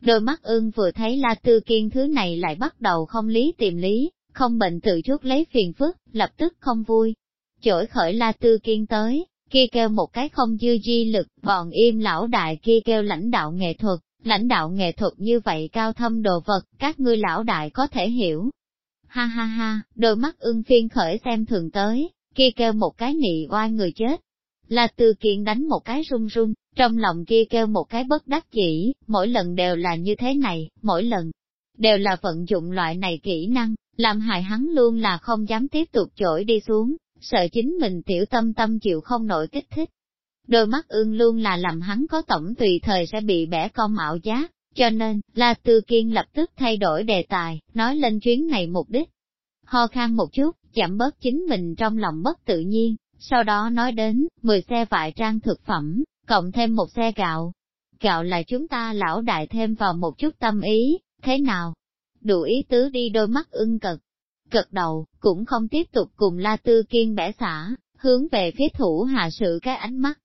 Đôi mắt ưng vừa thấy La Tư Kiên thứ này lại bắt đầu không lý tìm lý, không bệnh tự chuốc lấy phiền phức, lập tức không vui. Chổi khởi La Tư Kiên tới, kia kêu một cái không dư di lực, bọn im lão đại kia kêu lãnh đạo nghệ thuật, lãnh đạo nghệ thuật như vậy cao thâm đồ vật, các ngươi lão đại có thể hiểu. Ha ha ha, đôi mắt ưng phiên khởi xem thường tới, kia kêu một cái nị oai người chết. Là tư kiện đánh một cái run run, trong lòng kia kêu một cái bất đắc chỉ, mỗi lần đều là như thế này, mỗi lần đều là vận dụng loại này kỹ năng, làm hại hắn luôn là không dám tiếp tục chổi đi xuống, sợ chính mình tiểu tâm tâm chịu không nổi kích thích. Đôi mắt ương luôn là làm hắn có tổng tùy thời sẽ bị bẻ con mạo giá, cho nên, La Tư Kiên lập tức thay đổi đề tài, nói lên chuyến này mục đích. Ho khan một chút, giảm bớt chính mình trong lòng bất tự nhiên, sau đó nói đến, 10 xe vải trang thực phẩm, cộng thêm một xe gạo. Gạo là chúng ta lão đại thêm vào một chút tâm ý, thế nào? Đủ ý tứ đi đôi mắt ưng cực. Cực đầu, cũng không tiếp tục cùng La Tư Kiên bẻ xả, hướng về phía thủ hạ sự cái ánh mắt.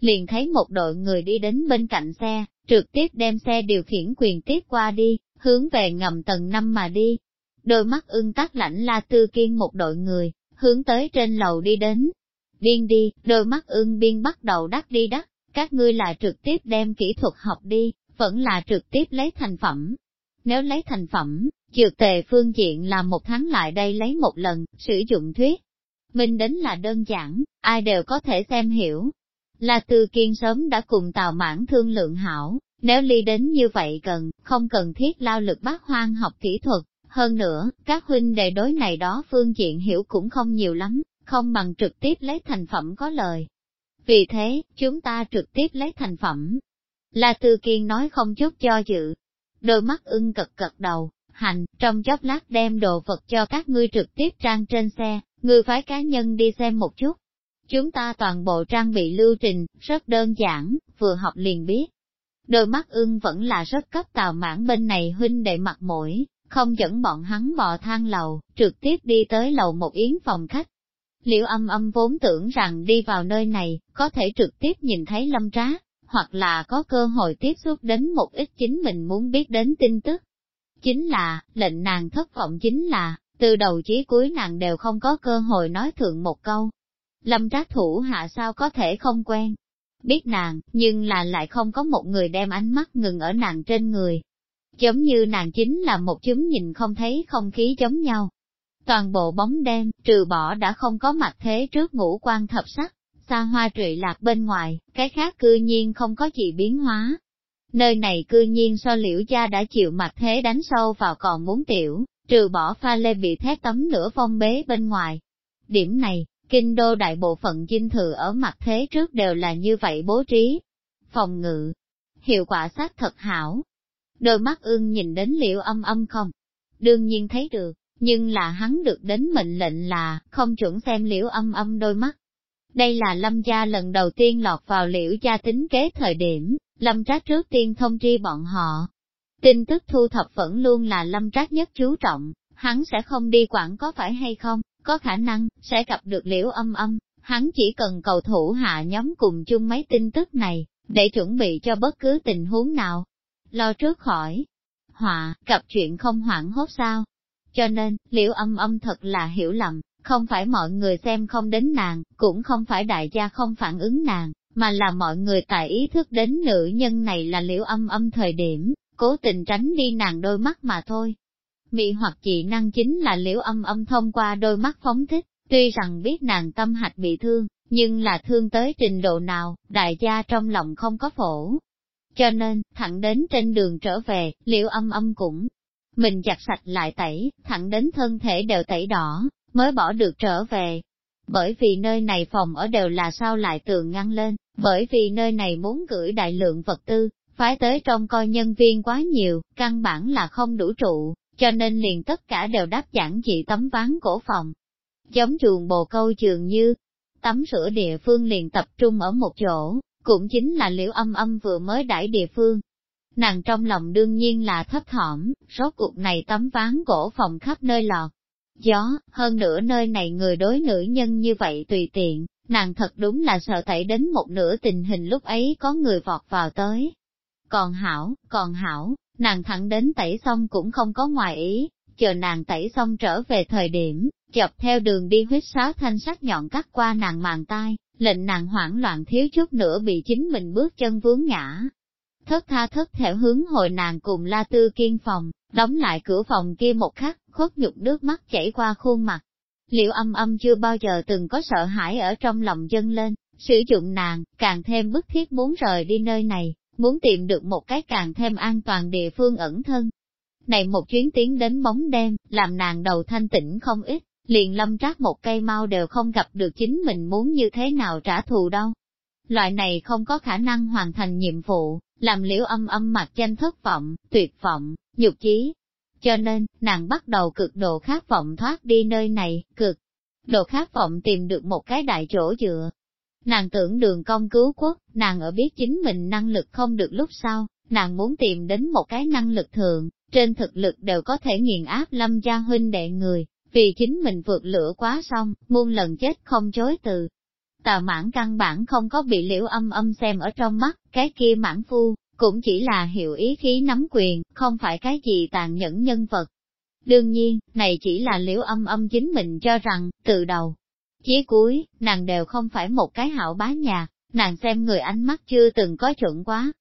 Liền thấy một đội người đi đến bên cạnh xe, trực tiếp đem xe điều khiển quyền tiếp qua đi, hướng về ngầm tầng năm mà đi. Đôi mắt ưng tắt lạnh La Tư Kiên một đội người, hướng tới trên lầu đi đến. Biên đi, đôi mắt ưng biên bắt đầu đắt đi đắt, các ngươi là trực tiếp đem kỹ thuật học đi, vẫn là trực tiếp lấy thành phẩm. Nếu lấy thành phẩm, dược tề phương diện là một tháng lại đây lấy một lần, sử dụng thuyết. Mình đến là đơn giản, ai đều có thể xem hiểu. Là từ kiên sớm đã cùng tào mãn thương lượng hảo, nếu ly đến như vậy cần, không cần thiết lao lực bác hoang học kỹ thuật. Hơn nữa, các huynh đệ đối này đó phương diện hiểu cũng không nhiều lắm, không bằng trực tiếp lấy thành phẩm có lời. Vì thế, chúng ta trực tiếp lấy thành phẩm. Là Tư Kiên nói không chút cho dự. Đôi mắt ưng cật cật đầu, hành, trong chốc lát đem đồ vật cho các ngươi trực tiếp trang trên xe, Ngươi phái cá nhân đi xem một chút. Chúng ta toàn bộ trang bị lưu trình, rất đơn giản, vừa học liền biết. Đôi mắt ưng vẫn là rất cấp tào mãn bên này huynh đệ mặt mũi, không dẫn bọn hắn bò thang lầu, trực tiếp đi tới lầu một yến phòng khách. Liễu âm âm vốn tưởng rằng đi vào nơi này, có thể trực tiếp nhìn thấy lâm trá, hoặc là có cơ hội tiếp xúc đến một ít chính mình muốn biết đến tin tức. Chính là, lệnh nàng thất vọng chính là, từ đầu chí cuối nàng đều không có cơ hội nói thượng một câu. Lâm trá thủ hạ sao có thể không quen, biết nàng, nhưng là lại không có một người đem ánh mắt ngừng ở nàng trên người. Giống như nàng chính là một chúng nhìn không thấy không khí giống nhau. Toàn bộ bóng đêm, trừ bỏ đã không có mặt thế trước ngũ quan thập sắc, xa hoa trụy lạc bên ngoài, cái khác cư nhiên không có gì biến hóa. Nơi này cư nhiên so liễu gia đã chịu mặt thế đánh sâu vào còn muốn tiểu, trừ bỏ pha lê bị thép tấm nửa phong bế bên ngoài. Điểm này, Kinh đô đại bộ phận dinh thự ở mặt thế trước đều là như vậy bố trí. Phòng ngự, hiệu quả xác thật hảo. Đôi mắt ương nhìn đến liệu âm âm không? Đương nhiên thấy được, nhưng là hắn được đến mệnh lệnh là không chuẩn xem liễu âm âm đôi mắt. Đây là lâm gia lần đầu tiên lọt vào liễu gia tính kế thời điểm, lâm trác trước tiên thông tri bọn họ. Tin tức thu thập vẫn luôn là lâm trác nhất chú trọng, hắn sẽ không đi quản có phải hay không, có khả năng, sẽ gặp được liễu âm âm, hắn chỉ cần cầu thủ hạ nhóm cùng chung mấy tin tức này, để chuẩn bị cho bất cứ tình huống nào. Lo trước khỏi, họa, gặp chuyện không hoảng hốt sao. Cho nên, liễu âm âm thật là hiểu lầm, không phải mọi người xem không đến nàng, cũng không phải đại gia không phản ứng nàng, mà là mọi người tại ý thức đến nữ nhân này là liễu âm âm thời điểm, cố tình tránh đi nàng đôi mắt mà thôi. Mị hoặc chị năng chính là liễu âm âm thông qua đôi mắt phóng thích, tuy rằng biết nàng tâm hạch bị thương, nhưng là thương tới trình độ nào, đại gia trong lòng không có phổ. Cho nên, thẳng đến trên đường trở về, liễu âm âm cũng, mình giặt sạch lại tẩy, thẳng đến thân thể đều tẩy đỏ, mới bỏ được trở về. Bởi vì nơi này phòng ở đều là sao lại tường ngăn lên, bởi vì nơi này muốn gửi đại lượng vật tư, phái tới trong coi nhân viên quá nhiều, căn bản là không đủ trụ, cho nên liền tất cả đều đáp giảng dị tấm ván cổ phòng. Giống chuồng bồ câu trường như, tắm rửa địa phương liền tập trung ở một chỗ, cũng chính là liễu âm âm vừa mới đãi địa phương. Nàng trong lòng đương nhiên là thấp thỏm, rốt cuộc này tấm ván gỗ phòng khắp nơi lọt. Gió, hơn nữa nơi này người đối nữ nhân như vậy tùy tiện, nàng thật đúng là sợ tẩy đến một nửa tình hình lúc ấy có người vọt vào tới. Còn hảo, còn hảo, Nàng thẳng đến tẩy xong cũng không có ngoài ý, chờ nàng tẩy xong trở về thời điểm, chọc theo đường đi huyết sáo thanh sắc nhọn cắt qua nàng màng tai, lệnh nàng hoảng loạn thiếu chút nữa bị chính mình bước chân vướng ngã. Thất tha thất theo hướng hồi nàng cùng la tư kiên phòng, đóng lại cửa phòng kia một khắc, khuất nhục nước mắt chảy qua khuôn mặt. Liệu âm âm chưa bao giờ từng có sợ hãi ở trong lòng dâng lên, sử dụng nàng, càng thêm bức thiết muốn rời đi nơi này, muốn tìm được một cái càng thêm an toàn địa phương ẩn thân. Này một chuyến tiến đến bóng đêm, làm nàng đầu thanh tĩnh không ít, liền lâm trác một cây mau đều không gặp được chính mình muốn như thế nào trả thù đâu. Loại này không có khả năng hoàn thành nhiệm vụ, làm liễu âm âm mặt tranh thất vọng, tuyệt vọng, nhục chí. Cho nên, nàng bắt đầu cực độ khát vọng thoát đi nơi này, cực độ khát vọng tìm được một cái đại chỗ dựa. Nàng tưởng đường công cứu quốc, nàng ở biết chính mình năng lực không được lúc sau, nàng muốn tìm đến một cái năng lực thường, trên thực lực đều có thể nghiền áp lâm gia huynh đệ người, vì chính mình vượt lửa quá xong, muôn lần chết không chối từ tà mãn căn bản không có bị liễu âm âm xem ở trong mắt, cái kia mãn phu, cũng chỉ là hiệu ý khí nắm quyền, không phải cái gì tàn nhẫn nhân vật. Đương nhiên, này chỉ là liễu âm âm chính mình cho rằng, từ đầu, chí cuối, nàng đều không phải một cái hảo bá nhà, nàng xem người ánh mắt chưa từng có chuẩn quá.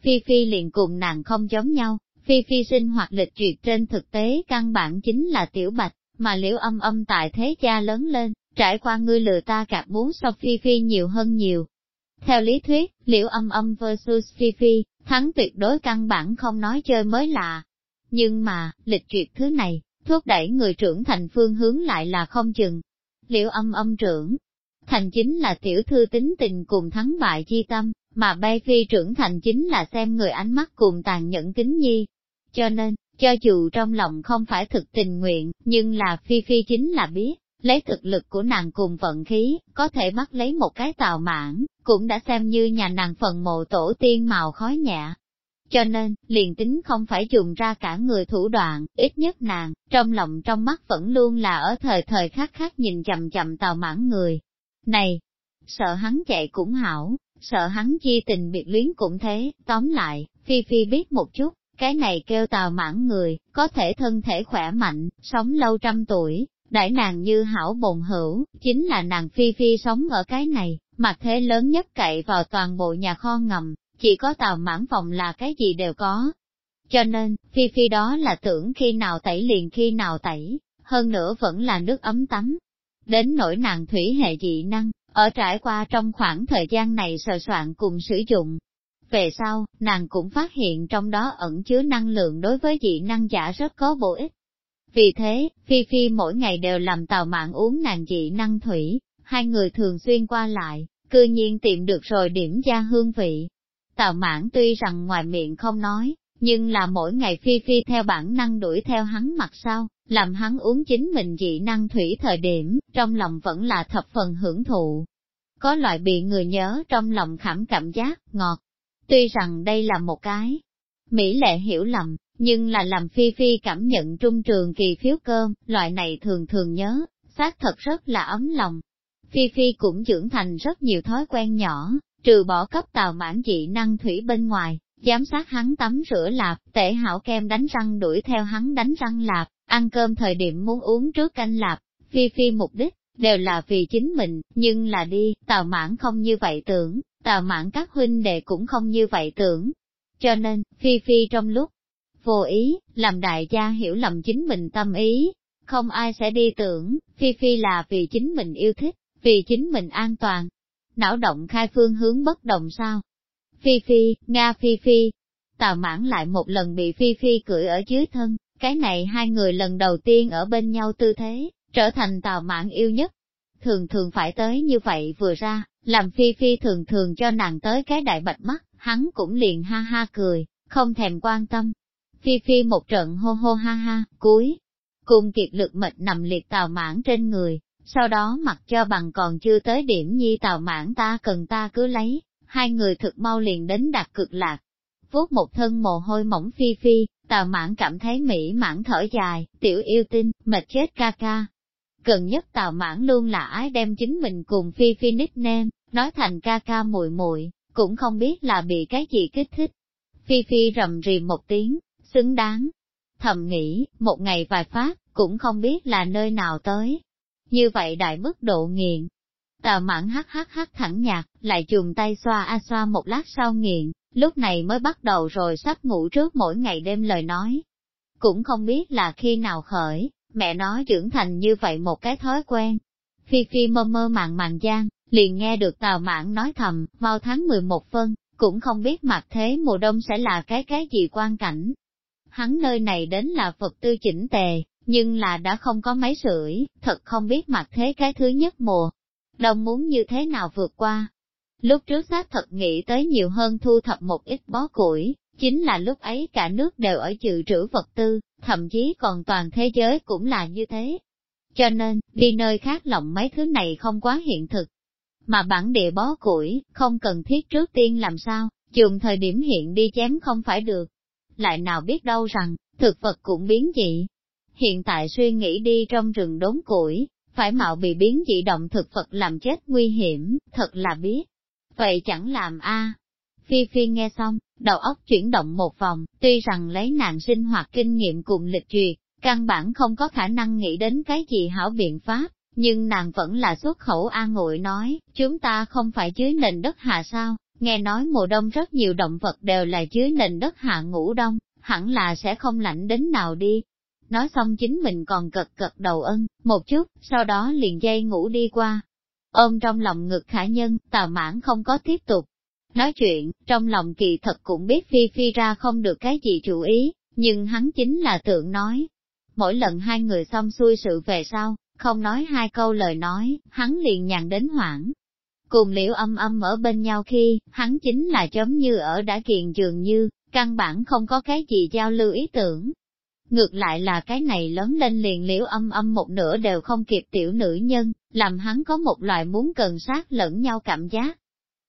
Phi Phi liền cùng nàng không giống nhau, Phi Phi sinh hoạt lịch duyệt trên thực tế căn bản chính là tiểu bạch, mà liễu âm âm tại thế cha lớn lên, trải qua ngươi lừa ta gạt muốn so Phi Phi nhiều hơn nhiều. Theo lý thuyết, liễu âm âm versus Phi Phi, thắng tuyệt đối căn bản không nói chơi mới lạ. Nhưng mà, lịch duyệt thứ này, thúc đẩy người trưởng thành phương hướng lại là không chừng. Liễu âm âm trưởng, thành chính là tiểu thư tính tình cùng thắng bại chi tâm, mà bay phi trưởng thành chính là xem người ánh mắt cùng tàn nhẫn kính nhi. Cho nên, cho dù trong lòng không phải thực tình nguyện, nhưng là Phi Phi chính là biết, lấy thực lực của nàng cùng vận khí, có thể bắt lấy một cái tàu mãn, cũng đã xem như nhà nàng phần mộ tổ tiên màu khói nhẹ. Cho nên, liền tính không phải dùng ra cả người thủ đoạn, ít nhất nàng, trong lòng trong mắt vẫn luôn là ở thời thời khắc khắc nhìn chậm chậm tàu mãn người. Này, sợ hắn chạy cũng hảo, sợ hắn chi tình biệt luyến cũng thế, tóm lại, Phi Phi biết một chút, cái này kêu tào mãn người, có thể thân thể khỏe mạnh, sống lâu trăm tuổi, đãi nàng như hảo bồn hữu, chính là nàng phi phi sống ở cái này, mặt thế lớn nhất cậy vào toàn bộ nhà kho ngầm, chỉ có tàu mãn phòng là cái gì đều có. Cho nên, phi phi đó là tưởng khi nào tẩy liền khi nào tẩy, hơn nữa vẫn là nước ấm tắm. Đến nỗi nàng thủy hệ dị năng, ở trải qua trong khoảng thời gian này sờ soạn cùng sử dụng, về sau, nàng cũng phát hiện trong đó ẩn chứa năng lượng đối với dị năng giả rất có bổ ích. Vì thế, Phi Phi mỗi ngày đều làm tàu mạng uống nàng dị năng thủy, hai người thường xuyên qua lại, cư nhiên tìm được rồi điểm gia hương vị. Tào mãn tuy rằng ngoài miệng không nói, nhưng là mỗi ngày Phi Phi theo bản năng đuổi theo hắn mặt sau, làm hắn uống chính mình dị năng thủy thời điểm, trong lòng vẫn là thập phần hưởng thụ. Có loại bị người nhớ trong lòng khảm cảm giác, ngọt, Tuy rằng đây là một cái Mỹ lệ hiểu lầm, nhưng là làm Phi Phi cảm nhận trung trường kỳ phiếu cơm, loại này thường thường nhớ, xác thật rất là ấm lòng. Phi Phi cũng trưởng thành rất nhiều thói quen nhỏ, trừ bỏ cấp tàu mãn dị năng thủy bên ngoài, giám sát hắn tắm rửa lạp, tể hảo kem đánh răng đuổi theo hắn đánh răng lạp, ăn cơm thời điểm muốn uống trước canh lạp, Phi Phi mục đích, đều là vì chính mình, nhưng là đi, tàu mãn không như vậy tưởng, tào mãn các huynh đệ cũng không như vậy tưởng. Cho nên, Phi Phi trong lúc vô ý, làm đại gia hiểu lầm chính mình tâm ý, không ai sẽ đi tưởng, Phi Phi là vì chính mình yêu thích, vì chính mình an toàn. Não động khai phương hướng bất đồng sao? Phi Phi, Nga Phi Phi, Tào mãn lại một lần bị Phi Phi cưỡi ở dưới thân, cái này hai người lần đầu tiên ở bên nhau tư thế, trở thành Tào mãn yêu nhất. Thường thường phải tới như vậy vừa ra, làm Phi Phi thường thường cho nàng tới cái đại bạch mắt, hắn cũng liền ha ha cười, không thèm quan tâm. Phi Phi một trận hô hô ha ha, cuối, cùng kiệt lực mệt nằm liệt tào mãn trên người, sau đó mặc cho bằng còn chưa tới điểm nhi tào mãn ta cần ta cứ lấy, hai người thực mau liền đến đạt cực lạc. Vuốt một thân mồ hôi mỏng Phi Phi, tào mãn cảm thấy mỹ mãn thở dài, tiểu yêu tinh, mệt chết ca ca, Gần nhất Tào Mãn luôn là ái đem chính mình cùng Phi Phi nickname, nói thành ca ca muội muội, cũng không biết là bị cái gì kích thích. Phi Phi rầm rì một tiếng, xứng đáng. Thầm nghĩ, một ngày vài phát, cũng không biết là nơi nào tới. Như vậy đại mức độ nghiện. Tào mãn hắc hắc hắc thẳng nhạc, lại dùng tay xoa a xoa một lát sau nghiện, lúc này mới bắt đầu rồi sắp ngủ trước mỗi ngày đêm lời nói. Cũng không biết là khi nào khởi, mẹ nói trưởng thành như vậy một cái thói quen. Phi Phi mơ mơ màng màng gian, liền nghe được Tào Mãn nói thầm, mau tháng 11 phân, cũng không biết mặt thế mùa đông sẽ là cái cái gì quan cảnh. Hắn nơi này đến là Phật tư chỉnh tề, nhưng là đã không có máy sưởi, thật không biết mặt thế cái thứ nhất mùa. Đông muốn như thế nào vượt qua. Lúc trước xác thật nghĩ tới nhiều hơn thu thập một ít bó củi, chính là lúc ấy cả nước đều ở dự trữ vật tư, thậm chí còn toàn thế giới cũng là như thế. Cho nên, đi nơi khác lộng mấy thứ này không quá hiện thực. Mà bản địa bó củi, không cần thiết trước tiên làm sao, dùng thời điểm hiện đi chém không phải được. Lại nào biết đâu rằng, thực vật cũng biến dị. Hiện tại suy nghĩ đi trong rừng đốn củi, phải mạo bị biến dị động thực vật làm chết nguy hiểm, thật là biết. Vậy chẳng làm a Phi Phi nghe xong, đầu óc chuyển động một vòng, tuy rằng lấy nàng sinh hoạt kinh nghiệm cùng lịch duyệt, căn bản không có khả năng nghĩ đến cái gì hảo biện pháp, nhưng nàng vẫn là xuất khẩu an ngụy nói, chúng ta không phải dưới nền đất hạ sao, nghe nói mùa đông rất nhiều động vật đều là dưới nền đất hạ ngủ đông, hẳn là sẽ không lạnh đến nào đi. Nói xong chính mình còn cật cật đầu ân, một chút, sau đó liền dây ngủ đi qua. Ôm trong lòng ngực khả nhân, tà mãn không có tiếp tục, Nói chuyện, trong lòng kỳ thật cũng biết Phi Phi ra không được cái gì chủ ý, nhưng hắn chính là tượng nói. Mỗi lần hai người xong xuôi sự về sau, không nói hai câu lời nói, hắn liền nhàn đến hoảng. Cùng liễu âm âm ở bên nhau khi, hắn chính là giống như ở đã kiền dường như, căn bản không có cái gì giao lưu ý tưởng. Ngược lại là cái này lớn lên liền liễu âm âm một nửa đều không kịp tiểu nữ nhân, làm hắn có một loại muốn cần sát lẫn nhau cảm giác.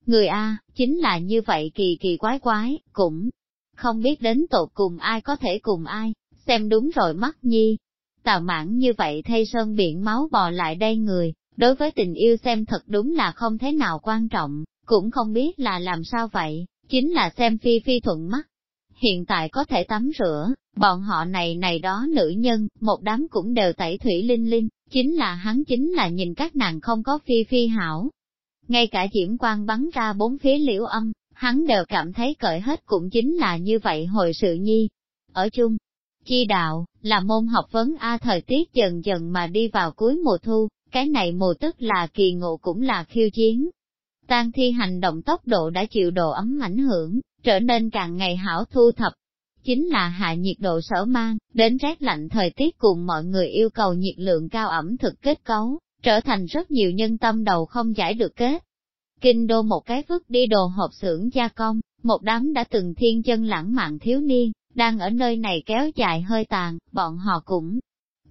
Người A, chính là như vậy kỳ kỳ quái quái, cũng không biết đến tột cùng ai có thể cùng ai, xem đúng rồi mắt nhi. Tào mãn như vậy thay sơn biển máu bò lại đây người, đối với tình yêu xem thật đúng là không thế nào quan trọng, cũng không biết là làm sao vậy, chính là xem phi phi thuận mắt. Hiện tại có thể tắm rửa, bọn họ này này đó nữ nhân, một đám cũng đều tẩy thủy linh linh, chính là hắn chính là nhìn các nàng không có phi phi hảo, ngay cả diễm quang bắn ra bốn phía liễu âm, hắn đều cảm thấy cởi hết cũng chính là như vậy hồi sự nhi. Ở chung, chi đạo, là môn học vấn A thời tiết dần dần mà đi vào cuối mùa thu, cái này mùa tức là kỳ ngộ cũng là khiêu chiến. Tang thi hành động tốc độ đã chịu độ ấm ảnh hưởng, trở nên càng ngày hảo thu thập. Chính là hạ nhiệt độ sở mang, đến rét lạnh thời tiết cùng mọi người yêu cầu nhiệt lượng cao ẩm thực kết cấu, trở thành rất nhiều nhân tâm đầu không giải được kết. Kinh đô một cái vứt đi đồ hộp xưởng gia công, một đám đã từng thiên chân lãng mạn thiếu niên, đang ở nơi này kéo dài hơi tàn, bọn họ cũng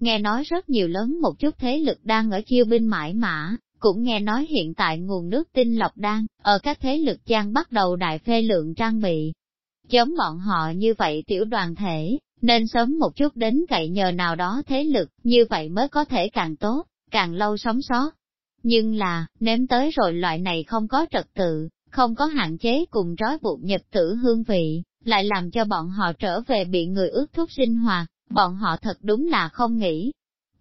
nghe nói rất nhiều lớn một chút thế lực đang ở chiêu binh mãi mã, cũng nghe nói hiện tại nguồn nước tinh lọc đang, ở các thế lực trang bắt đầu đại phê lượng trang bị. Giống bọn họ như vậy tiểu đoàn thể, nên sớm một chút đến cậy nhờ nào đó thế lực, như vậy mới có thể càng tốt càng lâu sống sót. Nhưng là, nếm tới rồi loại này không có trật tự, không có hạn chế cùng trói buộc nhập tử hương vị, lại làm cho bọn họ trở về bị người ước thúc sinh hoạt, bọn họ thật đúng là không nghĩ.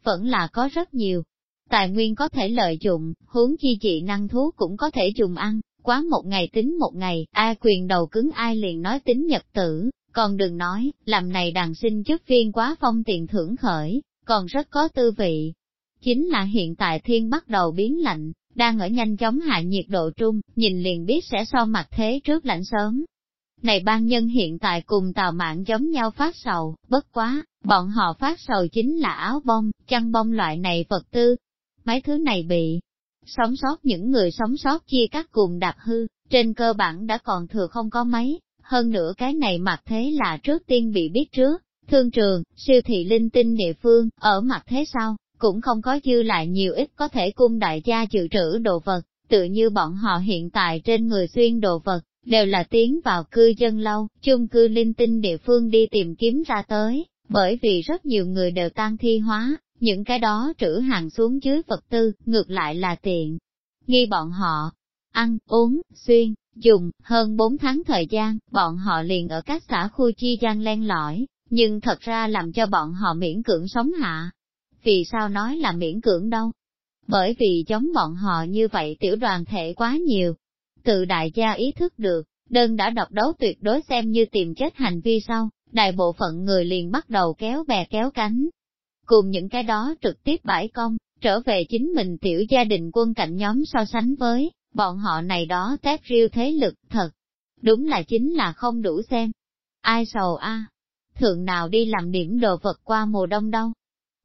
Vẫn là có rất nhiều tài nguyên có thể lợi dụng, huống chi trị năng thú cũng có thể dùng ăn, quá một ngày tính một ngày, ai quyền đầu cứng ai liền nói tính nhật tử, còn đừng nói, làm này đàn sinh chức viên quá phong tiền thưởng khởi, còn rất có tư vị, Chính là hiện tại thiên bắt đầu biến lạnh, đang ở nhanh chóng hạ nhiệt độ trung, nhìn liền biết sẽ so mặt thế trước lạnh sớm. Này ban nhân hiện tại cùng tàu mạng giống nhau phát sầu, bất quá, bọn họ phát sầu chính là áo bông, chăn bông loại này vật tư. Mấy thứ này bị sống sót những người sống sót chia cắt cùng đạp hư, trên cơ bản đã còn thừa không có mấy, hơn nữa cái này mặt thế là trước tiên bị biết trước, thương trường, siêu thị linh tinh địa phương, ở mặt thế sau, cũng không có dư lại nhiều ít có thể cung đại gia dự trữ đồ vật, tự như bọn họ hiện tại trên người xuyên đồ vật, đều là tiến vào cư dân lâu, chung cư linh tinh địa phương đi tìm kiếm ra tới, bởi vì rất nhiều người đều tan thi hóa, những cái đó trữ hàng xuống dưới vật tư, ngược lại là tiện. Nghi bọn họ, ăn, uống, xuyên, dùng, hơn 4 tháng thời gian, bọn họ liền ở các xã khu chi gian len lỏi, nhưng thật ra làm cho bọn họ miễn cưỡng sống hạ. Vì sao nói là miễn cưỡng đâu? Bởi vì giống bọn họ như vậy tiểu đoàn thể quá nhiều. Tự đại gia ý thức được, đơn đã độc đấu tuyệt đối xem như tìm chết hành vi sau, đại bộ phận người liền bắt đầu kéo bè kéo cánh. Cùng những cái đó trực tiếp bãi công, trở về chính mình tiểu gia đình quân cạnh nhóm so sánh với, bọn họ này đó tép riêu thế lực thật. Đúng là chính là không đủ xem. Ai sầu a Thượng nào đi làm điểm đồ vật qua mùa đông đâu.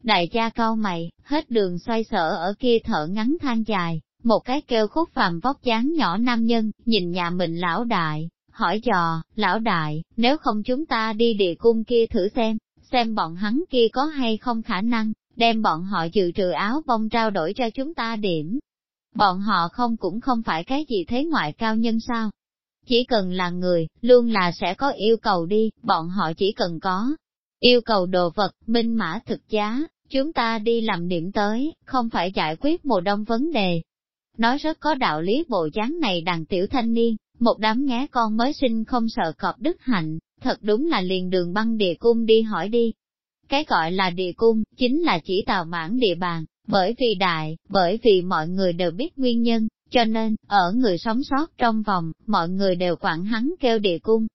Đại gia cao mày, hết đường xoay sở ở kia thở ngắn than dài, một cái kêu khúc phàm vóc dáng nhỏ nam nhân, nhìn nhà mình lão đại, hỏi dò, lão đại, nếu không chúng ta đi địa cung kia thử xem, xem bọn hắn kia có hay không khả năng, đem bọn họ dự trừ áo bông trao đổi cho chúng ta điểm. Bọn họ không cũng không phải cái gì thế ngoại cao nhân sao. Chỉ cần là người, luôn là sẽ có yêu cầu đi, bọn họ chỉ cần có yêu cầu đồ vật, minh mã thực giá, chúng ta đi làm điểm tới, không phải giải quyết mùa đông vấn đề. Nói rất có đạo lý bộ dáng này đàn tiểu thanh niên, một đám ngé con mới sinh không sợ cọp đức hạnh, thật đúng là liền đường băng địa cung đi hỏi đi. Cái gọi là địa cung, chính là chỉ tào mãn địa bàn, bởi vì đại, bởi vì mọi người đều biết nguyên nhân, cho nên, ở người sống sót trong vòng, mọi người đều quản hắn kêu địa cung.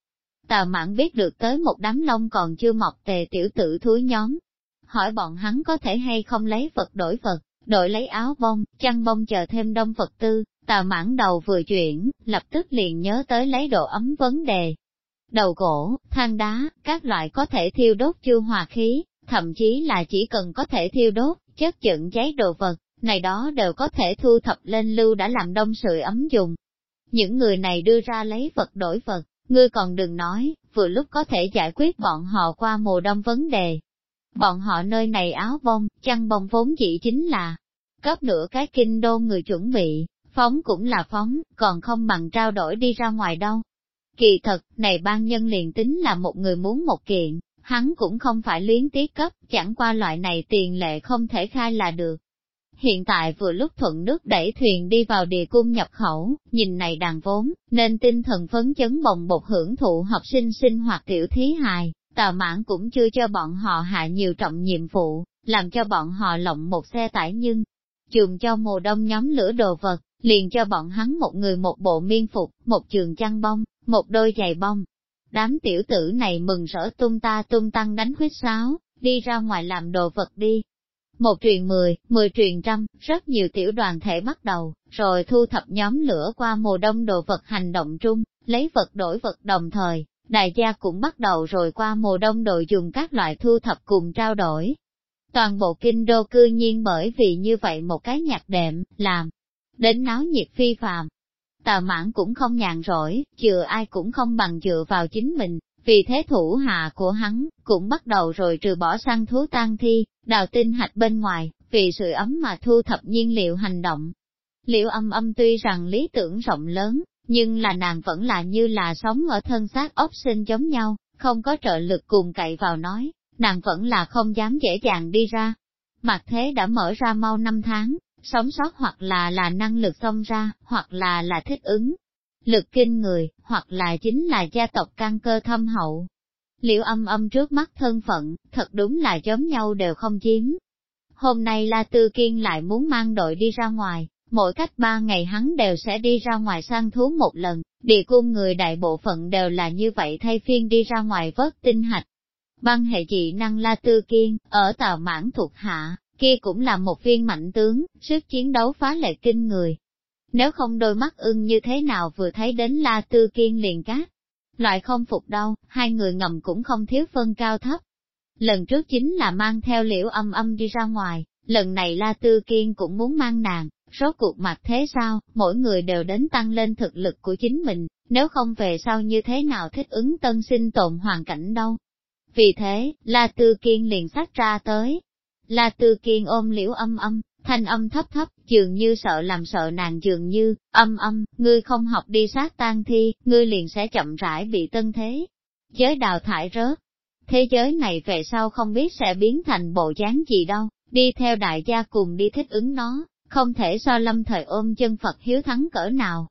Tào mãn biết được tới một đám lông còn chưa mọc tề tiểu tử thúi nhóm. Hỏi bọn hắn có thể hay không lấy vật đổi vật, đổi lấy áo bông, chăn bông chờ thêm đông vật tư, tào mãn đầu vừa chuyển, lập tức liền nhớ tới lấy độ ấm vấn đề. Đầu gỗ, than đá, các loại có thể thiêu đốt chưa hòa khí, thậm chí là chỉ cần có thể thiêu đốt, chất dựng cháy đồ vật, này đó đều có thể thu thập lên lưu đã làm đông sưởi ấm dùng. Những người này đưa ra lấy vật đổi vật, ngươi còn đừng nói, vừa lúc có thể giải quyết bọn họ qua mùa đông vấn đề. Bọn họ nơi này áo bông, chăn bông vốn chỉ chính là cấp nửa cái kinh đô người chuẩn bị, phóng cũng là phóng, còn không bằng trao đổi đi ra ngoài đâu. Kỳ thật, này ban nhân liền tính là một người muốn một kiện, hắn cũng không phải luyến tiếc cấp, chẳng qua loại này tiền lệ không thể khai là được. Hiện tại vừa lúc thuận nước đẩy thuyền đi vào địa cung nhập khẩu, nhìn này đàn vốn, nên tinh thần phấn chấn bồng bột hưởng thụ học sinh sinh hoạt tiểu thí hài, tào mãn cũng chưa cho bọn họ hạ nhiều trọng nhiệm vụ, làm cho bọn họ lộng một xe tải nhưng, trường cho mùa đông nhóm lửa đồ vật, liền cho bọn hắn một người một bộ miên phục, một trường chăn bông, một đôi giày bông. Đám tiểu tử này mừng rỡ tung ta tung tăng đánh huyết sáo, đi ra ngoài làm đồ vật đi. Một truyền mười, mười truyền trăm, rất nhiều tiểu đoàn thể bắt đầu, rồi thu thập nhóm lửa qua mùa đông đồ vật hành động trung, lấy vật đổi vật đồng thời, đại gia cũng bắt đầu rồi qua mùa đông đội dùng các loại thu thập cùng trao đổi. Toàn bộ kinh đô cư nhiên bởi vì như vậy một cái nhạc đệm, làm, đến náo nhiệt phi phàm. Tào mãn cũng không nhàn rỗi, chừa ai cũng không bằng dựa vào chính mình, vì thế thủ hạ của hắn, cũng bắt đầu rồi trừ bỏ săn thú tan thi, đào tinh hạch bên ngoài, vì sự ấm mà thu thập nhiên liệu hành động. Liệu âm âm tuy rằng lý tưởng rộng lớn, nhưng là nàng vẫn là như là sống ở thân xác ốc sinh giống nhau, không có trợ lực cùng cậy vào nói, nàng vẫn là không dám dễ dàng đi ra. Mặt thế đã mở ra mau năm tháng, sống sót hoặc là là năng lực xông ra, hoặc là là thích ứng. Lực kinh người, hoặc là chính là gia tộc căn cơ thâm hậu. Liệu âm âm trước mắt thân phận, thật đúng là giống nhau đều không chiếm. Hôm nay La Tư Kiên lại muốn mang đội đi ra ngoài, mỗi cách ba ngày hắn đều sẽ đi ra ngoài săn thú một lần, địa cung người đại bộ phận đều là như vậy thay phiên đi ra ngoài vớt tinh hạch. Băng hệ dị năng La Tư Kiên, ở tàu mãn thuộc hạ, kia cũng là một viên mạnh tướng, sức chiến đấu phá lệ kinh người. Nếu không đôi mắt ưng như thế nào vừa thấy đến La Tư Kiên liền cát. Loại không phục đâu, hai người ngầm cũng không thiếu phân cao thấp. Lần trước chính là mang theo liễu âm âm đi ra ngoài, lần này La Tư Kiên cũng muốn mang nàng, rốt cuộc mặt thế sao, mỗi người đều đến tăng lên thực lực của chính mình, nếu không về sau như thế nào thích ứng tân sinh tồn hoàn cảnh đâu. Vì thế, La Tư Kiên liền sát ra tới, La Tư Kiên ôm liễu âm âm, thanh âm thấp thấp, dường như sợ làm sợ nàng dường như, âm âm, ngươi không học đi sát tan thi, ngươi liền sẽ chậm rãi bị tân thế. Giới đào thải rớt. Thế giới này về sau không biết sẽ biến thành bộ dáng gì đâu, đi theo đại gia cùng đi thích ứng nó, không thể so lâm thời ôm chân Phật hiếu thắng cỡ nào.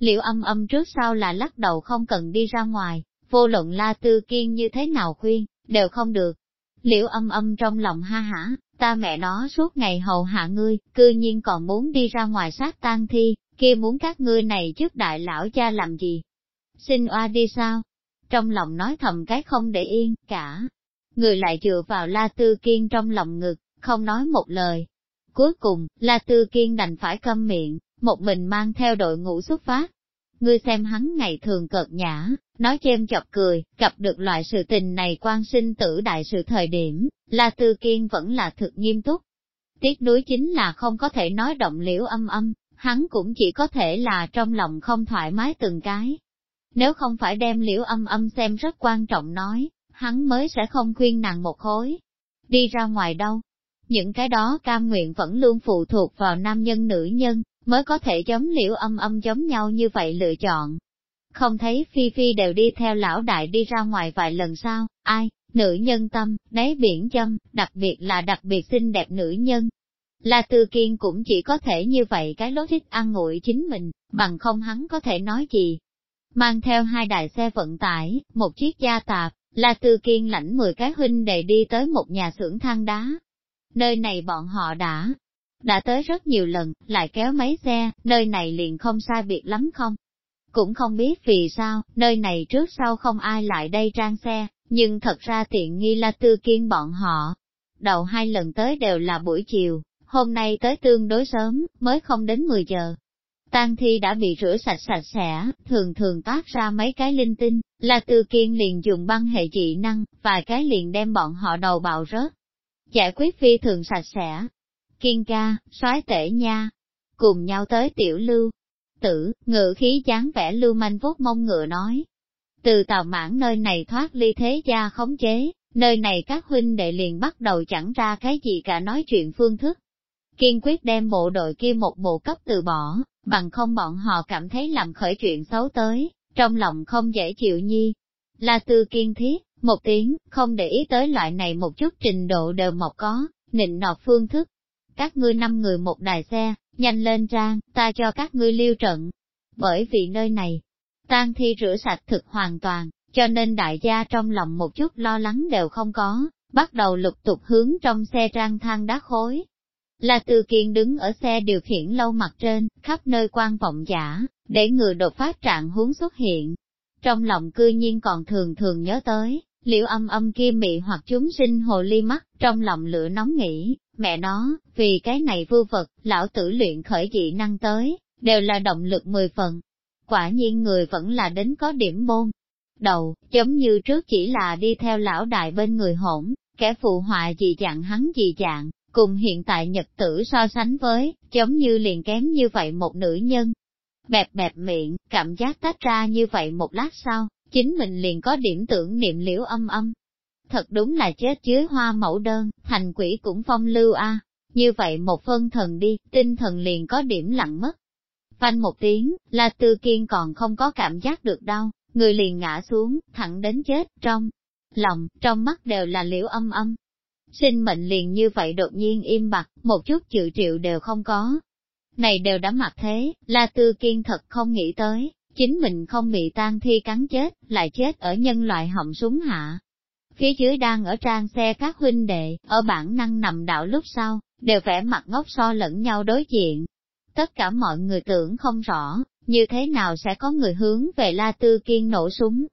Liệu âm âm trước sau là lắc đầu không cần đi ra ngoài, vô luận La Tư Kiên như thế nào khuyên, đều không được. Liễu âm âm trong lòng ha hả, ta mẹ nó suốt ngày hầu hạ ngươi, cư nhiên còn muốn đi ra ngoài sát tang thi, kia muốn các ngươi này trước đại lão cha làm gì? Xin oa đi sao? Trong lòng nói thầm cái không để yên, cả. Người lại dựa vào La Tư Kiên trong lòng ngực, không nói một lời. Cuối cùng, La Tư Kiên đành phải câm miệng, một mình mang theo đội ngũ xuất phát. Ngươi xem hắn ngày thường cợt nhã, nói chêm chọc cười, gặp được loại sự tình này quan sinh tử đại sự thời điểm, La Tư Kiên vẫn là thực nghiêm túc. Tiếc nuối chính là không có thể nói động liễu âm âm, hắn cũng chỉ có thể là trong lòng không thoải mái từng cái. Nếu không phải đem liễu âm âm xem rất quan trọng nói, hắn mới sẽ không khuyên nàng một khối. Đi ra ngoài đâu? Những cái đó cam nguyện vẫn luôn phụ thuộc vào nam nhân nữ nhân, mới có thể giống liễu âm âm giống nhau như vậy lựa chọn. Không thấy Phi Phi đều đi theo lão đại đi ra ngoài vài lần sao, ai, nữ nhân tâm, đáy biển châm, đặc biệt là đặc biệt xinh đẹp nữ nhân. La Tư Kiên cũng chỉ có thể như vậy cái lối thích ăn nguội chính mình, bằng không hắn có thể nói gì. Mang theo hai đại xe vận tải, một chiếc gia tạp, La Tư Kiên lãnh 10 cái huynh đệ đi tới một nhà xưởng than đá. Nơi này bọn họ đã, đã tới rất nhiều lần, lại kéo mấy xe, nơi này liền không sai biệt lắm không? Cũng không biết vì sao, nơi này trước sau không ai lại đây trang xe, nhưng thật ra tiện nghi là tư kiên bọn họ. Đầu hai lần tới đều là buổi chiều, hôm nay tới tương đối sớm, mới không đến 10 giờ. Tang thi đã bị rửa sạch sạch sẽ, thường thường toát ra mấy cái linh tinh, là tư kiên liền dùng băng hệ dị năng, vài cái liền đem bọn họ đầu bạo rớt. Giải quyết phi thường sạch sẽ. Kiên ca, soái tể nha, cùng nhau tới tiểu lưu. Tử, ngự khí chán vẻ lưu manh vuốt mông ngựa nói, từ tàu mãn nơi này thoát ly thế gia khống chế, nơi này các huynh đệ liền bắt đầu chẳng ra cái gì cả nói chuyện phương thức. Kiên quyết đem bộ đội kia một bộ cấp từ bỏ, bằng không bọn họ cảm thấy làm khởi chuyện xấu tới, trong lòng không dễ chịu nhi. Là từ kiên thiết, một tiếng, không để ý tới loại này một chút trình độ đều mọc có, nịnh nọt phương thức. Các ngươi năm người một đài xe, nhanh lên trang, ta cho các ngươi lưu trận. Bởi vì nơi này, tang thi rửa sạch thực hoàn toàn, cho nên đại gia trong lòng một chút lo lắng đều không có, bắt đầu lục tục hướng trong xe trang thang đá khối. Là từ kiên đứng ở xe điều khiển lâu mặt trên, khắp nơi quan vọng giả, để người đột phát trạng huống xuất hiện. Trong lòng cư nhiên còn thường thường nhớ tới, liễu âm âm kia mị hoặc chúng sinh hồ ly mắt, trong lòng lửa nóng nghĩ, mẹ nó, vì cái này vưu vật, lão tử luyện khởi dị năng tới, đều là động lực mười phần, quả nhiên người vẫn là đến có điểm môn Đầu, giống như trước chỉ là đi theo lão đại bên người hỗn, kẻ phụ họa gì dạng hắn gì dạng, cùng hiện tại nhật tử so sánh với, giống như liền kém như vậy một nữ nhân. Bẹp bẹp miệng, cảm giác tách ra như vậy một lát sau, chính mình liền có điểm tưởng niệm liễu âm âm. Thật đúng là chết dưới hoa mẫu đơn, thành quỷ cũng phong lưu a. Như vậy một phân thần đi, tinh thần liền có điểm lặng mất. Phanh một tiếng, là tư kiên còn không có cảm giác được đau, người liền ngã xuống, thẳng đến chết, trong lòng, trong mắt đều là liễu âm âm. Sinh mệnh liền như vậy đột nhiên im bặt, một chút chịu triệu đều không có. Này đều đã mặc thế, là tư kiên thật không nghĩ tới, chính mình không bị tan thi cắn chết, lại chết ở nhân loại họng súng hạ. Phía dưới đang ở trang xe các huynh đệ, ở bản năng nằm đạo lúc sau, đều vẻ mặt ngốc so lẫn nhau đối diện, Tất cả mọi người tưởng không rõ, như thế nào sẽ có người hướng về La Tư Kiên nổ súng.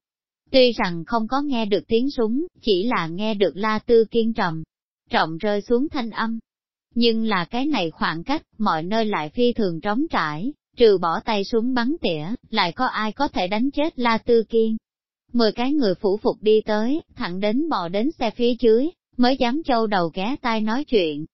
Tuy rằng không có nghe được tiếng súng, chỉ là nghe được La Tư Kiên trầm, trọng rơi xuống thanh âm. Nhưng là cái này khoảng cách, mọi nơi lại phi thường trống trải, trừ bỏ tay súng bắn tỉa, lại có ai có thể đánh chết La Tư Kiên. Mười cái người phủ phục đi tới, thẳng đến bò đến xe phía dưới, mới dám châu đầu ghé tai nói chuyện.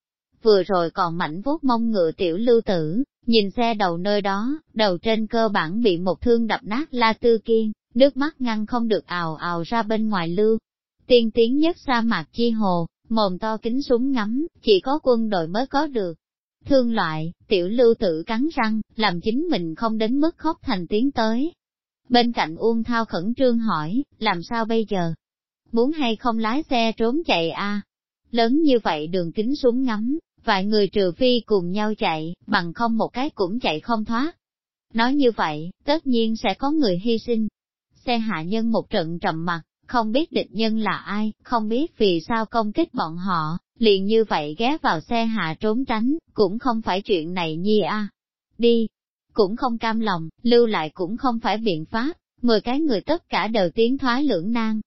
Vừa rồi còn mảnh vuốt mông ngựa tiểu lưu tử, Nhìn xe đầu nơi đó, đầu trên cơ bản bị một thương đập nát la tư kiên, nước mắt ngăn không được ào ào ra bên ngoài lưu. Tiên tiến nhất sa mạc chi hồ, mồm to kính súng ngắm, chỉ có quân đội mới có được. Thương loại, tiểu lưu tự cắn răng, làm chính mình không đến mức khóc thành tiếng tới. Bên cạnh Uông Thao khẩn trương hỏi, làm sao bây giờ? Muốn hay không lái xe trốn chạy a à? Lớn như vậy đường kính súng ngắm, vài người trừ phi cùng nhau chạy, bằng không một cái cũng chạy không thoát. Nói như vậy, tất nhiên sẽ có người hy sinh. Xe hạ nhân một trận trầm mặt, không biết địch nhân là ai, không biết vì sao công kích bọn họ, liền như vậy ghé vào xe hạ trốn tránh, cũng không phải chuyện này nhi a. Đi, cũng không cam lòng, lưu lại cũng không phải biện pháp, mười cái người tất cả đều tiến thoái lưỡng nan.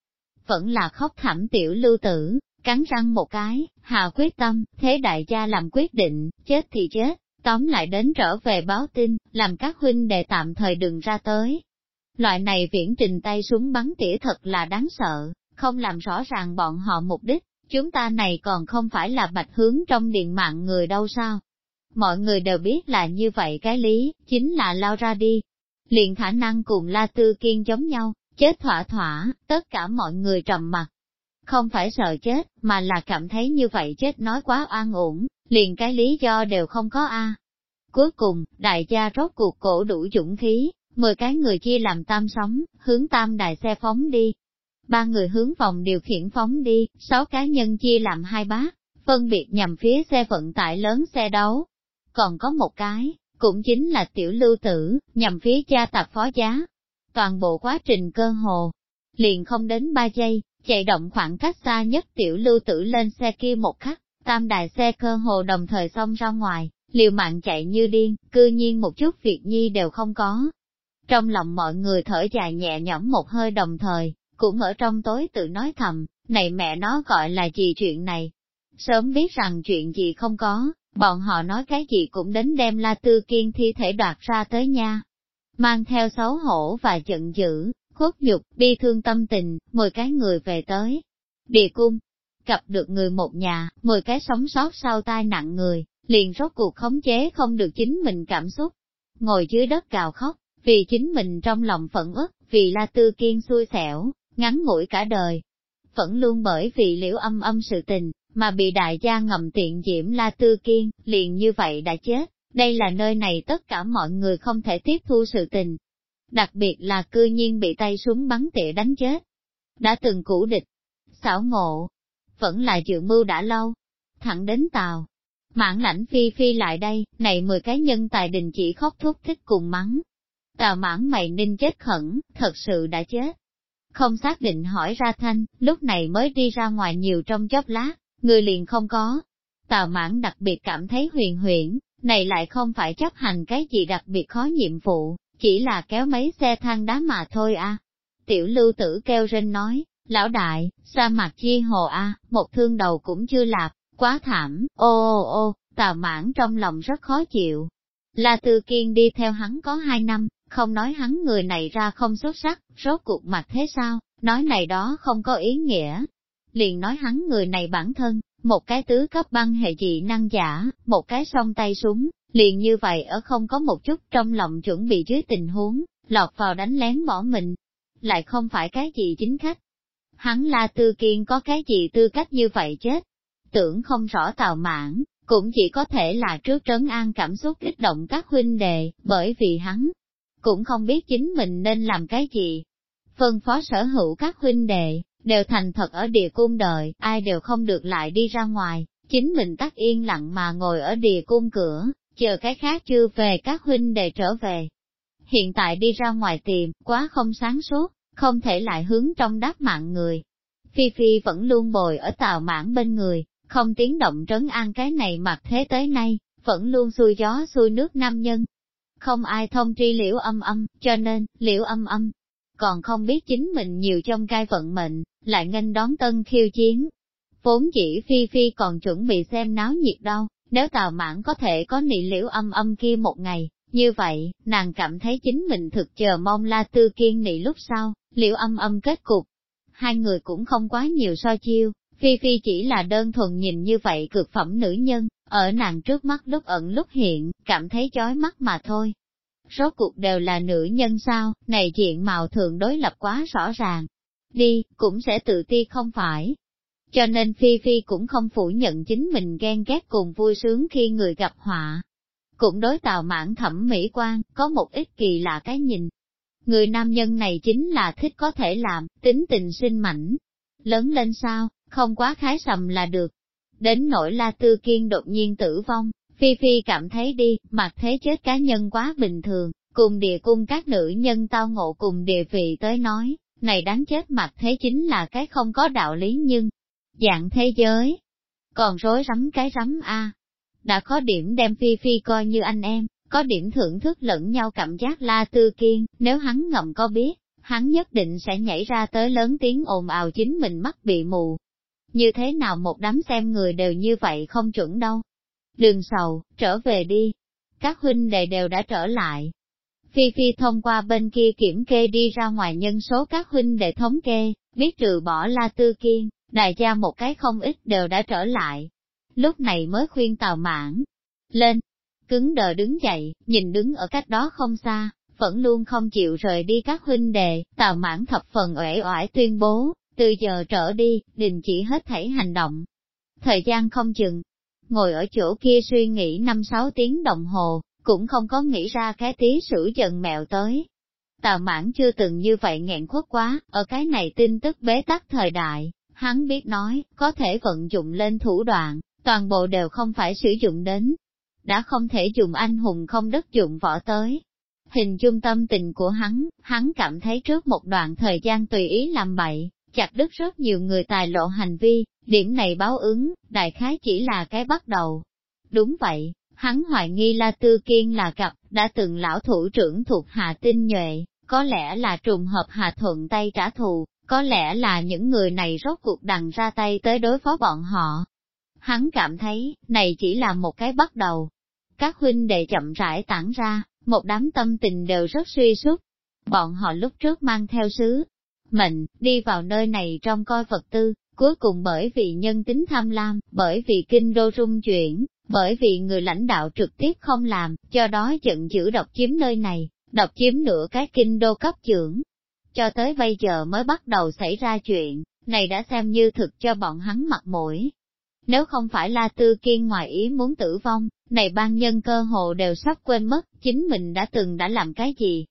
Vẫn là khóc thảm tiểu lưu tử, cắn răng một cái, hà quyết tâm, thế đại gia làm quyết định, chết thì chết, tóm lại đến trở về báo tin, làm các huynh đệ tạm thời đừng ra tới. Loại này viễn trình tay súng bắn tỉa thật là đáng sợ, không làm rõ ràng bọn họ mục đích, chúng ta này còn không phải là bạch hướng trong điện mạng người đâu sao. Mọi người đều biết là như vậy cái lý, chính là lao ra đi. Liền khả năng cùng La Tư Kiên giống nhau, chết thỏa thỏa, tất cả mọi người trầm mặt. Không phải sợ chết, mà là cảm thấy như vậy chết nói quá oan uổng, liền cái lý do đều không có a. Cuối cùng, đại gia rốt cuộc cổ đủ dũng khí, mười cái người chia làm tam sóng, hướng tam đại xe phóng đi. Ba người hướng vòng điều khiển phóng đi, sáu cá nhân chia làm hai bát, phân biệt nhằm phía xe vận tải lớn xe đấu. Còn có một cái, cũng chính là tiểu lưu tử, nhằm phía cha tạp phó giá. Toàn bộ quá trình cơ hồ, liền không đến ba giây, chạy động khoảng cách xa nhất tiểu lưu tử lên xe kia một khắc, tam đài xe cơ hồ đồng thời xông ra ngoài, liều mạng chạy như điên, cư nhiên một chút việc nhi đều không có. Trong lòng mọi người thở dài nhẹ nhõm một hơi đồng thời, cũng ở trong tối tự nói thầm, này mẹ nó gọi là gì chuyện này. Sớm biết rằng chuyện gì không có, bọn họ nói cái gì cũng đến đem La Tư Kiên thi thể đoạt ra tới nha. Mang theo xấu hổ và giận dữ, khuất nhục, bi thương tâm tình, mười cái người về tới. Địa cung, gặp được người một nhà, mười cái sống sót sau tai nạn người, liền rốt cuộc khống chế không được chính mình cảm xúc. Ngồi dưới đất cào khóc, vì chính mình trong lòng phẫn ức, vì La Tư Kiên xui xẻo, ngắn ngủi cả đời. Vẫn luôn bởi vì liễu âm âm sự tình, mà bị đại gia ngầm tiện diễm La Tư Kiên, liền như vậy đã chết. Đây là nơi này tất cả mọi người không thể tiếp thu sự tình. Đặc biệt là cư nhiên bị tay súng bắn tỉa đánh chết. Đã từng cũ địch, xảo ngộ, vẫn là dự mưu đã lâu. Thẳng đến tàu, mãn lãnh phi phi lại đây, này mười cái nhân tài đình chỉ khóc thúc thích cùng mắng. Tào mãn mày ninh chết khẩn, thật sự đã chết. Không xác định hỏi ra thanh, lúc này mới đi ra ngoài nhiều trong chốc lát, người liền không có. Tào mãn đặc biệt cảm thấy huyền huyễn, này lại không phải chấp hành cái gì đặc biệt khó nhiệm vụ, chỉ là kéo mấy xe thang đá mà thôi à. Tiểu lưu tử kêu rên nói, lão đại, sa mạc chi hồ a, một thương đầu cũng chưa lạp, quá thảm, ô ô ô, tào mãn trong lòng rất khó chịu. La Tư Kiên đi theo hắn có hai năm, không nói hắn người này ra không xuất sắc, rốt cuộc mặt thế sao, nói này đó không có ý nghĩa. Liền nói hắn người này bản thân, một cái tứ cấp băng hệ dị năng giả, một cái song tay súng, liền như vậy ở không có một chút trong lòng chuẩn bị dưới tình huống, lọt vào đánh lén bỏ mình. Lại không phải cái gì chính khách. Hắn La Tư Kiên có cái gì tư cách như vậy chết, tưởng không rõ tào mãn, cũng chỉ có thể là trước trấn an cảm xúc kích động các huynh đệ, bởi vì hắn cũng không biết chính mình nên làm cái gì. Phân phó sở hữu các huynh đệ, đều thành thật ở địa cung đợi, ai đều không được lại đi ra ngoài, chính mình tắt yên lặng mà ngồi ở địa cung cửa, chờ cái khác chưa về các huynh đệ trở về. Hiện tại đi ra ngoài tìm, quá không sáng suốt, không thể lại hướng trong đáp mạng người. Phi Phi vẫn luôn bồi ở tàu mãn bên người, không tiếng động trấn an cái này mặc thế tới nay, vẫn luôn xuôi gió xuôi nước nam nhân. Không ai thông tri liễu âm âm, cho nên, liễu âm âm, còn không biết chính mình nhiều trong cai vận mệnh, lại nghênh đón tân khiêu chiến. Vốn chỉ Phi Phi còn chuẩn bị xem náo nhiệt đâu, nếu tào mãn có thể có nị liễu âm âm kia một ngày, như vậy, nàng cảm thấy chính mình thực chờ mong la tư kiên nị lúc sau, liễu âm âm kết cục. Hai người cũng không quá nhiều so chiêu, Phi Phi chỉ là đơn thuần nhìn như vậy cực phẩm nữ nhân, ở nàng trước mắt lúc ẩn lúc hiện, cảm thấy chói mắt mà thôi. Rốt cuộc đều là nữ nhân sao, này diện mạo thường đối lập quá rõ ràng. Đi, cũng sẽ tự ti không phải. Cho nên Phi Phi cũng không phủ nhận chính mình ghen ghét cùng vui sướng khi người gặp họa. Cũng đối tào mãn thẩm mỹ quan, có một ít kỳ lạ cái nhìn. Người nam nhân này chính là thích có thể làm, tính tình sinh mảnh. Lớn lên sao, không quá khái sầm là được. Đến nỗi La Tư Kiên đột nhiên tử vong, Phi Phi cảm thấy đi, mặt thế chết cá nhân quá bình thường, cùng địa cung các nữ nhân tao ngộ cùng địa vị tới nói, Này đáng chết mặt thế chính là cái không có đạo lý nhưng, dạng thế giới, còn rối rắm cái rắm a Đã có điểm đem Phi Phi coi như anh em, có điểm thưởng thức lẫn nhau cảm giác la tư kiên, nếu hắn ngầm có biết, hắn nhất định sẽ nhảy ra tới lớn tiếng ồn ào chính mình mắt bị mù. Như thế nào một đám xem người đều như vậy không chuẩn đâu. Đường sầu, trở về đi. Các huynh đệ đều đã trở lại. Phi Phi thông qua bên kia kiểm kê đi ra ngoài nhân số các huynh đệ thống kê, biết trừ bỏ La Tư Kiên, đại gia một cái không ít đều đã trở lại. Lúc này mới khuyên tàu mãn. Lên, cứng đờ đứng dậy, nhìn đứng ở cách đó không xa, vẫn luôn không chịu rời đi các huynh đệ, tào mãn thập phần uể oải tuyên bố, từ giờ trở đi, đình chỉ hết thảy hành động. Thời gian không chừng, ngồi ở chỗ kia suy nghĩ năm sáu tiếng đồng hồ, cũng không có nghĩ ra cái tí sử dần mèo tới. Tào mãn chưa từng như vậy nghẹn khuất quá, ở cái này tin tức bế tắc thời đại, hắn biết nói, có thể vận dụng lên thủ đoạn, toàn bộ đều không phải sử dụng đến. Đã không thể dùng anh hùng không đất dụng võ tới, Hình dung tâm tình của hắn, hắn cảm thấy trước một đoạn thời gian tùy ý làm bậy, chặt đứt rất nhiều người tài lộ hành vi, điểm này báo ứng, đại khái chỉ là cái bắt đầu. Đúng vậy, hắn hoài nghi La Tư Kiên là cặp, đã từng lão thủ trưởng thuộc Hà Tinh Nhuệ, có lẽ là trùng hợp Hà Thuận tay trả thù, có lẽ là những người này rốt cuộc đằng ra tay tới đối phó bọn họ. Hắn cảm thấy, này chỉ là một cái bắt đầu. Các huynh đệ chậm rãi tản ra, một đám tâm tình đều rất suy sút. Bọn họ lúc trước mang theo sứ, mệnh, đi vào nơi này trong coi Phật tư, cuối cùng bởi vì nhân tính tham lam, bởi vì kinh đô rung chuyển, bởi vì người lãnh đạo trực tiếp không làm, cho đó giận dữ độc chiếm nơi này, độc chiếm nửa cái kinh đô cấp trưởng. Cho tới bây giờ mới bắt đầu xảy ra chuyện, này đã xem như thực cho bọn hắn mặt mũi. Nếu không phải La Tư Kiên ngoài ý muốn tử vong, này ban nhân cơ hồ đều sắp quên mất, chính mình đã từng đã làm cái gì.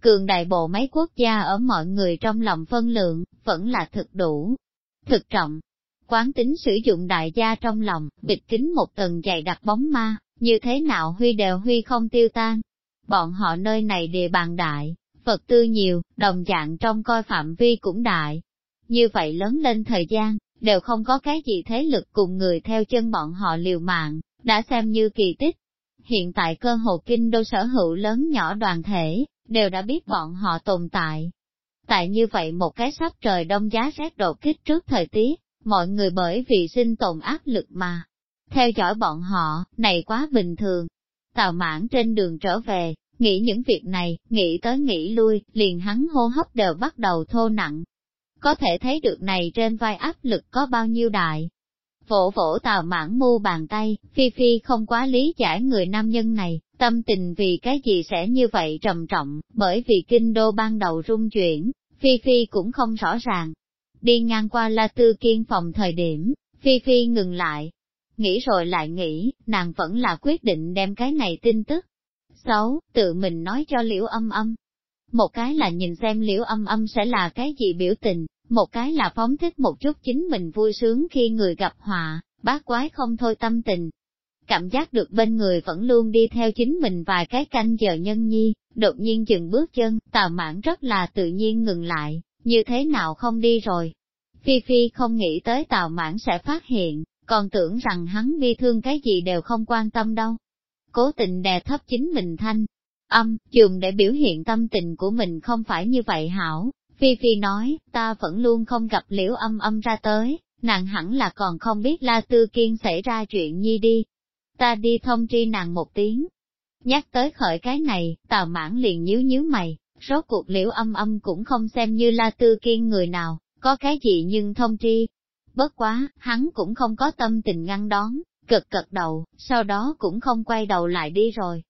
Cường đại bộ máy quốc gia ở mọi người trong lòng phân lượng, vẫn là thực đủ, thực trọng. Quán tính sử dụng đại gia trong lòng, bịt kín một tầng dày đặc bóng ma, như thế nào huy đều huy không tiêu tan. Bọn họ nơi này địa bàn đại, Phật tư nhiều, đồng dạng trong coi phạm vi cũng đại. Như vậy lớn lên thời gian, đều không có cái gì thế lực cùng người theo chân bọn họ liều mạng, đã xem như kỳ tích. Hiện tại cơ hồ kinh đô sở hữu lớn nhỏ đoàn thể, đều đã biết bọn họ tồn tại. Tại như vậy một cái sắp trời đông giá rét đột kích trước thời tiết, mọi người bởi vì sinh tồn áp lực mà. Theo dõi bọn họ, này quá bình thường. Tào mãn trên đường trở về, nghĩ những việc này, nghĩ tới nghĩ lui, liền hắn hô hấp đều bắt đầu thô nặng. Có thể thấy được này trên vai áp lực có bao nhiêu đại. Vỗ vỗ tào mãn mu bàn tay, Phi Phi không quá lý giải người nam nhân này, tâm tình vì cái gì sẽ như vậy trầm trọng, bởi vì kinh đô ban đầu rung chuyển, Phi Phi cũng không rõ ràng. Đi ngang qua La Tư Kiên phòng thời điểm, Phi Phi ngừng lại. Nghĩ rồi lại nghĩ, nàng vẫn là quyết định đem cái này tin tức. Xấu, tự mình nói cho liễu âm âm. Một cái là nhìn xem liễu âm âm sẽ là cái gì biểu tình, một cái là phóng thích một chút chính mình vui sướng khi người gặp họa, bác quái không thôi tâm tình. Cảm giác được bên người vẫn luôn đi theo chính mình vài cái canh giờ nhân nhi, đột nhiên dừng bước chân, tào mãn rất là tự nhiên ngừng lại, như thế nào không đi rồi. Phi Phi không nghĩ tới tào mãn sẽ phát hiện, còn tưởng rằng hắn bi thương cái gì đều không quan tâm đâu. Cố tình đè thấp chính mình thanh, âm, dùng để biểu hiện tâm tình của mình không phải như vậy hảo, Phi Phi nói, ta vẫn luôn không gặp liễu âm âm ra tới, nàng hẳn là còn không biết La Tư Kiên xảy ra chuyện nhi đi. Ta đi thông tri nàng một tiếng. Nhắc tới khởi cái này, tào mãn liền nhíu nhíu mày, rốt cuộc liễu âm âm cũng không xem như La Tư Kiên người nào, có cái gì nhưng thông tri. Bất quá, hắn cũng không có tâm tình ngăn đón, cực cật đầu, sau đó cũng không quay đầu lại đi rồi.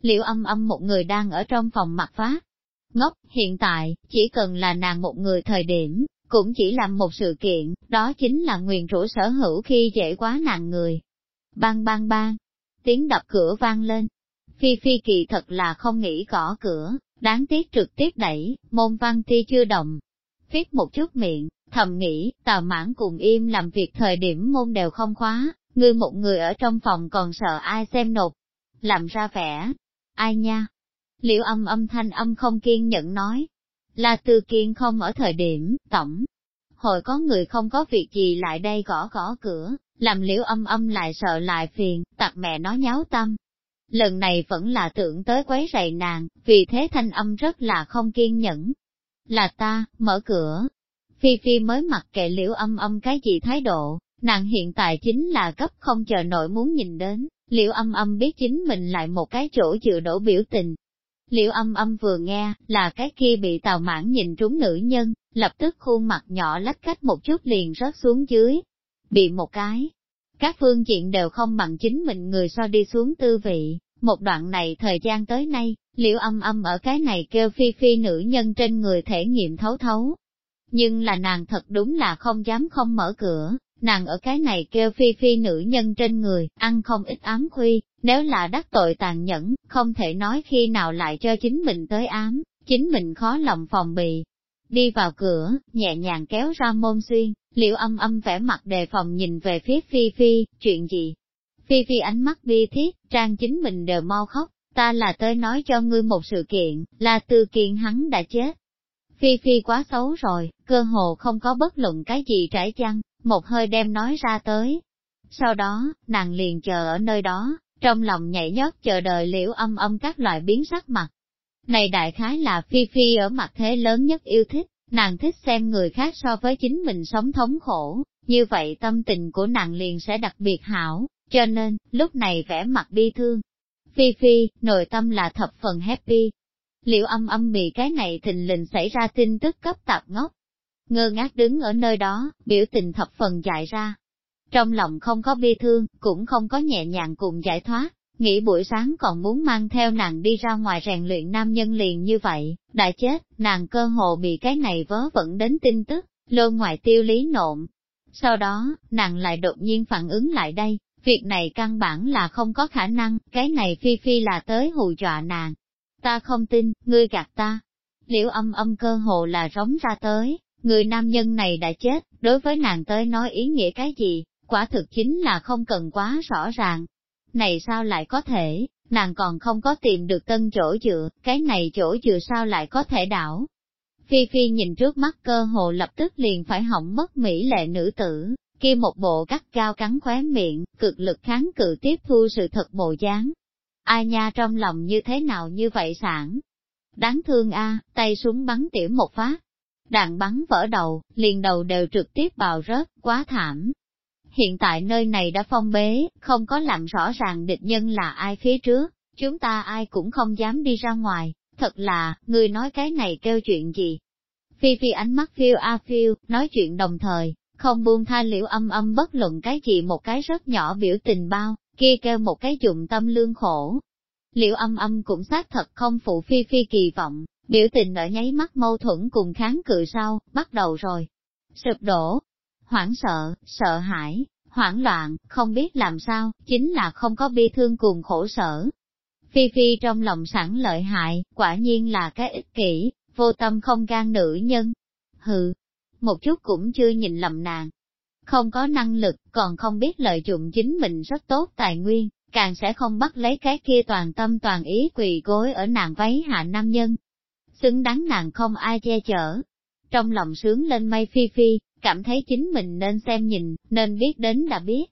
Liễu âm âm một người đang ở trong phòng mặt phát, Ngốc, hiện tại, chỉ cần là nàng một người thời điểm, cũng chỉ làm một sự kiện, đó chính là nguyền rủa sở hữu khi dễ quá nàng người. Bang bang bang, tiếng đập cửa vang lên. Phi Phi kỳ thật là không nghĩ gõ cửa, đáng tiếc trực tiếp đẩy, môn văn ti chưa động. Viết một chút miệng, thầm nghĩ, tào mãn cùng im làm việc thời điểm môn đều không khóa, ngươi một người ở trong phòng còn sợ ai xem nộp. Làm ra vẻ. Ai nha, Liễu âm âm thanh âm không kiên nhẫn nói. là từ Kiên không ở thời điểm, tổng. Hồi có người không có việc gì lại đây gõ gõ cửa, làm liễu âm âm lại sợ lại phiền, tặc mẹ nó nháo tâm. Lần này vẫn là tưởng tới quấy rầy nàng, vì thế thanh âm rất là không kiên nhẫn. Là ta, mở cửa. Phi Phi mới mặc kệ liễu âm âm cái gì thái độ, nàng hiện tại chính là cấp không chờ nổi muốn nhìn đến, liễu âm âm biết chính mình lại một cái chỗ chịu đổ biểu tình. Liễu âm âm vừa nghe, là cái kia bị tào mãn nhìn trúng nữ nhân, lập tức khuôn mặt nhỏ lách cách một chút liền rớt xuống dưới. Bị một cái. Các phương diện đều không bằng chính mình người so đi xuống tư vị. Một đoạn này thời gian tới nay, liễu âm âm ở cái này kêu phi phi nữ nhân trên người thể nghiệm thấu thấu. Nhưng là nàng thật đúng là không dám không mở cửa, nàng ở cái này kêu phi phi nữ nhân trên người, ăn không ít ám khuy, nếu là đắc tội tàn nhẫn, không thể nói khi nào lại cho chính mình tới ám, chính mình khó lòng phòng bị. Đi vào cửa, nhẹ nhàng kéo ra môn xuyên, liệu âm âm vẻ mặt đề phòng nhìn về phía phi phi, chuyện gì? Phi phi ánh mắt bi thiết, trang chính mình đều mau khóc, ta là tới nói cho ngươi một sự kiện, là từ kiện hắn đã chết. Phi Phi quá xấu rồi, cơ hồ không có bất luận cái gì trải chăng, một hơi đem nói ra tới. Sau đó, nàng liền chờ ở nơi đó, trong lòng nhảy nhót chờ đợi liễu âm âm các loại biến sắc mặt. Này đại khái là Phi Phi ở mặt thế lớn nhất yêu thích, nàng thích xem người khác so với chính mình sống thống khổ, như vậy tâm tình của nàng liền sẽ đặc biệt hảo, cho nên, lúc này vẻ mặt bi thương. Phi Phi, nội tâm là thập phần happy. Liệu âm âm bị cái này thình lình xảy ra tin tức cấp tạp ngốc, ngơ ngác đứng ở nơi đó, biểu tình thập phần dại ra. Trong lòng không có bi thương, cũng không có nhẹ nhàng cùng giải thoát, nghĩ buổi sáng còn muốn mang theo nàng đi ra ngoài rèn luyện nam nhân liền như vậy, đã chết, nàng cơ hồ bị cái này vớ vẫn đến tin tức, lô ngoài tiêu lý nộn. Sau đó, nàng lại đột nhiên phản ứng lại đây, việc này căn bản là không có khả năng, cái này phi phi là tới hù dọa nàng. Ta không tin, ngươi gạt ta. Liễu âm âm cơ hồ là rống ra tới, Người nam nhân này đã chết, đối với nàng tới nói ý nghĩa cái gì, quả thực chính là không cần quá rõ ràng. Này sao lại có thể, nàng còn không có tìm được tân chỗ dựa, cái này chỗ dựa sao lại có thể đảo. Phi Phi nhìn trước mắt cơ hồ lập tức liền phải hỏng mất mỹ lệ nữ tử, kia một bộ cắt cao cắn khóe miệng, cực lực kháng cự tiếp thu sự thật bộ dáng. Ai nha trong lòng như thế nào như vậy sản? Đáng thương a, tay súng bắn tiểu một phát, đạn bắn vỡ đầu, liền đầu đều trực tiếp bào rớt, quá thảm. Hiện tại nơi này đã phong bế, không có làm rõ ràng địch nhân là ai phía trước, chúng ta ai cũng không dám đi ra ngoài, thật là, người nói cái này kêu chuyện gì. Phi Phi ánh mắt phiêu a phiêu, nói chuyện đồng thời, không buông tha liễu âm âm bất luận cái gì một cái rất nhỏ biểu tình bao, kia kêu một cái dụng tâm lương khổ. Liễu âm âm cũng xác thật không phụ Phi Phi kỳ vọng, Biểu tình ở nháy mắt mâu thuẫn cùng kháng cự sau, bắt đầu rồi. Sụp đổ, hoảng sợ, sợ hãi, hoảng loạn, không biết làm sao, chính là không có bi thương cùng khổ sở. Phi Phi trong lòng sẵn lợi hại, quả nhiên là cái ích kỷ, vô tâm không gan nữ nhân. Hừ, một chút cũng chưa nhìn lầm nàng. Không có năng lực, còn không biết lợi dụng chính mình rất tốt tài nguyên, càng sẽ không bắt lấy cái kia toàn tâm toàn ý quỳ gối ở nàng váy hạ nam nhân, xứng đáng nàng không ai che chở. Trong lòng sướng lên mây phi phi, cảm thấy chính mình nên xem nhìn, nên biết đến đã biết.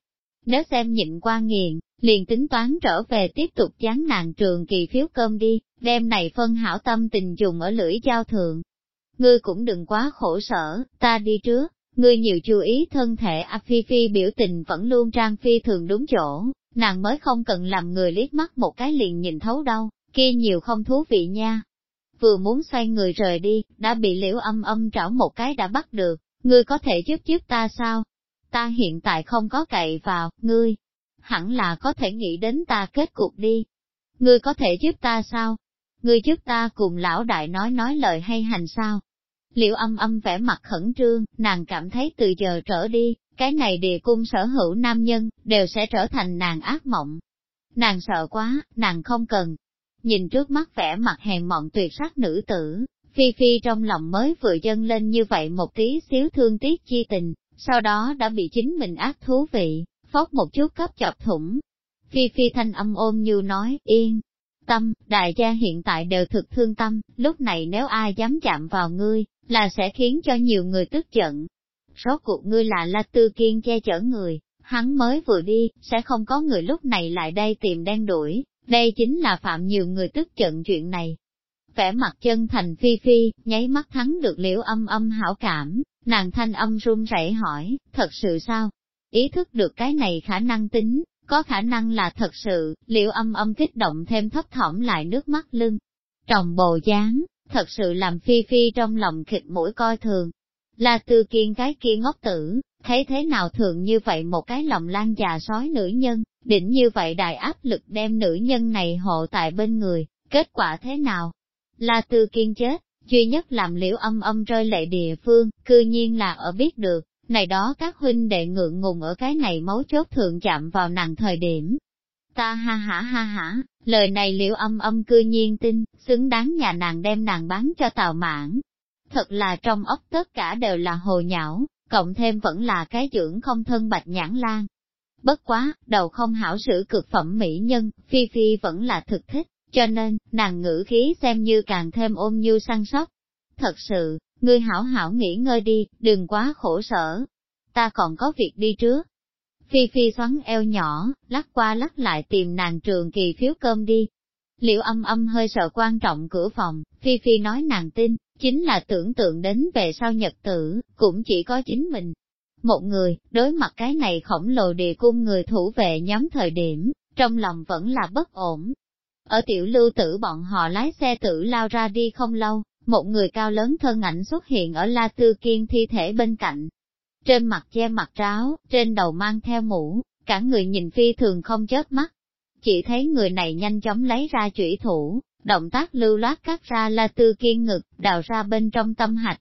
Nếu xem nhịn qua nghiền, liền tính toán trở về tiếp tục chán nàng trường kỳ phiếu cơm đi, đem này phân hảo tâm tình dùng ở lưỡi giao thượng. Ngươi cũng đừng quá khổ sở, ta đi trước, ngươi nhiều chú ý thân thể A Phi Phi biểu tình vẫn luôn trang phi thường đúng chỗ, nàng mới không cần làm người liếc mắt một cái liền nhìn thấu đâu, kia nhiều không thú vị nha vừa muốn xoay người rời đi, đã bị liễu âm âm trảo một cái đã bắt được, ngươi có thể giúp giúp ta sao? Ta hiện tại không có cậy vào, ngươi, hẳn là có thể nghĩ đến ta kết cục đi. Ngươi có thể giúp ta sao? Ngươi giúp ta cùng lão đại nói nói lời hay hành sao? Liễu âm âm vẻ mặt khẩn trương, nàng cảm thấy từ giờ trở đi, cái này địa cung sở hữu nam nhân, đều sẽ trở thành nàng ác mộng. Nàng sợ quá, nàng không cần, Nhìn trước mắt vẻ mặt hèn mọn tuyệt sắc nữ tử, Phi Phi trong lòng mới vừa dâng lên như vậy một tí xíu thương tiếc chi tình, sau đó đã bị chính mình ác thú vị, phóc một chút cấp chọc thủng. Phi Phi thanh âm ôm như nói, yên, tâm, đại gia hiện tại đều thực thương tâm, lúc này nếu ai dám chạm vào ngươi, là sẽ khiến cho nhiều người tức giận. Rốt cuộc ngươi là La Tư Kiên che chở người, hắn mới vừa đi, sẽ không có người lúc này lại đây tìm đen đuổi, đây chính là phạm nhiều người tức giận chuyện này. Vẻ mặt chân thành phi phi, nháy mắt thắng được liễu âm âm hảo cảm, nàng thanh âm run rẩy hỏi, thật sự sao? Ý thức được cái này khả năng tính, có khả năng là thật sự, liễu âm âm kích động thêm thấp thỏm lại nước mắt lưng. Trồng bồ dáng, thật sự làm phi phi trong lòng khịt mũi coi thường. Là từ kiên cái kia ngốc tử, thấy thế nào thường như vậy một cái lòng lan già sói nữ nhân, định như vậy đại áp lực đem nữ nhân này hộ tại bên người, kết quả thế nào? Là tư kiên chết, duy nhất làm liễu âm âm rơi lệ địa phương, cư nhiên là ở biết được, này đó các huynh đệ ngượng ngùng ở cái này mấu chốt thượng chạm vào nàng thời điểm. Ta ha ha ha ha lời này liễu âm âm cư nhiên tin, xứng đáng nhà nàng đem nàng bán cho tào mãn. Thật là trong ốc tất cả đều là hồ nhão, cộng thêm vẫn là cái dưỡng không thân bạch nhãn lan. Bất quá, đầu không hảo sử cực phẩm mỹ nhân, Phi Phi vẫn là thực thích, cho nên, nàng ngữ khí xem như càng thêm ôm như săn sóc. Thật sự, ngươi hảo hảo nghỉ ngơi đi, đừng quá khổ sở. Ta còn có việc đi trước. Phi Phi xoắn eo nhỏ, lắc qua lắc lại tìm nàng trường kỳ phiếu cơm đi. Liệu âm âm hơi sợ quan trọng cửa phòng, Phi Phi nói nàng tin, chính là tưởng tượng đến về sau nhật tử, cũng chỉ có chính mình. Một người, đối mặt cái này khổng lồ địa cung người thủ vệ nhóm thời điểm, trong lòng vẫn là bất ổn. Ở tiểu lưu tử bọn họ lái xe tử lao ra đi không lâu, một người cao lớn thân ảnh xuất hiện ở La Tư Kiên thi thể bên cạnh. Trên mặt che mặt ráo, trên đầu mang theo mũ, cả người nhìn phi thường không chớp mắt. Chỉ thấy người này nhanh chóng lấy ra chủy thủ, động tác lưu loát cắt ra La Tư Kiên ngực, đào ra bên trong tâm hạch.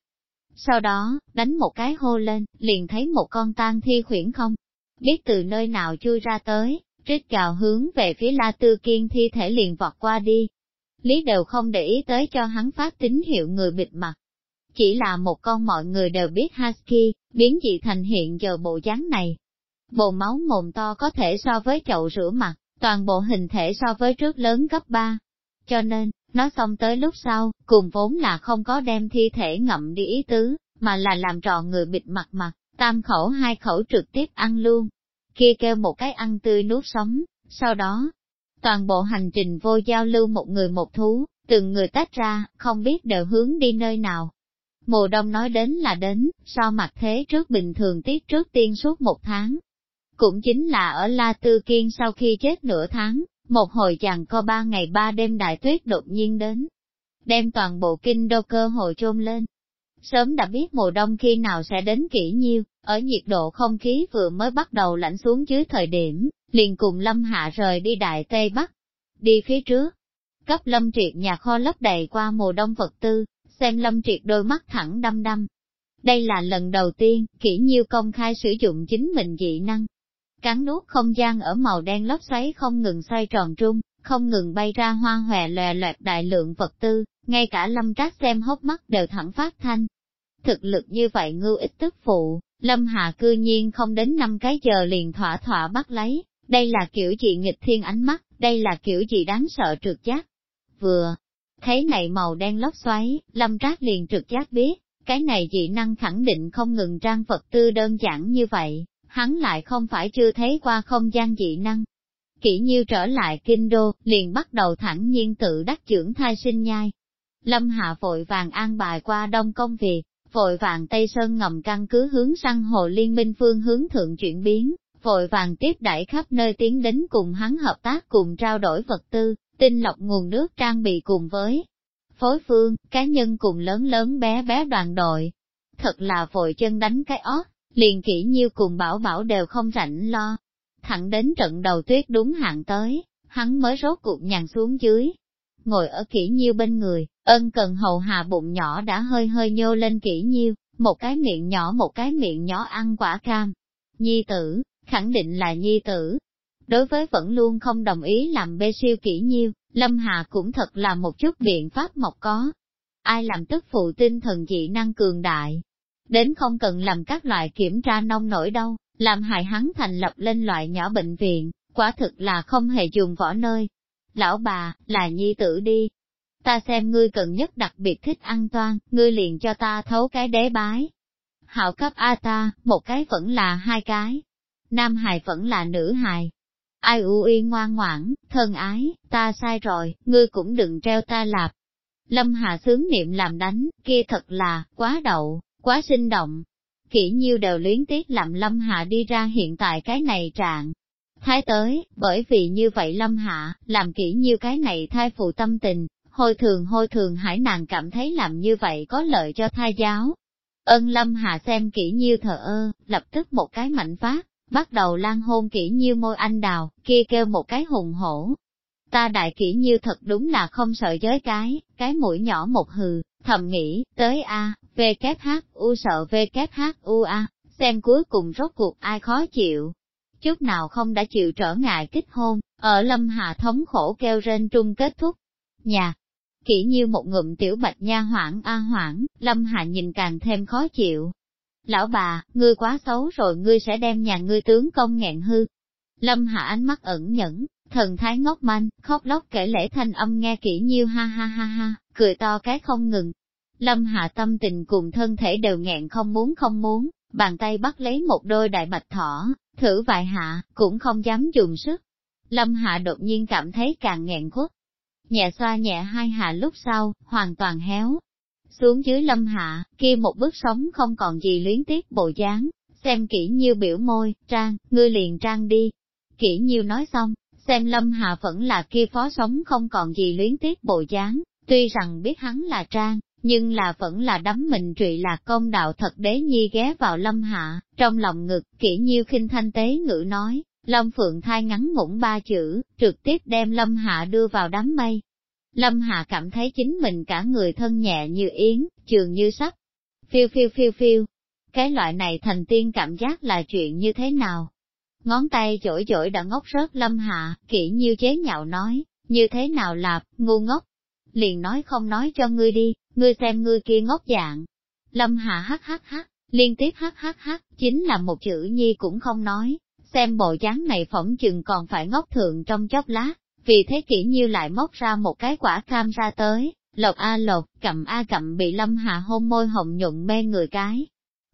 Sau đó, đánh một cái hô lên, liền thấy một con tang thi khuyển không, biết từ nơi nào chui ra tới, rít gào hướng về phía La Tư Kiên thi thể liền vọt qua đi, Lý đều không để ý tới cho hắn phát tín hiệu người bịt mặt. Chỉ là một con mọi người đều biết Husky, biến dị thành hiện giờ bộ dáng này. Bộ máu mồm to có thể so với chậu rửa mặt, toàn bộ hình thể so với trước lớn gấp 3. Cho nên, nói xong tới lúc sau, cùng vốn là không có đem thi thể ngậm đi ý tứ, mà là làm trò người bịt mặt mặt, tam khẩu hai khẩu trực tiếp ăn luôn. Kia kêu một cái ăn tươi nuốt sống, sau đó, Toàn bộ hành trình vô giao lưu một người một thú, từng người tách ra, không biết đều hướng đi nơi nào. Mùa đông nói đến là đến, so mặt thế trước bình thường tiết trước tiên suốt một tháng. Cũng chính là ở La Tư Kiên sau khi chết nửa tháng, một hồi chàng co ba ngày ba đêm đại tuyết đột nhiên đến. Đem toàn bộ kinh đô cơ hội chôn lên. Sớm đã biết mùa đông khi nào sẽ đến kỹ nhiêu, ở nhiệt độ không khí vừa mới bắt đầu lạnh xuống dưới thời điểm, liền cùng Lâm Hạ rời đi Đại Tây Bắc. Đi phía trước, cấp Lâm Triệt nhà kho lấp đầy qua mùa đông vật tư, xem Lâm Triệt đôi mắt thẳng đăm đăm. Đây là lần đầu tiên, kỹ nhiêu công khai sử dụng chính mình dị năng. Cắn nuốt không gian ở màu đen lốc xoáy không ngừng xoay tròn trung, không ngừng bay ra hoa hòe lòe loẹt đại lượng vật tư, ngay cả lâm trác xem hốc mắt đều thẳng phát thanh. Thực lực như vậy ngưu ít tức phụ, lâm hà cư nhiên không đến năm cái giờ liền thỏa thỏa bắt lấy, đây là kiểu gì nghịch thiên ánh mắt, đây là kiểu gì đáng sợ trượt giác. Vừa, thấy này màu đen lốc xoáy, lâm trác liền trượt giác biết, cái này dị năng khẳng định không ngừng trang vật tư đơn giản như vậy, hắn lại không phải chưa thấy qua không gian dị năng. Kỷ nhiêu trở lại kinh đô, liền bắt đầu thẳng nhiên tự đắc trưởng thai sinh nhai. Lâm Hạ vội vàng an bài qua đông công việc, vội vàng Tây Sơn ngầm căn cứ hướng sang hồ liên minh phương hướng thượng chuyển biến, vội vàng tiếp đẩy khắp nơi tiến đến cùng hắn hợp tác cùng trao đổi vật tư, tinh lọc nguồn nước trang bị cùng với phối phương, cá nhân cùng lớn lớn bé bé đoàn đội. Thật là vội chân đánh cái ót, liền kỹ nhiêu cùng bảo bảo đều không rảnh lo. Thẳng đến trận đầu tuyết đúng hạn tới, hắn mới rốt cuộc nhàn xuống dưới. Ngồi ở kỹ nhiêu bên người, ân cần hầu hà bụng nhỏ đã hơi hơi nhô lên kỹ nhiêu, một cái miệng nhỏ một cái miệng nhỏ ăn quả cam. Nhi tử, khẳng định là nhi tử. Đối với vẫn luôn không đồng ý làm bê siêu kỹ nhiêu, Lâm Hà cũng thật là một chút biện pháp mộc có. Ai làm tức phụ tinh thần dị năng cường đại, đến không cần làm các loại kiểm tra nông nổi đâu, làm hại hắn thành lập lên loại nhỏ bệnh viện, quả thực là không hề dùng võ nơi. lão bà, là nhi tử đi. Ta xem ngươi cần nhất đặc biệt thích ăn toan, ngươi liền cho ta thấu cái đế bái. Hạo cấp A ta, một cái vẫn là hai cái. Nam hài vẫn là nữ hài. Ai u y ngoan ngoãn, thân ái, ta sai rồi, ngươi cũng đừng treo ta lạp. Lâm Hà sướng niệm làm đánh, kia thật là, quá đậu, quá sinh động. Kỷ nhiêu đều luyến tiếc làm Lâm hạ đi ra hiện tại cái này trạng. Thái tới, bởi vì như vậy Lâm Hạ, làm kỹ nhiêu cái này thai phụ tâm tình, hồi thường hồi thường hải nàng cảm thấy làm như vậy có lợi cho thai giáo. Ân Lâm Hạ xem kỹ nhiêu thờ ơ, lập tức một cái mạnh phát, bắt đầu lan hôn kỹ nhiêu môi anh đào, kia kêu một cái hùng hổ, Ta đại kỹ như thật đúng là không sợ giới cái, cái mũi nhỏ một hừ, thầm nghĩ, tới A, kép H, U sợ V kép H, U A, xem cuối cùng rốt cuộc ai khó chịu. Chút nào không đã chịu trở ngại kích hôn, ở lâm hà thống khổ kêu rên trung kết thúc. Nhà, kỹ như một ngụm tiểu bạch nha hoảng a hoảng, lâm hà nhìn càng thêm khó chịu. Lão bà, ngươi quá xấu rồi ngươi sẽ đem nhà ngươi tướng công nghẹn hư. Lâm Hà ánh mắt ẩn nhẫn, Thần thái ngốc manh, khóc lóc kể lễ thanh âm nghe kỹ nhiêu ha ha ha ha, cười to cái không ngừng. Lâm hạ tâm tình cùng thân thể đều nghẹn không muốn không muốn, bàn tay bắt lấy một đôi đại bạch thỏ, thử vài hạ, cũng không dám dùng sức. Lâm hạ đột nhiên cảm thấy càng nghẹn khuất. Nhẹ xoa nhẹ hai hạ lúc sau, hoàn toàn héo. Xuống dưới lâm hạ, kia một bước sống không còn gì luyến tiếc bộ dáng, xem kỹ như biểu môi, trang, ngươi liền trang đi. Kỹ nhiêu nói xong, Xem Lâm hạ vẫn là kia phó sống không còn gì luyến tiếc bộ dáng, tuy rằng biết hắn là trang, nhưng là vẫn là đắm mình trụy là công đạo thật đế nhi ghé vào Lâm Hạ, trong lòng ngực, kỹ nhiêu khinh thanh tế ngữ nói, Lâm Phượng thai ngắn ngủn ba chữ, trực tiếp đem Lâm Hạ đưa vào đám mây. Lâm Hạ cảm thấy chính mình cả người thân nhẹ như yến, trường như sắp, phiêu phiêu phiêu phiêu. Cái loại này thành tiên cảm giác là chuyện như thế nào? Ngón tay chổi chổi đã ngốc rớt lâm hạ, kỹ như chế nhạo nói, như thế nào lạp, ngu ngốc. Liền nói không nói cho ngươi đi, ngươi xem ngươi kia ngốc dạng. Lâm Hà hắc hắc hắc, liên tiếp hắc hắc hắc, chính là một chữ nhi cũng không nói, xem bộ dáng này phỏng chừng còn phải ngốc thượng trong chốc lá, vì thế kỹ như lại móc ra một cái quả cam ra tới, lộc a lộc, cầm a cầm bị lâm Hà hôn môi hồng nhuận mê người cái,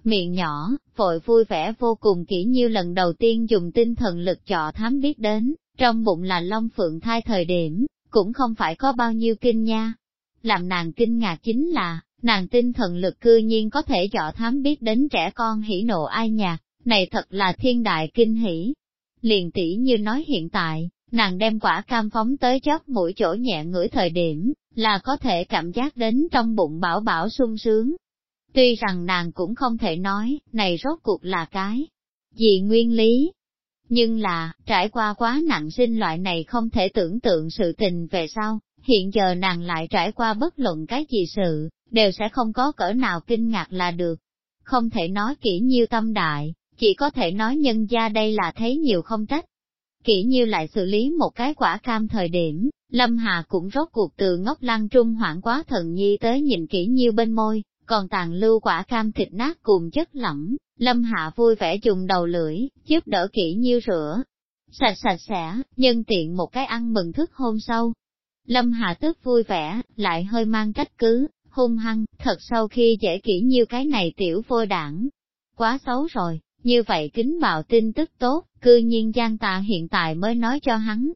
miệng nhỏ, vội vui vẻ vô cùng kỹ như lần đầu tiên dùng tinh thần lực trọ thám biết đến, trong bụng là Long Phượng thai thời điểm, cũng không phải có bao nhiêu kinh nha. Làm nàng kinh ngạc chính là, nàng tinh thần lực cư nhiên có thể dọ thám biết đến trẻ con hỉ nộ ai nhạc, này thật là thiên đại kinh hỉ. Liền tỷ như nói hiện tại, nàng đem quả cam phóng tới chóp mũi chỗ nhẹ ngửi thời điểm, là có thể cảm giác đến trong bụng bảo bảo sung sướng, Tuy rằng nàng cũng không thể nói, này rốt cuộc là cái gì nguyên lý. Nhưng là, trải qua quá nặng sinh loại này không thể tưởng tượng sự tình về sau, hiện giờ nàng lại trải qua bất luận cái gì sự, đều sẽ không có cỡ nào kinh ngạc là được. Không thể nói kỹ nhiêu tâm đại, chỉ có thể nói nhân gia đây là thấy nhiều không trách. Kỹ nhiêu lại xử lý một cái quả cam thời điểm, Lâm Hà cũng rốt cuộc từ ngốc lăng trung hoảng quá thần nhi tới nhìn kỹ nhiêu bên môi, còn tàn lưu quả cam thịt nát cùng chất lỏng, lâm hạ vui vẻ dùng đầu lưỡi, giúp đỡ kỹ nhiêu rửa. Sạch sạch sẽ, nhân tiện một cái ăn mừng thức hôm sau. Lâm hạ tức vui vẻ, lại hơi mang trách cứ, hung hăng, thật sau khi dễ kỹ nhiêu cái này tiểu vô đảng. Quá xấu rồi, như vậy kính bạo tin tức tốt, cư nhiên gian tà hiện tại mới nói cho hắn.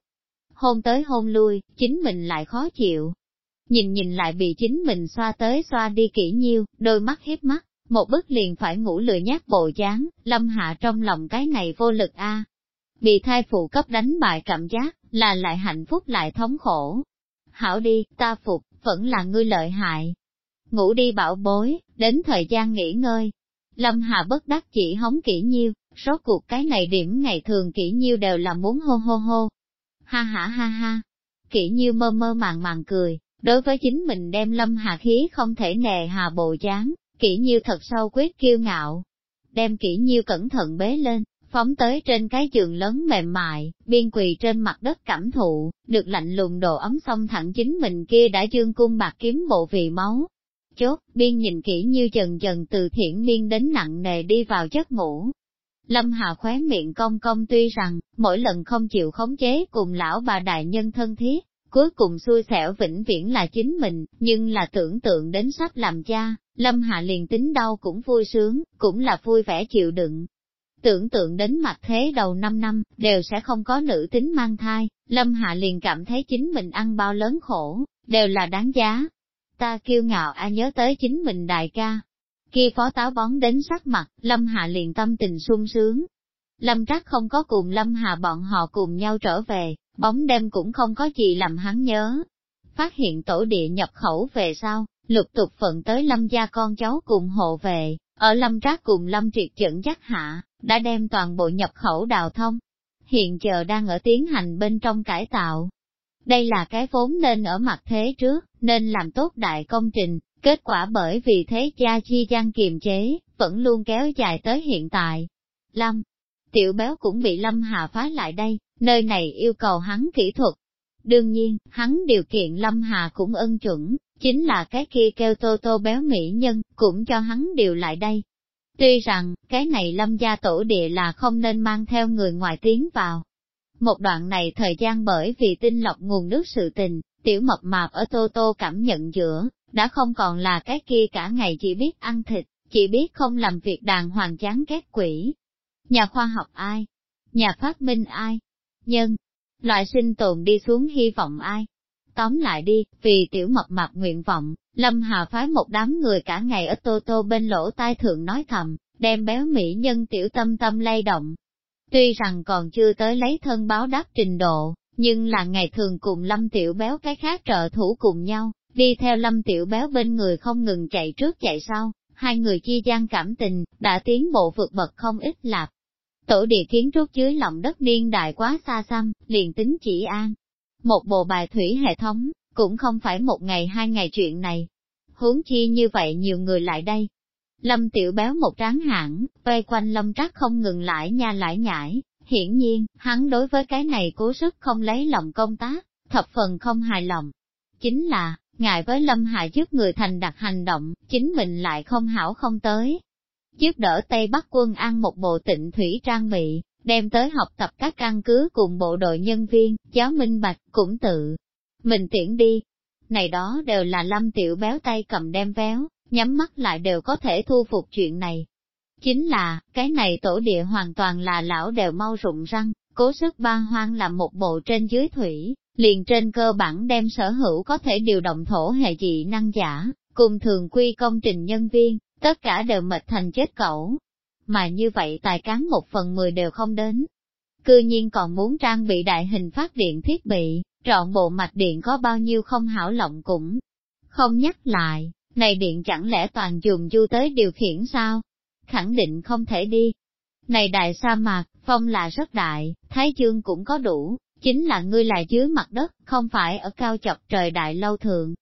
Hôn tới hôn lui, chính mình lại khó chịu, nhìn nhìn lại bị chính mình xoa tới xoa đi kỹ nhiêu, đôi mắt hiếp mắt, một bức liền phải ngủ lười nhát bộ dáng, lâm hạ trong lòng cái này vô lực a Bị thai phụ cấp đánh bại cảm giác, là lại hạnh phúc lại thống khổ. Hảo đi, ta phục, vẫn là ngươi lợi hại. Ngủ đi bảo bối, đến thời gian nghỉ ngơi. Lâm Hạ bất đắc chỉ hống kỹ nhiêu, số cuộc cái này điểm ngày thường kỹ nhiêu đều là muốn hô hô hô. Ha ha ha ha. Kỹ nhiêu mơ mơ màng màng cười, Đối với chính mình đem lâm hà khí không thể nề hà bồ dáng, kỹ nhiêu thật sâu quyết kiêu ngạo. Đem kỹ nhiêu cẩn thận bế lên, phóng tới trên cái giường lớn mềm mại, biên quỳ trên mặt đất cảm thụ, được lạnh lùng độ ấm xong thẳng chính mình kia đã dương cung bạc kiếm bộ vị máu. Chốt, biên nhìn kỹ như dần dần từ thiển miên đến nặng nề đi vào giấc ngủ. Lâm Hà khóe miệng cong cong tuy rằng, mỗi lần không chịu khống chế cùng lão bà đại nhân thân thiết, cuối cùng xui xẻo vĩnh viễn là chính mình, nhưng là tưởng tượng đến sắp làm cha, Lâm Hạ liền tính đau cũng vui sướng, cũng là vui vẻ chịu đựng. Tưởng tượng đến mặt thế đầu 5 năm, đều sẽ không có nữ tính mang thai, Lâm Hạ liền cảm thấy chính mình ăn bao lớn khổ, đều là đáng giá. Ta kiêu ngạo a nhớ tới chính mình đại ca. Kia phó táo bón đến sắc mặt, Lâm Hạ liền tâm tình sung sướng. Lâm Trác không có cùng Lâm Hạ bọn họ cùng nhau trở về, bóng đêm cũng không có gì làm hắn nhớ. Phát hiện tổ địa nhập khẩu về sau, lục tục phận tới lâm gia con cháu cùng hộ về, ở lâm trác cùng lâm triệt dẫn dắt hạ, đã đem toàn bộ nhập khẩu đào thông. Hiện giờ đang ở tiến hành bên trong cải tạo. Đây là cái vốn nên ở mặt thế trước, nên làm tốt đại công trình, kết quả bởi vì thế gia chi gian kiềm chế, vẫn luôn kéo dài tới hiện tại. Lâm, tiểu béo cũng bị Lâm Hà phá lại đây, nơi này yêu cầu hắn kỹ thuật. Đương nhiên, hắn điều kiện Lâm Hà cũng ân chuẩn, chính là cái kia kêu tô tô béo mỹ nhân, cũng cho hắn điều lại đây. Tuy rằng, cái này lâm gia tổ địa là không nên mang theo người ngoài tiến vào. Một đoạn này thời gian bởi vì tinh lọc nguồn nước sự tình, tiểu mập mạp ở tô tô cảm nhận giữa, đã không còn là cái kia cả ngày chỉ biết ăn thịt, chỉ biết không làm việc đàng hoàng chán ghét quỷ. Nhà khoa học ai? Nhà phát minh ai? Nhân, loại sinh tồn đi xuống hy vọng ai? Tóm lại đi, vì tiểu mập mạp nguyện vọng, Lâm Hà phái một đám người cả ngày ở tô tô bên lỗ tai thượng nói thầm, đem béo mỹ nhân tiểu tâm tâm lay động. Tuy rằng còn chưa tới lấy thân báo đáp trình độ, nhưng là ngày thường cùng Lâm tiểu béo cái khác trợ thủ cùng nhau, đi theo Lâm tiểu béo bên người không ngừng chạy trước chạy sau, hai người chi gian cảm tình, đã tiến bộ vượt bậc không ít lạp. Tổ địa kiến trúc dưới lòng đất niên đại quá xa xăm, liền tính chỉ an, một bộ bài thủy hệ thống, cũng không phải một ngày hai ngày chuyện này. Huống chi như vậy nhiều người lại đây. Lâm tiểu béo một tráng hãng, vây quanh lâm trắc không ngừng lại nha lại nhải. Hiển nhiên, hắn đối với cái này cố sức không lấy lòng công tác, thập phần không hài lòng. Chính là, ngại với lâm hạ giúp người thành đặt hành động, chính mình lại không hảo không tới. Giúp đỡ Tây Bắc quân ăn một bộ tịnh thủy trang bị, đem tới học tập các căn cứ cùng bộ đội nhân viên, giáo minh bạch, cũng tự. Mình tiễn đi. Này đó đều là lâm tiểu béo tay cầm đem véo, nhắm mắt lại đều có thể thu phục chuyện này. Chính là, cái này tổ địa hoàn toàn là lão đều mau rụng răng, cố sức ba hoang làm một bộ trên dưới thủy, liền trên cơ bản đem sở hữu có thể điều động thổ hệ dị năng giả, cùng thường quy công trình nhân viên, tất cả đều mệt thành chết cẩu, mà như vậy tài cán một phần mười đều không đến. Cư nhiên còn muốn trang bị đại hình phát điện thiết bị, trọn bộ mạch điện có bao nhiêu không hảo lộng cũng không nhắc lại, này điện chẳng lẽ toàn dùng du tới điều khiển sao? Khẳng định không thể đi. Này đại sa mạc, phong là rất đại, thái dương cũng có đủ, chính là ngươi là dưới mặt đất, không phải ở cao chọc trời đại lâu thượng.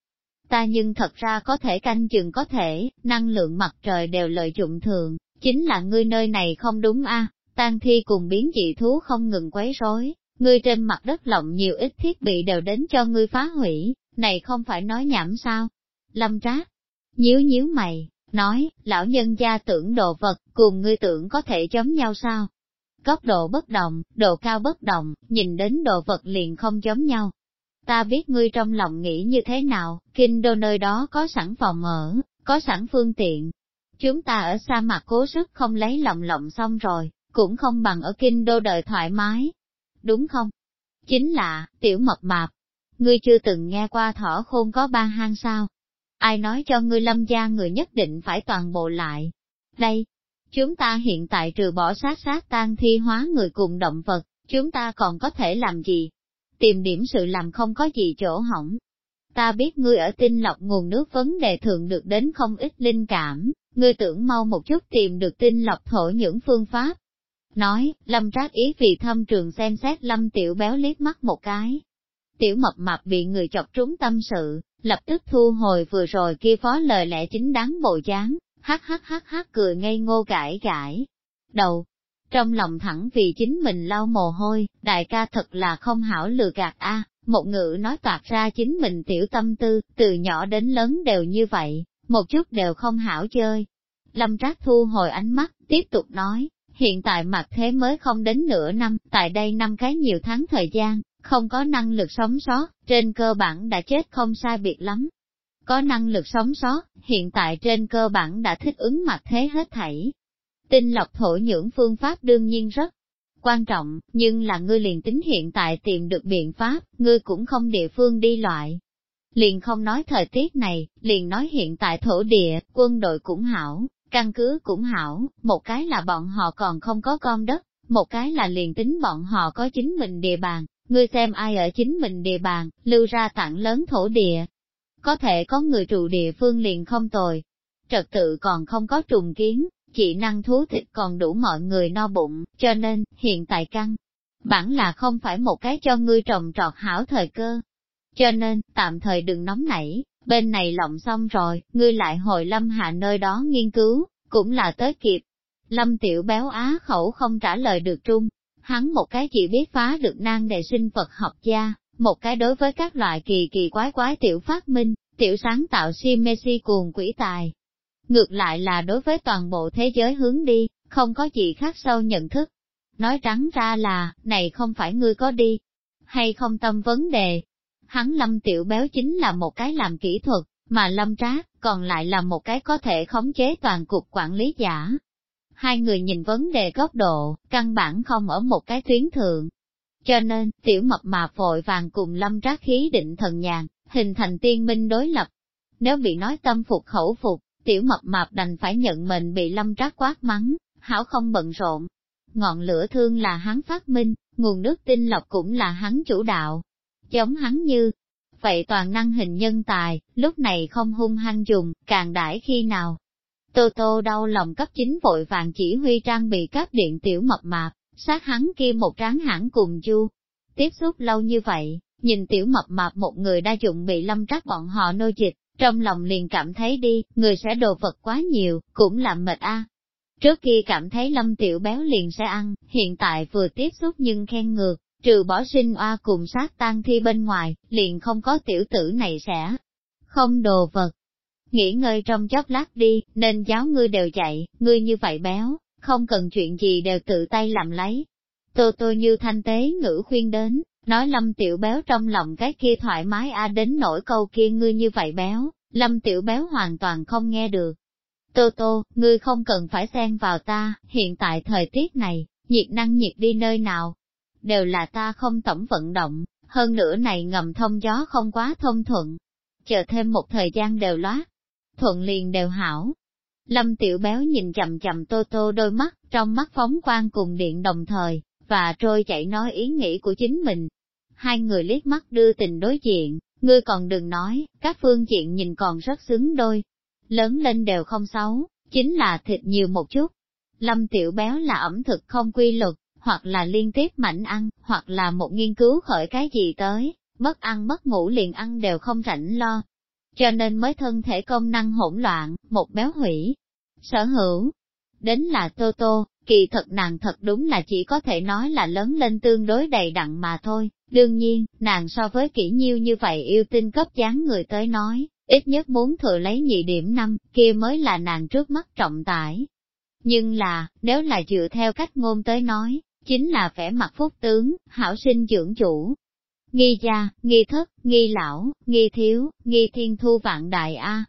Ta nhưng thật ra có thể canh chừng có thể, năng lượng mặt trời đều lợi dụng thường, Chính là ngươi nơi này không đúng a, à, tang thi cùng biến dị thú không ngừng quấy rối, ngươi trên mặt đất lộng nhiều ít thiết bị đều đến cho ngươi phá hủy, này không phải nói nhảm sao? Lâm trác, nhíu nhíu mày, nói, lão nhân gia tưởng đồ vật, cùng ngươi tưởng có thể giống nhau sao? Góc độ bất đồng, độ cao bất đồng, nhìn đến đồ vật liền không giống nhau. Ta biết ngươi trong lòng nghĩ như thế nào, kinh đô nơi đó có sẵn phòng ở, có sẵn phương tiện, Chúng ta ở sa mạc cố sức không lấy lòng lộng xong rồi, cũng không bằng ở kinh đô đời thoải mái. Đúng không? Chính là, tiểu mập mạp. Ngươi chưa từng nghe qua thỏ khôn có ba hang sao? Ai nói cho ngươi lâm gia người nhất định phải toàn bộ lại? Đây, chúng ta hiện tại trừ bỏ sát sát tan thi hóa người cùng động vật, chúng ta còn có thể làm gì? Tìm điểm sự làm không có gì chỗ hỏng. Ta biết ngươi ở tinh lọc nguồn nước vấn đề thường được đến không ít linh cảm, ngươi tưởng mau một chút tìm được tinh lọc thổ những phương pháp. Nói, lâm trác ý vì thâm trường xem xét lâm tiểu béo liếc mắt một cái. Tiểu mập mập bị người chọc trúng tâm sự, lập tức thu hồi vừa rồi kia phó lời lẽ chính đáng bộ dáng, hắc hắc hắc hắc cười ngây ngô cãi cãi. Đầu, trong lòng thẳng vì chính mình lau mồ hôi, đại ca thật là không hảo lừa gạt a một ngữ nói toạc ra chính mình tiểu tâm tư, từ nhỏ đến lớn đều như vậy, một chút đều không hảo chơi. Lâm Trác thu hồi ánh mắt, tiếp tục nói, hiện tại mặt thế mới không đến nửa năm, tại đây năm cái nhiều tháng thời gian, không có năng lực sống sót, trên cơ bản đã chết không sai biệt lắm. Có năng lực sống sót, hiện tại trên cơ bản đã thích ứng mặt thế hết thảy. Tinh lọc thổ nhưỡng phương pháp đương nhiên rất quan trọng, nhưng là ngươi liền tính hiện tại tìm được biện pháp, ngươi cũng không địa phương đi loại. Liền không nói thời tiết này, liền nói hiện tại thổ địa, quân đội cũng hảo, căn cứ cũng hảo, một cái là bọn họ còn không có con đất, một cái là liền tính bọn họ có chính mình địa bàn, ngươi xem ai ở chính mình địa bàn, lưu ra tặng lớn thổ địa. Có thể có người trụ địa phương liền không tồi, trật tự còn không có trùng kiến, chỉ năng thú thịt còn đủ mọi người no bụng, cho nên, hiện tại căng. Bản là không phải một cái cho ngươi trồng trọt hảo thời cơ. Cho nên, tạm thời đừng nóng nảy, bên này lộng xong rồi, ngươi lại hồi lâm hạ nơi đó nghiên cứu, cũng là tới kịp. Lâm tiểu béo á khẩu không trả lời được trung, hắn một cái chỉ biết phá được nan đề sinh vật học gia, một cái đối với các loại kỳ kỳ quái quái tiểu phát minh, tiểu sáng tạo si mê si cuồng quỷ tài, Ngược lại là đối với toàn bộ thế giới hướng đi, không có gì khác sâu nhận thức. Nói trắng ra là, này không phải ngươi có đi, hay không tâm vấn đề. Hắn lâm tiểu béo chính là một cái làm kỹ thuật, mà lâm trác, còn lại là một cái có thể khống chế toàn cục quản lý giả. Hai người nhìn vấn đề góc độ, căn bản không ở một cái tuyến thượng. Cho nên, tiểu mập mà vội vàng cùng lâm trác khí định thần nhàn, hình thành tiên minh đối lập. Nếu bị nói tâm phục khẩu phục, tiểu mập mạp đành phải nhận mình bị lâm trác quát mắng, hảo không bận rộn. Ngọn lửa thương là hắn phát minh, nguồn nước tinh lọc cũng là hắn chủ đạo. Giống hắn như, vậy toàn năng hình nhân tài, lúc này không hung hăng dùng, càng đãi khi nào. Tô tô đau lòng cấp chính vội vàng chỉ huy trang bị các điện tiểu mập mạp, sát hắn kia một tráng hãng cùng chu. Tiếp xúc lâu như vậy, nhìn tiểu mập mạp một người đa dụng bị lâm trắc bọn họ nô dịch, trong lòng liền cảm thấy đi, người sẽ đồ vật quá nhiều, cũng làm mệt a. Trước kia cảm thấy lâm tiểu béo liền sẽ ăn, hiện tại vừa tiếp xúc nhưng khen ngược, trừ bỏ sinh oa cùng sát tan thi bên ngoài, liền không có tiểu tử này sẽ không đồ vật. Nghỉ ngơi trong chốc lát đi, nên giáo ngươi đều chạy, ngươi như vậy béo, không cần chuyện gì đều tự tay làm lấy. Tô tô như thanh tế ngữ khuyên đến, Nói lâm tiểu béo trong lòng cái kia thoải mái a đến nỗi câu kia ngươi như vậy béo, lâm tiểu béo hoàn toàn không nghe được. Tô tô, ngươi không cần phải xen vào ta, hiện tại thời tiết này, nhiệt năng nhiệt đi nơi nào, đều là ta không tổng vận động, hơn nữa này ngầm thông gió không quá thông thuận. Chờ thêm một thời gian đều loát, thuận liền đều hảo. Lâm tiểu béo nhìn chầm chầm tô tô đôi mắt, trong mắt phóng quang cùng điện đồng thời, và trôi chảy nói ý nghĩ của chính mình, hai người liếc mắt đưa tình đối diện, ngươi còn đừng nói, các phương diện nhìn còn rất xứng đôi. Lớn lên đều không xấu, chính là thịt nhiều một chút. Lâm tiểu béo là ẩm thực không quy luật, hoặc là liên tiếp mạnh ăn, hoặc là một nghiên cứu khởi cái gì tới, mất ăn mất ngủ liền ăn đều không rảnh lo. Cho nên mới thân thể công năng hỗn loạn, một béo hủy. Sở hữu, đến là Tô Tô, kỳ thật nàng thật đúng là chỉ có thể nói là lớn lên tương đối đầy đặn mà thôi. Đương nhiên, nàng so với kỹ nhiêu như vậy yêu tinh cấp dáng người tới nói, ít nhất muốn thừa lấy nhị điểm năm, kia mới là nàng trước mắt trọng tải. Nhưng là, nếu là dựa theo cách ngôn tới nói, chính là vẻ mặt phúc tướng, hảo sinh dưỡng chủ. Nghi gia, nghi thất, nghi lão, nghi thiếu, nghi thiên thu vạn đại A.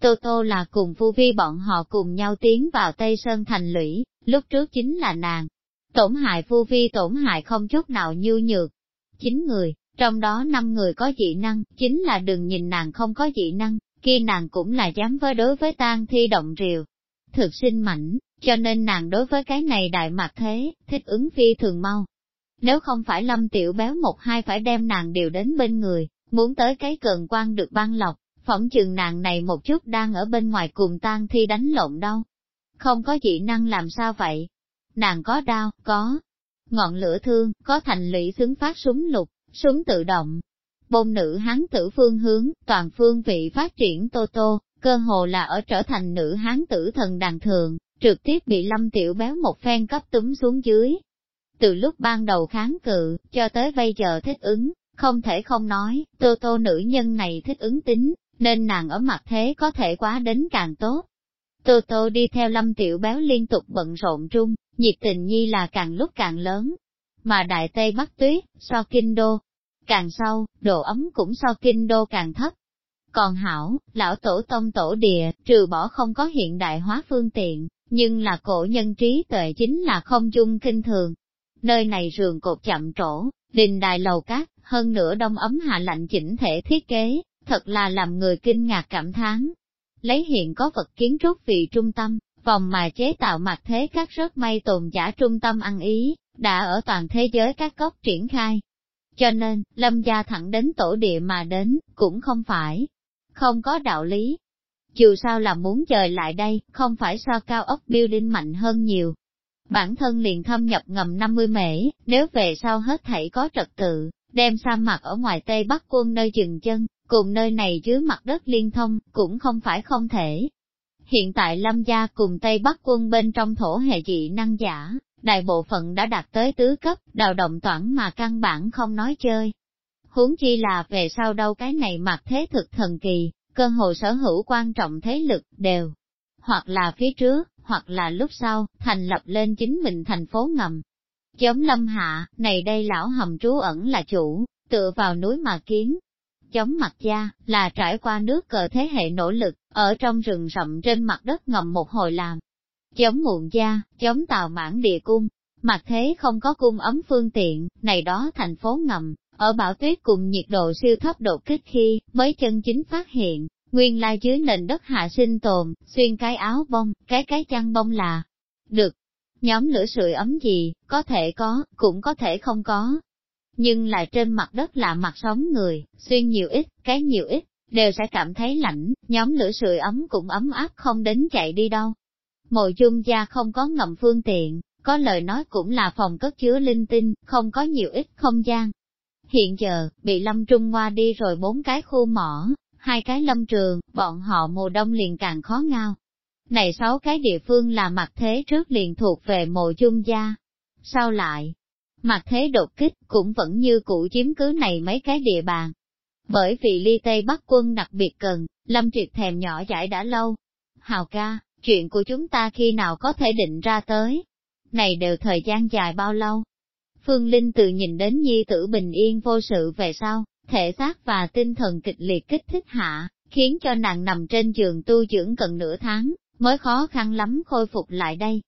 Tô Tô là cùng phu vi bọn họ cùng nhau tiến vào Tây Sơn thành lũy, lúc trước chính là nàng. Tổn hại phu vi tổn hại không chút nào như nhược, chín người, trong đó năm người có dị năng, chính là đừng nhìn nàng không có dị năng, kia nàng cũng là dám với đối với tang thi động rìu. Thực sinh mảnh, cho nên nàng đối với cái này đại mặt thế, thích ứng phi thường mau. Nếu không phải lâm tiểu béo một hai phải đem nàng điều đến bên người, muốn tới cái cần quan được ban lọc, phỏng chừng nàng này một chút đang ở bên ngoài cùng tang thi đánh lộn đâu. Không có dị năng làm sao vậy? Nàng có đau, có, ngọn lửa thương, có thành lũy xứng phát súng lục, súng tự động. Bôn nữ hán tử phương hướng, toàn phương vị phát triển tô tô, cơ hồ là ở trở thành nữ hán tử thần đàn thường, trực tiếp bị lâm tiểu béo một phen cấp túm xuống dưới. Từ lúc ban đầu kháng cự, cho tới bây giờ thích ứng, không thể không nói, tô tô nữ nhân này thích ứng tính, nên nàng ở mặt thế có thể quá đến càng tốt. Tô tô đi theo lâm tiểu béo liên tục bận rộn trung, nhiệt tình nhi là càng lúc càng lớn. Mà Đại Tây Bắc Tuyết, so Kinh Đô, càng sâu, độ ấm cũng so kinh đô càng thấp. Còn hảo, lão tổ tông tổ địa, trừ bỏ không có hiện đại hóa phương tiện, nhưng là cổ nhân trí tuệ chính là không dung kinh thường. Nơi này rường cột chậm trổ, đình đài lầu cát, hơn nữa đông ấm hạ lạnh chỉnh thể thiết kế, thật là làm người kinh ngạc cảm thán. Lấy hiện có vật kiến trúc vì trung tâm, vòng mà chế tạo mặt thế các rất may tồn giả trung tâm ăn ý, đã ở toàn thế giới các góc triển khai. Cho nên, lâm gia thẳng đến tổ địa mà đến, cũng không phải, không có đạo lý. Dù sao là muốn trời lại đây, không phải so cao ốc building mạnh hơn nhiều. Bản thân liền thâm nhập ngầm 50 mễ, nếu về sau hết thảy có trật tự, đem sa mặt ở ngoài Tây Bắc quân nơi dừng chân, cùng nơi này dưới mặt đất liên thông, cũng không phải không thể. Hiện tại Lâm gia cùng Tây Bắc quân bên trong thổ hệ dị năng giả, đại bộ phận đã đạt tới tứ cấp, đào động toản mà căn bản không nói chơi. Huống chi là về sau đâu cái này mặc thế thực thần kỳ, cơ hội sở hữu quan trọng thế lực, đều, hoặc là phía trước, hoặc là lúc sau, thành lập lên chính mình thành phố ngầm. Chống lâm hạ, này đây lão hầm trú ẩn là chủ, tựa vào núi mà kiến. Chống mặt da là trải qua nước cờ thế hệ nỗ lực, ở trong rừng rậm trên mặt đất ngầm một hồi làm, Chống muộn da chống tàu mãn địa cung, mặt thế không có cung ấm phương tiện, này đó thành phố ngầm, ở bão tuyết cùng nhiệt độ siêu thấp đột kích khi, mới chân chính phát hiện, nguyên lai dưới nền đất hạ sinh tồn, xuyên cái áo bông, cái cái chăn bông là, được. Nhóm lửa sưởi ấm gì, có thể có, cũng có thể không có. Nhưng là trên mặt đất là mặt sống người, xuyên nhiều ít, cái nhiều ít, đều sẽ cảm thấy lạnh, nhóm lửa sưởi ấm cũng ấm áp không đến chạy đi đâu. Mộ dung gia không có ngầm phương tiện, có lời nói cũng là phòng cất chứa linh tinh, không có nhiều ít không gian. Hiện giờ, bị Lâm Trung Hoa đi rồi bốn cái khu mỏ, hai cái lâm trường, bọn họ mùa đông liền càng khó ngao. Này sáu cái địa phương là mặt thế trước liền thuộc về mộ dung gia. Sau lại, mặt thế đột kích cũng vẫn như cũ chiếm cứ này mấy cái địa bàn. Bởi vì ly Tây Bắc quân đặc biệt cần, Lâm Triệt thèm nhỏ giải đã lâu. Hào ca, chuyện của chúng ta khi nào có thể định ra tới. Này đều thời gian dài bao lâu? Phương Linh tự nhìn đến nhi tử bình yên vô sự về sau, thể xác và tinh thần kịch liệt kích thích hạ, khiến cho nàng nằm trên giường tu dưỡng cần nửa tháng, mới khó khăn lắm khôi phục lại đây.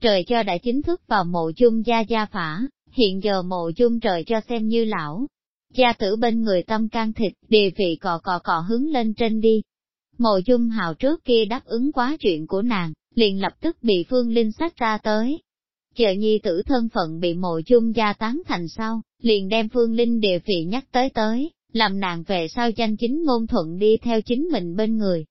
Trời cho đã chính thức vào mộ chung gia gia phả, hiện giờ mộ chung trời cho xem như lão. Gia tử bên người tâm can thịt, địa vị cò cò cò hướng lên trên đi, Mộ dung hào trước kia đáp ứng quá chuyện của nàng, liền lập tức bị Phương Linh sách ra tới. Chờ nhi tử thân phận bị mộ dung gia tán thành sau, liền đem Phương Linh địa vị nhắc tới tới, làm nàng về sau danh chính ngôn thuận đi theo chính mình bên người.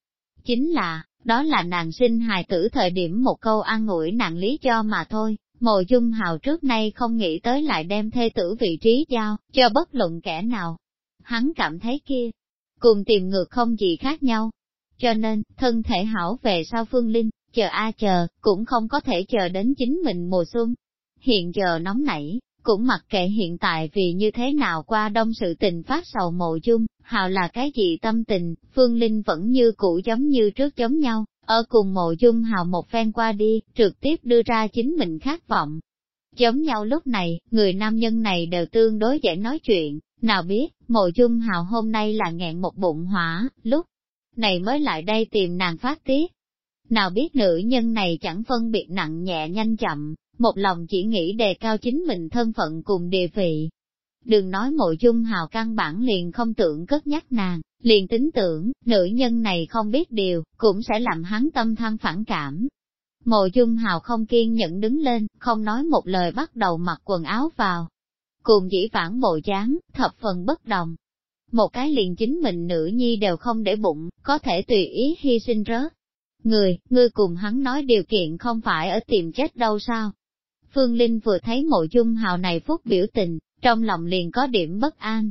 Chính là, đó là nàng sinh hài tử thời điểm một câu an ủi nàng lý cho mà thôi, mộ dung hào trước nay không nghĩ tới lại đem thê tử vị trí giao, cho bất luận kẻ nào. Hắn cảm thấy kia, cùng tìm ngược không gì khác nhau, cho nên, thân thể hảo về sau phương linh, chờ a chờ, cũng không có thể chờ đến chính mình mùa xuân. Hiện giờ nóng nảy, cũng mặc kệ hiện tại vì như thế nào qua đông sự tình phát sầu mộ Dung hào là cái gì tâm tình, phương linh vẫn như cũ giống như trước giống nhau, ở cùng mộ chung hào một phen qua đi, trực tiếp đưa ra chính mình khát vọng. Giống nhau lúc này, người nam nhân này đều tương đối dễ nói chuyện, nào biết, mộ chung hào hôm nay là nghẹn một bụng hỏa, lúc này mới lại đây tìm nàng phát tiết. Nào biết nữ nhân này chẳng phân biệt nặng nhẹ nhanh chậm, một lòng chỉ nghĩ đề cao chính mình thân phận cùng địa vị. Đừng nói mộ dung hào căn bản liền không tưởng cất nhắc nàng, liền tính tưởng, nữ nhân này không biết điều, cũng sẽ làm hắn tâm tham phản cảm. Mộ dung hào không kiên nhẫn đứng lên, không nói một lời bắt đầu mặc quần áo vào. Cùng dĩ vãng bộ dáng, thập phần bất đồng, một cái liền chính mình nữ nhi đều không để bụng, có thể tùy ý hy sinh rớt. Người, ngươi cùng hắn nói điều kiện không phải ở tìm chết đâu sao? Phương Linh vừa thấy mộ dung hào này phúc biểu tình, trong lòng liền có điểm bất an.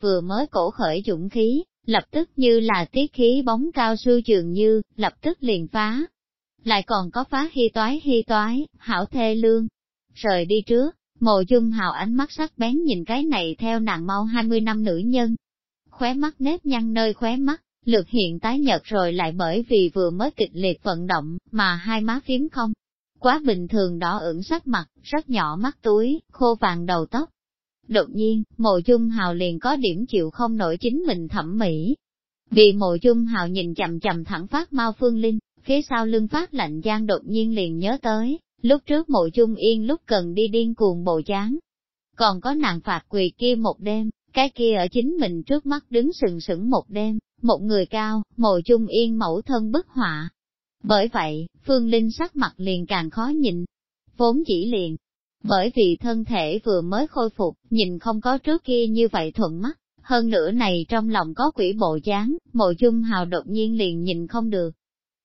Vừa mới cổ khởi dũng khí, lập tức như là tiết khí bóng cao su trường như, lập tức liền phá. Lại còn có phá hy toái hy toái, hảo thê lương. Rời đi trước, mộ dung hào ánh mắt sắc bén nhìn cái này theo nàng mau 20 năm nữ nhân, khóe mắt nếp nhăn nơi khóe mắt, lược hiện tái nhợt rồi lại bởi vì vừa mới kịch liệt vận động, mà hai má phím không. Quá bình thường đỏ ửng sắc mặt, rất nhỏ mắt túi, khô vàng đầu tóc. Đột nhiên, mộ dung hào liền có điểm chịu không nổi chính mình thẩm mỹ. Vì mộ dung hào nhìn chầm chầm thẳng phát mau phương linh, phía sau lưng phát lạnh gian đột nhiên liền nhớ tới, lúc trước mộ dung yên lúc cần đi điên cuồng bộ chán. Còn có nàng phạt quỳ kia một đêm, cái kia ở chính mình trước mắt đứng sừng sững một đêm, một người cao, mộ dung yên mẫu thân bức họa. Bởi vậy, Phương Linh sắc mặt liền càng khó nhìn. Vốn chỉ liền, bởi vì thân thể vừa mới khôi phục, nhìn không có trước kia như vậy thuận mắt, hơn nữa này trong lòng có quỷ bộ dáng, mộ dung hào đột nhiên liền nhìn không được.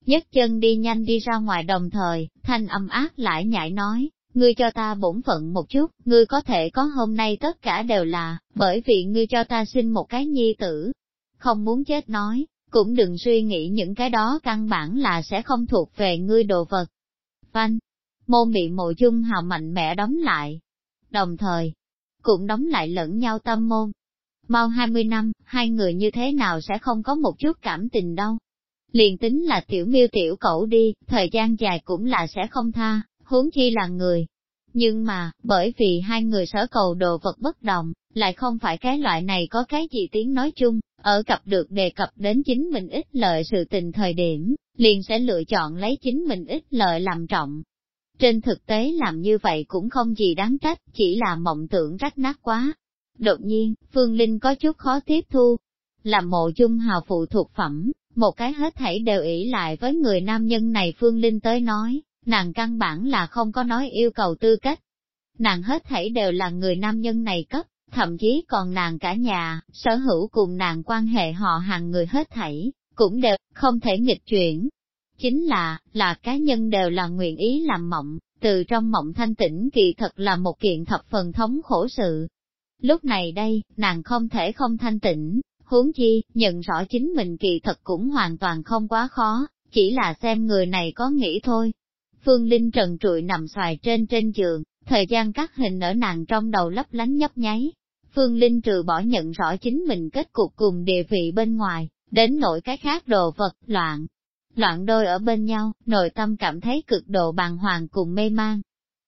Nhất chân đi nhanh đi ra ngoài đồng thời, thanh âm ác lại nhại nói, ngươi cho ta bổn phận một chút, ngươi có thể có hôm nay tất cả đều là, bởi vì ngươi cho ta sinh một cái nhi tử. Không muốn chết nói, cũng đừng suy nghĩ những cái đó căn bản là sẽ không thuộc về ngươi đồ vật. văn môn bị mộ dung hào mạnh mẽ đóng lại. Đồng thời, cũng đóng lại lẫn nhau tâm môn. Mau 20 năm, hai người như thế nào sẽ không có một chút cảm tình đâu. Liền tính là tiểu miêu tiểu cẩu đi, thời gian dài cũng là sẽ không tha, huống chi là người. Nhưng mà, bởi vì hai người sở cầu đồ vật bất đồng, lại không phải cái loại này có cái gì tiếng nói chung, ở cặp được đề cập đến chính mình ít lợi sự tình thời điểm, liền sẽ lựa chọn lấy chính mình ít lợi làm trọng. Trên thực tế làm như vậy cũng không gì đáng trách, chỉ là mộng tưởng rách nát quá. Đột nhiên, Phương Linh có chút khó tiếp thu. Làm mộ dung hào phụ thuộc phẩm, một cái hết thảy đều ỷ lại với người nam nhân này Phương Linh tới nói, nàng căn bản là không có nói yêu cầu tư cách. Nàng hết thảy đều là người nam nhân này cấp, thậm chí còn nàng cả nhà, sở hữu cùng nàng quan hệ họ hàng người hết thảy, cũng đều không thể nghịch chuyển. Chính là, là cá nhân đều là nguyện ý làm mộng, từ trong mộng thanh tĩnh kỳ thật là một kiện thập phần thống khổ sự. Lúc này đây, nàng không thể không thanh tĩnh, huống chi, nhận rõ chính mình kỳ thật cũng hoàn toàn không quá khó, chỉ là xem người này có nghĩ thôi. Phương Linh trần trụi nằm xoài trên trên giường, thời gian cắt hình ở nàng trong đầu lấp lánh nhấp nháy. Phương Linh trừ bỏ nhận rõ chính mình kết cục cùng địa vị bên ngoài, đến nỗi cái khác đồ vật, loạn. Loạn đôi ở bên nhau, nội tâm cảm thấy cực độ bàng hoàng cùng mê mang.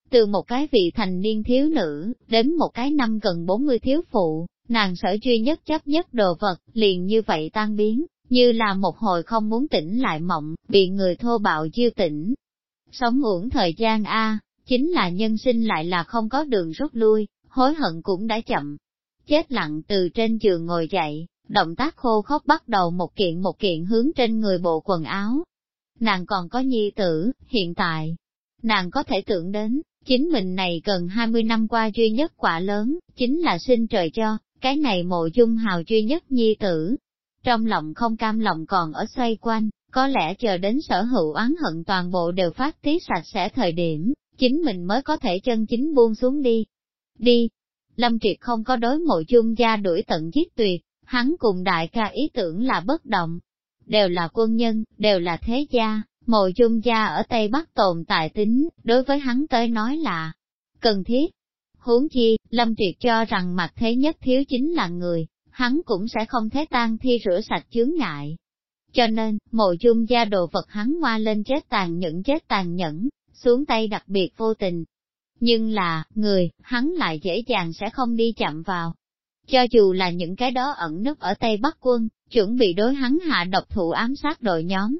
Từ một cái vị thành niên thiếu nữ, đến một cái năm gần 40 thiếu phụ, nàng sở duy nhất chấp nhất đồ vật, liền như vậy tan biến, như là một hồi không muốn tỉnh lại mộng, bị người thô bạo dư tỉnh. Sống uổng thời gian A, chính là nhân sinh lại là không có đường rút lui, hối hận cũng đã chậm. Chết lặng từ trên giường ngồi dậy, động tác khô khóc bắt đầu một kiện một kiện hướng trên người bộ quần áo. Nàng còn có nhi tử, hiện tại, nàng có thể tưởng đến, chính mình này gần 20 năm qua duy nhất quả lớn, chính là sinh trời cho, cái này mộ dung hào duy nhất nhi tử. Trong lòng không cam lòng còn ở xoay quanh, có lẽ chờ đến sở hữu oán hận toàn bộ đều phát tiết sạch sẽ thời điểm, chính mình mới có thể chân chính buông xuống đi. Đi! Lâm Triệt không có đối mộ dung gia đuổi tận giết tuyệt, hắn cùng đại ca ý tưởng là bất động. Đều là quân nhân, đều là thế gia, mộ dung gia ở Tây Bắc tồn tại tính, đối với hắn tới nói là cần thiết. Huống chi, Lâm Triệt cho rằng mặt thế nhất thiếu chính là người, hắn cũng sẽ không thế tan thi rửa sạch chướng ngại. Cho nên, mộ dung gia đồ vật hắn hoa lên chết tàn nhẫn chết tàn nhẫn, xuống tay đặc biệt vô tình. Nhưng là, người, hắn lại dễ dàng sẽ không đi chậm vào. Cho dù là những cái đó ẩn nấp ở Tây Bắc quân, chuẩn bị đối hắn hạ độc thủ ám sát đội nhóm.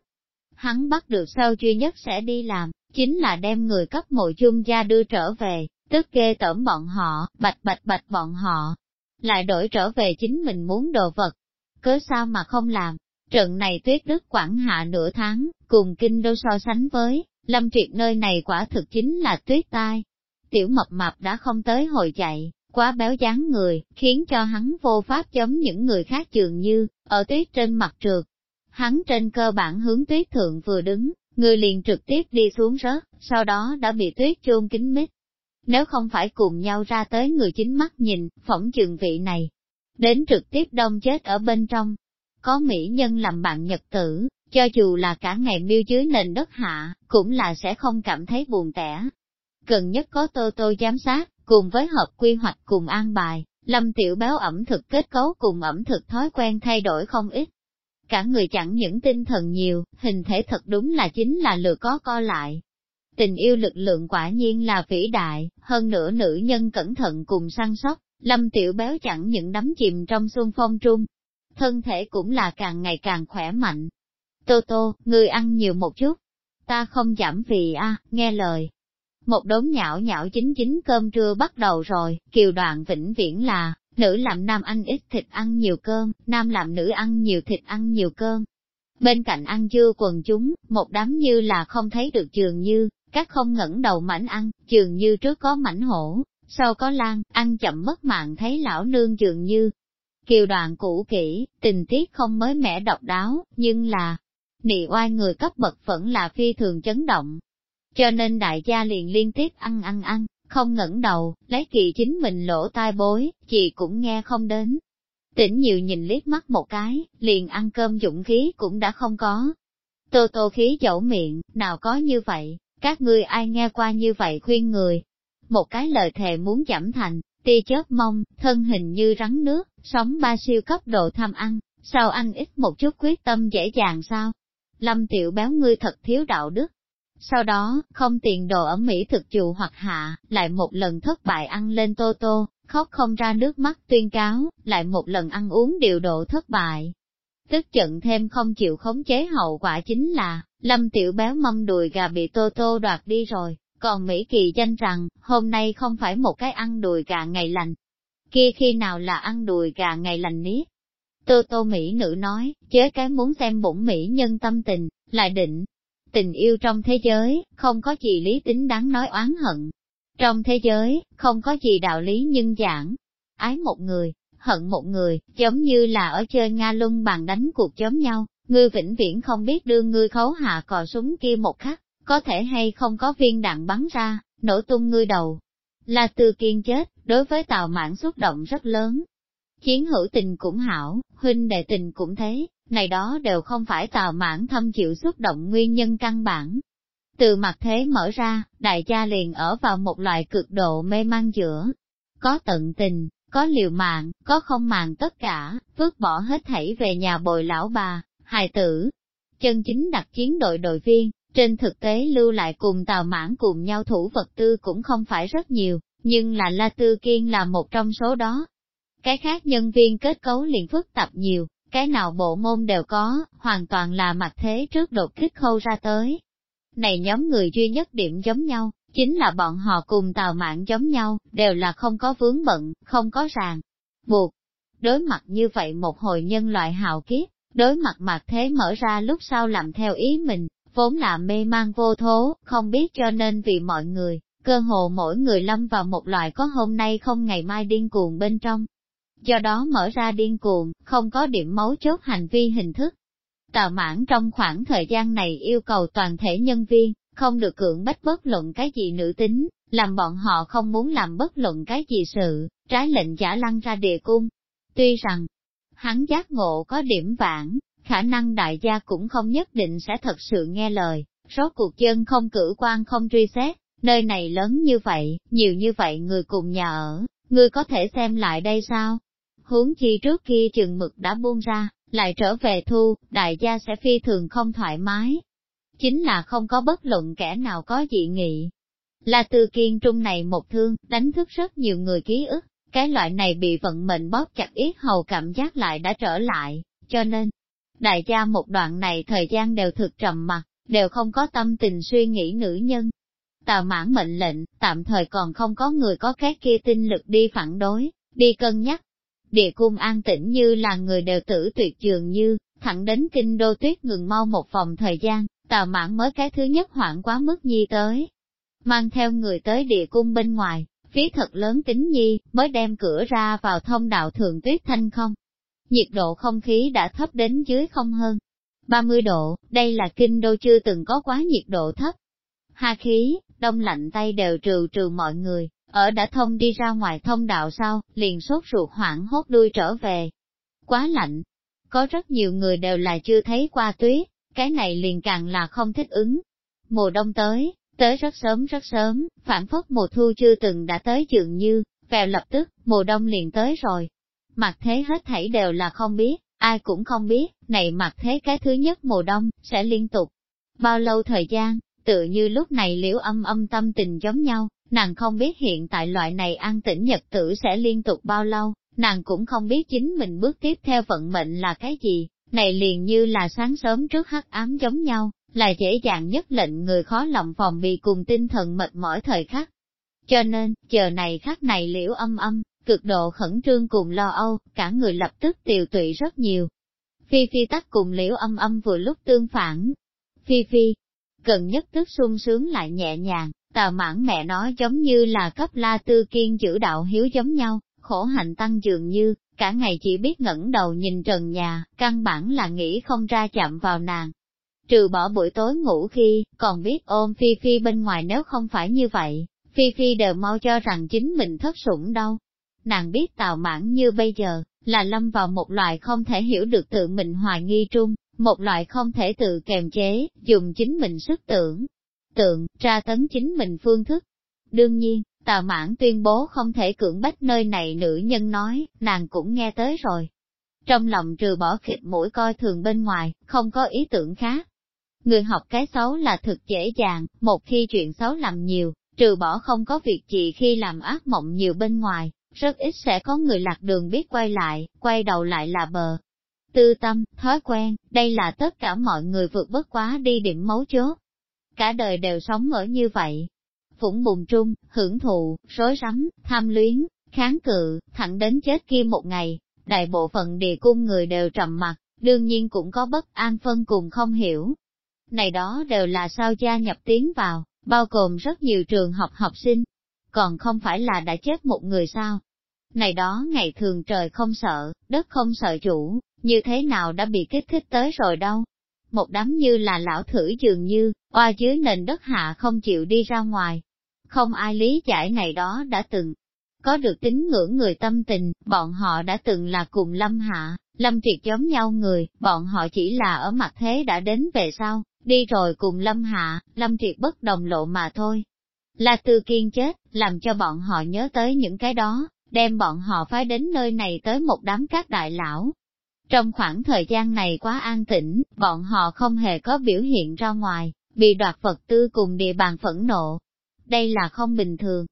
Hắn bắt được sau duy nhất sẽ đi làm, chính là đem người cấp mộ chung gia đưa trở về, tức ghê tởm bọn họ, bạch bạch bạch bọn họ, lại đổi trở về chính mình muốn đồ vật. Cớ sao mà không làm? Trận này tuyết đức quảng hạ nửa tháng, cùng kinh đô so sánh với, lâm triệt nơi này quả thực chính là tuyết tai. Tiểu mập mạp đã không tới hồi chạy, quá béo dáng người, khiến cho hắn vô pháp giống những người khác dường như, ở tuyết trên mặt trượt. Hắn trên cơ bản hướng tuyết thượng vừa đứng, người liền trực tiếp đi xuống rớt, sau đó đã bị tuyết chôn kín mít. Nếu không phải cùng nhau ra tới người chính mắt nhìn, phỏng trường vị này, đến trực tiếp đông chết ở bên trong. Có mỹ nhân làm bạn nhật tử, cho dù là cả ngày miêu dưới nền đất hạ, cũng là sẽ không cảm thấy buồn tẻ. Cần nhất có tô tô giám sát, cùng với hợp quy hoạch cùng an bài, lâm tiểu béo ẩm thực kết cấu cùng ẩm thực thói quen thay đổi không ít. Cả người chẳng những tinh thần nhiều, hình thể thật đúng là chính là lừa có co lại, Tình yêu lực lượng quả nhiên là vĩ đại, hơn nữa nữ nhân cẩn thận cùng săn sóc, Lâm tiểu béo chẳng những đắm chìm trong xuân phong trung, thân thể cũng là càng ngày càng khỏe mạnh. Tô tô, ngươi ăn nhiều một chút, ta không giảm vì a, nghe lời. Một đống nhão nhão chính chính cơm trưa bắt đầu rồi, kiều đoạn vĩnh viễn là, nữ làm nam ăn ít thịt ăn nhiều cơm, nam làm nữ ăn nhiều thịt ăn nhiều cơm. Bên cạnh ăn chưa quần chúng, một đám như là không thấy được trường như, các không ngẩng đầu mảnh ăn, trường như trước có mảnh hổ, sau có lan, ăn chậm mất mạng thấy lão nương trường như. Kiều đoạn cũ kỹ, tình tiết không mới mẻ độc đáo, nhưng là, nị oai người cấp bậc vẫn là phi thường chấn động. Cho nên đại gia liền liên tiếp ăn ăn ăn, không ngẩng đầu, lấy kỳ chính mình lỗ tai bối, chị cũng nghe không đến. Tỉnh nhiều nhìn liếc mắt một cái, liền ăn cơm dũng khí cũng đã không có. Tô tô khí dẫu miệng, nào có như vậy, các ngươi ai nghe qua như vậy khuyên người. Một cái lời thề muốn giảm thành, tia chớp mông, thân hình như rắn nước, sống ba siêu cấp độ tham ăn, sao ăn ít một chút quyết tâm dễ dàng sao? Lâm tiểu béo ngươi thật thiếu đạo đức. Sau đó, không tiền đồ ở Mỹ thực chịu hoặc hạ, lại một lần thất bại ăn lên tô tô, khóc không ra nước mắt tuyên cáo, lại một lần ăn uống điều độ thất bại. Tức giận thêm không chịu khống chế hậu quả chính là, lâm tiểu béo mâm đùi gà bị tô tô đoạt đi rồi, còn Mỹ kỳ danh rằng, hôm nay không phải một cái ăn đùi gà ngày lành. Kia khi nào là ăn đùi gà ngày lành nít? Tô tô Mỹ nữ nói, chế cái muốn xem bụng Mỹ nhân tâm tình, lại định. Tình yêu trong thế giới, không có gì lý tính đáng nói oán hận. Trong thế giới, không có gì đạo lý nhân giảng. Ái một người, hận một người, giống như là ở chơi Nga luân bàn đánh cuộc giống nhau, ngươi vĩnh viễn không biết đưa ngươi khấu hạ cò súng kia một khắc, có thể hay không có viên đạn bắn ra, nổ tung ngươi đầu. Là từ kiên chết, đối với tào mãn xúc động rất lớn, Chiến hữu tình cũng hảo, huynh đệ tình cũng thế, này đó đều không phải tào mãn thâm chịu xúc động nguyên nhân căn bản. Từ mặt thế mở ra, đại gia liền ở vào một loại cực độ mê mang giữa. Có tận tình, có liều mạng, có không màng tất cả, vứt bỏ hết thảy về nhà bồi lão bà, hài tử. Chân chính đặt chiến đội đội viên, trên thực tế lưu lại cùng tào mãn cùng nhau thủ vật tư cũng không phải rất nhiều, nhưng là La Tư Kiên là một trong số đó, cái khác nhân viên kết cấu liền phức tạp nhiều, cái nào bộ môn đều có, hoàn toàn là mặt thế trước đột kích khâu ra tới. Này nhóm người duy nhất điểm giống nhau, chính là bọn họ cùng tàu mạng giống nhau, đều là không có vướng bận, không có ràng, buộc. Đối mặt như vậy một hồi nhân loại hào kiếp, đối mặt mặt thế mở ra lúc sau làm theo ý mình, vốn là mê mang vô thố, không biết cho nên vì mọi người, cơ hồ mỗi người lâm vào một loại có hôm nay không ngày mai điên cuồng bên trong, do đó mở ra điên cuồng, không có điểm mấu chốt hành vi hình thức. Tào mãn trong khoảng thời gian này yêu cầu toàn thể nhân viên, không được cưỡng bách bất luận cái gì nữ tính, làm bọn họ không muốn làm bất luận cái gì sự, trái lệnh giả lăng ra địa cung. Tuy rằng, hắn giác ngộ có điểm vãng, khả năng đại gia cũng không nhất định sẽ thật sự nghe lời, rốt cuộc dân không cử quan không truy xét, nơi này lớn như vậy, nhiều như vậy người cùng nhà ở, người có thể xem lại đây sao? Huống chi trước kia chừng mực đã buông ra, lại trở về thu, đại gia sẽ phi thường không thoải mái. Chính là không có bất luận kẻ nào có dị nghị. Là từ kiên trung này một thương, đánh thức rất nhiều người ký ức, cái loại này bị vận mệnh bóp chặt yết hầu cảm giác lại đã trở lại, cho nên, đại gia một đoạn này thời gian đều thực trầm mặc, đều không có tâm tình suy nghĩ nữ nhân. Tào mãn mệnh lệnh, tạm thời còn không có người có cái kia tinh lực đi phản đối, đi cân nhắc, địa cung an tĩnh như là người đều tử tuyệt dường như, thẳng đến kinh đô tuyết ngừng mau một vòng thời gian, tào mãn mới cái thứ nhất hoảng quá mức nhi tới. Mang theo người tới địa cung bên ngoài, phí thật lớn tính nhi, mới đem cửa ra vào thông đạo thường tuyết thanh không. Nhiệt độ không khí đã thấp đến dưới không hơn. 30 độ, đây là kinh đô chưa từng có quá nhiệt độ thấp. Ha khí, đông lạnh tay đều trừ trừ mọi người, ở đã thông đi ra ngoài thông đạo sau, liền sốt ruột hoảng hốt đuôi trở về. Quá lạnh. Có rất nhiều người đều là chưa thấy qua tuyết, cái này liền càng là không thích ứng. Mùa đông tới, tới rất sớm rất sớm, phản phất mùa thu chưa từng đã tới dường như, vèo lập tức, mùa đông liền tới rồi. Mặt thế hết thảy đều là không biết, ai cũng không biết, này mặt thế cái thứ nhất mùa đông, sẽ liên tục. Bao lâu thời gian, tự như lúc này liễu âm âm tâm tình giống nhau, Nàng không biết hiện tại loại này an tĩnh nhật tử sẽ liên tục bao lâu, nàng cũng không biết chính mình bước tiếp theo vận mệnh là cái gì, này liền như là sáng sớm trước hắc ám giống nhau, là dễ dàng nhất lệnh người khó lòng phòng bị cùng tinh thần mệt mỏi thời khắc. Cho nên, chờ này khắc này liễu âm âm, cực độ khẩn trương cùng lo âu, cả người lập tức tiều tụy rất nhiều. Phi Phi tắt cùng liễu âm âm vừa lúc tương phản. Phi Phi, gần nhất tức sung sướng lại nhẹ nhàng, Tà mãn mẹ nó giống như là cấp la tư kiên giữ đạo hiếu giống nhau, khổ hạnh tăng dường như, cả ngày chỉ biết ngẩng đầu nhìn trần nhà, căn bản là nghĩ không ra chạm vào nàng. Trừ bỏ buổi tối ngủ khi, còn biết ôm Phi Phi bên ngoài nếu không phải như vậy, Phi Phi đều mau cho rằng chính mình thất sủng đâu. Nàng biết tào mãn như bây giờ, là lâm vào một loại không thể hiểu được tự mình hoài nghi trung, một loại không thể tự kềm chế, dùng chính mình sức tưởng, tượng, tra tấn chính mình phương thức. Đương nhiên, tào mãn tuyên bố không thể cưỡng bách nơi này nữ nhân nói, nàng cũng nghe tới rồi. Trong lòng trừ bỏ khịt mũi coi thường bên ngoài, không có ý tưởng khác. Người học cái xấu là thực dễ dàng, một khi chuyện xấu làm nhiều, trừ bỏ không có việc gì khi làm ác mộng nhiều bên ngoài, rất ít sẽ có người lạc đường biết quay lại, quay đầu lại là bờ. Tư tâm, thói quen, đây là tất cả mọi người vượt bất quá đi điểm mấu chốt. Cả đời đều sống ở như vậy. Phủng bùng trung, hưởng thụ, rối rắm, tham luyến, kháng cự, thẳng đến chết kia một ngày, đại bộ phận địa cung người đều trầm mặt, đương nhiên cũng có bất an phân cùng không hiểu. Này đó đều là sao gia nhập tiến vào, bao gồm rất nhiều trường học học sinh, còn không phải là đã chết một người sao. Này đó ngày thường trời không sợ, đất không sợ chủ, như thế nào đã bị kích thích tới rồi đâu. Một đám như là lão thử dường như, oa dưới nền đất hạ không chịu đi ra ngoài. Không ai lý giải này đó đã từng có được tín ngưỡng người tâm tình, bọn họ đã từng là cùng Lâm Hạ, Lâm Triệt giống nhau người, bọn họ chỉ là ở mặt thế đã đến về sau, đi rồi cùng Lâm Hạ, Lâm Triệt bất đồng lộ mà thôi. Là Tư Kiên chết, làm cho bọn họ nhớ tới những cái đó, đem bọn họ phái đến nơi này tới một đám các đại lão. Trong khoảng thời gian này quá an tĩnh, bọn họ không hề có biểu hiện ra ngoài, bị đoạt vật tư cùng địa bàn phẫn nộ. Đây là không bình thường.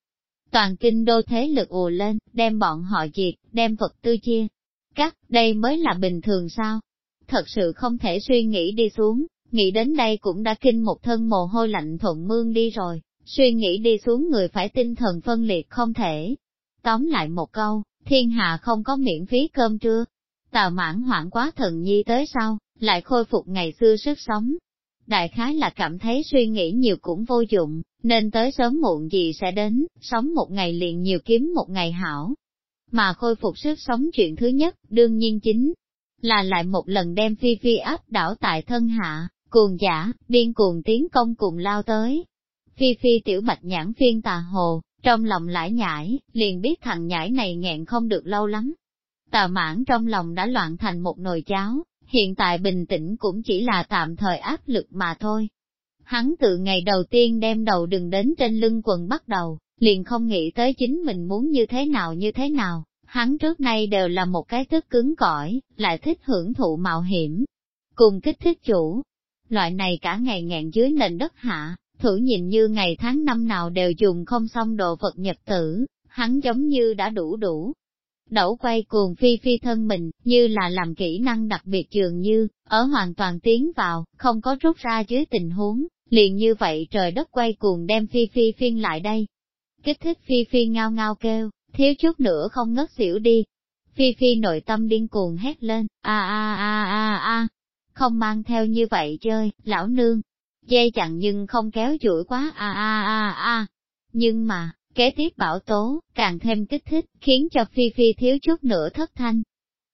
Toàn kinh đô thế lực ùa lên, đem bọn họ diệt, đem vật tư chia. Cắt, đây mới là bình thường sao? Thật sự không thể suy nghĩ đi xuống, nghĩ đến đây cũng đã kinh một thân mồ hôi lạnh thuận mương đi rồi, suy nghĩ đi xuống người phải tinh thần phân liệt không thể. Tóm lại một câu, thiên hạ không có miễn phí cơm trưa. Tào mãn hoảng quá thần nhi tới sau, lại khôi phục ngày xưa sức sống. Đại khái là cảm thấy suy nghĩ nhiều cũng vô dụng, nên tới sớm muộn gì sẽ đến, sống một ngày liền nhiều kiếm một ngày hảo. Mà khôi phục sức sống chuyện thứ nhất, đương nhiên chính là lại một lần đem Phi Phi áp đảo tại thân hạ, cuồng giả, điên cuồng tiến công cùng lao tới. Phi Phi tiểu bạch nhãn phiên tà hồ, trong lòng lãi nhãi, liền biết thằng nhãi này nghẹn không được lâu lắm. Tà mãn trong lòng đã loạn thành một nồi cháo, hiện tại bình tĩnh cũng chỉ là tạm thời áp lực mà thôi. Hắn từ ngày đầu tiên đem đầu đừng đến trên lưng quần bắt đầu, liền không nghĩ tới chính mình muốn như thế nào như thế nào, hắn trước nay đều là một cái tức cứng cỏi, lại thích hưởng thụ mạo hiểm, cùng kích thích chủ. Loại này cả ngày ngẹn dưới nền đất hạ, thử nhìn như ngày tháng năm nào đều dùng không xong đồ vật nhật tử, hắn giống như đã đủ đủ. Đẩu quay cuồng phi phi thân mình, như là làm kỹ năng đặc biệt dường như, ở hoàn toàn tiến vào, không có rút ra dưới tình huống, liền như vậy trời đất quay cuồng đem phi phi phiên lại đây. Kích thích phi phi ngao ngao kêu, thiếu chút nữa không ngất xỉu đi. Phi Phi nội tâm điên cuồng hét lên, a a a a a, không mang theo như vậy chơi, lão nương. Dây chặn nhưng không kéo chuỗi quá a a a a. Nhưng mà, kế tiếp bảo tố, càng thêm kích thích, khiến cho Phi Phi thiếu chút nữa thất thanh.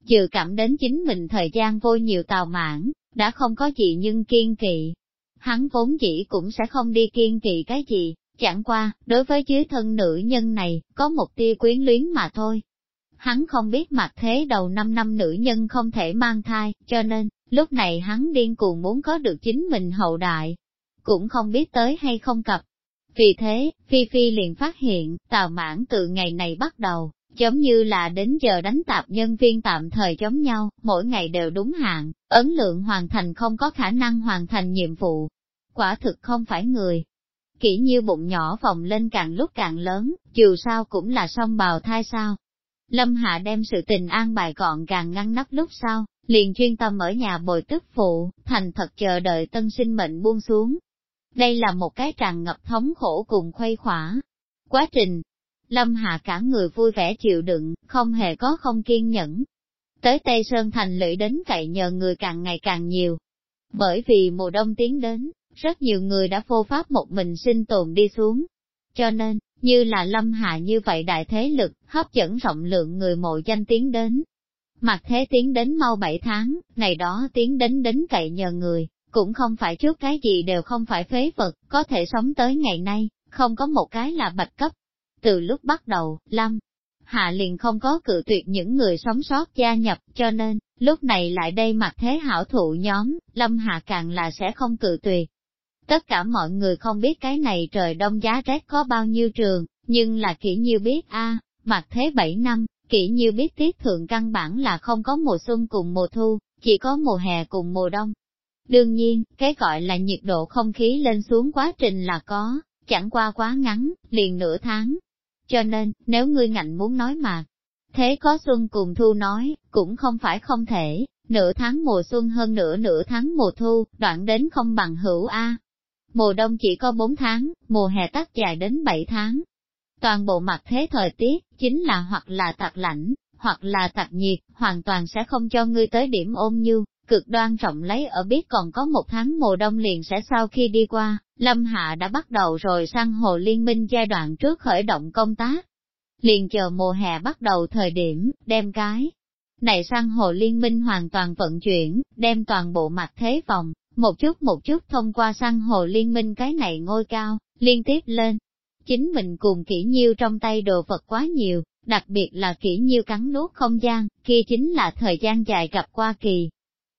Dự cảm đến chính mình thời gian vô nhiều tào mãn, đã không có gì nhưng kiên kỵ. Hắn vốn dĩ cũng sẽ không đi kiên kỵ cái gì, Chẳng qua, đối với dưới thân nữ nhân này, có một tia quyến luyến mà thôi. Hắn không biết mặt thế đầu năm năm nữ nhân không thể mang thai, cho nên, lúc này hắn điên cuồng muốn có được chính mình hậu đại. Cũng không biết tới hay không cập. Vì thế, Phi Phi liền phát hiện, tào mãn từ ngày này bắt đầu, giống như là đến giờ đánh tạp nhân viên tạm thời giống nhau, mỗi ngày đều đúng hạn, ấn lượng hoàn thành không có khả năng hoàn thành nhiệm vụ. Quả thực không phải người, kỹ như bụng nhỏ vòng lên càng lúc càng lớn, dù sao cũng là song bào thai sao. Lâm Hạ đem sự tình an bài gọn gàng ngăn nắp lúc sau, liền chuyên tâm ở nhà bồi tức phụ, thành thật chờ đợi tân sinh mệnh buông xuống. Đây là một cái tràn ngập thống khổ cùng khuây khỏa. Quá trình, Lâm Hạ cả người vui vẻ chịu đựng, không hề có không kiên nhẫn. Tới Tây Sơn Thành lưỡi đến cậy nhờ người càng ngày càng nhiều. Bởi vì mùa đông tiến đến, rất nhiều người đã vô pháp một mình sinh tồn đi xuống. Cho nên, như là Lâm Hạ như vậy đại thế lực, hấp dẫn rộng lượng người mộ danh tiến đến. Mặt thế tiến đến mau 7 tháng, này đó tiến đến đến cậy nhờ người, cũng không phải trước cái gì đều không phải phế vật, có thể sống tới ngày nay, không có một cái là bạch cấp. Từ lúc bắt đầu, Lâm, Hạ liền không có cự tuyệt những người sống sót gia nhập, cho nên, lúc này lại đây mặt thế hảo thụ nhóm, Lâm Hạ càng là sẽ không cự tuyệt. Tất cả mọi người không biết cái này trời đông giá rét có bao nhiêu trường, nhưng là kỹ như biết a mặt thế 7 năm, kỹ như biết tiết thượng căn bản là không có mùa xuân cùng mùa thu, chỉ có mùa hè cùng mùa đông. Đương nhiên, cái gọi là nhiệt độ không khí lên xuống quá trình là có, chẳng qua quá ngắn, liền nửa tháng. Cho nên, nếu ngươi ngạnh muốn nói mà, thế có xuân cùng thu nói, cũng không phải không thể, nửa tháng mùa xuân hơn nửa nửa tháng mùa thu, đoạn đến không bằng hữu A. Mùa đông chỉ có 4 tháng, mùa hè tắt dài đến 7 tháng. Toàn bộ mặt thế thời tiết, chính là hoặc là tạc lạnh, hoặc là tạc nhiệt, hoàn toàn sẽ không cho ngươi tới điểm ôm như, cực đoan rộng lấy ở biết còn có một tháng mùa đông liền sẽ sau khi đi qua, Lâm Hạ đã bắt đầu rồi sang hồ liên minh giai đoạn trước khởi động công tác. Liền chờ mùa hè bắt đầu thời điểm, đem cái. Này sang hồ liên minh hoàn toàn vận chuyển, đem toàn bộ mặt thế vòng, một chút một chút thông qua sang hồ liên minh cái này ngôi cao, liên tiếp lên. Chính mình cùng kỹ nhiêu trong tay đồ vật quá nhiều, đặc biệt là kỹ nhiêu cắn nuốt không gian, kia chính là thời gian dài gặp qua kỳ.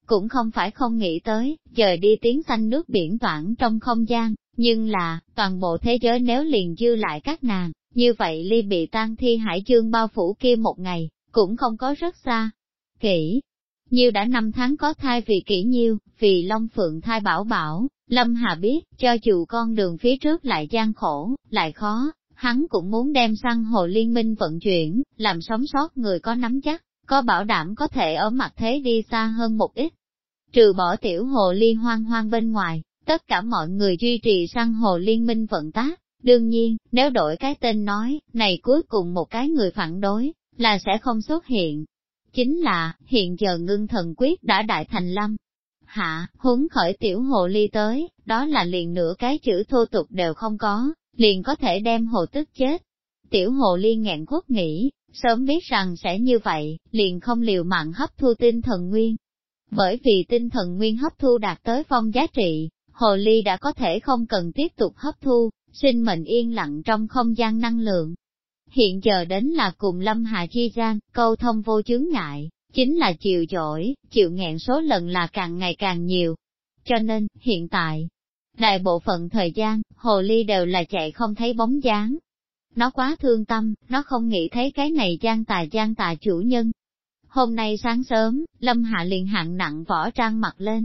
Cũng không phải không nghĩ tới, giờ đi tiếng xanh nước biển toảng trong không gian, nhưng là, toàn bộ thế giới nếu liền dư lại các nàng, như vậy ly bị tan thi hải chương bao phủ kia một ngày, cũng không có rất xa. Kỷ, Nhiêu đã năm tháng có thai vì kỹ nhiêu, vì Long Phượng thai bảo bảo, Lâm Hà biết, cho dù con đường phía trước lại gian khổ, lại khó, hắn cũng muốn đem sang hồ liên minh vận chuyển, làm sống sót người có nắm chắc, có bảo đảm có thể ở mặt thế đi xa hơn một ít. Trừ bỏ tiểu hồ liên hoang hoang bên ngoài, tất cả mọi người duy trì sang hồ liên minh vận tác. Đương nhiên, nếu đổi cái tên nói, này cuối cùng một cái người phản đối, là sẽ không xuất hiện, chính là, hiện giờ ngưng thần quyết đã đại thành lâm. Hạ, húng khởi tiểu hồ ly tới, đó là liền nửa cái chữ thô tục đều không có, liền có thể đem hồ tức chết. Tiểu hồ ly nghẹn quốc nghĩ, sớm biết rằng sẽ như vậy, liền không liều mạng hấp thu tinh thần nguyên. Bởi vì tinh thần nguyên hấp thu đạt tới phong giá trị, hồ ly đã có thể không cần tiếp tục hấp thu, sinh mệnh yên lặng trong không gian năng lượng, Hiện giờ đến là cùng Lâm Hà Chi gian, câu thông vô chướng ngại, chính là chịu dỗi, chịu nghẹn số lần là càng ngày càng nhiều. Cho nên, hiện tại, đại bộ phận thời gian, hồ ly đều là chạy không thấy bóng dáng. Nó quá thương tâm, nó không nghĩ thấy cái này gian tà gian tà chủ nhân. Hôm nay sáng sớm, Lâm Hạ liền hạng nặng võ trang mặt lên.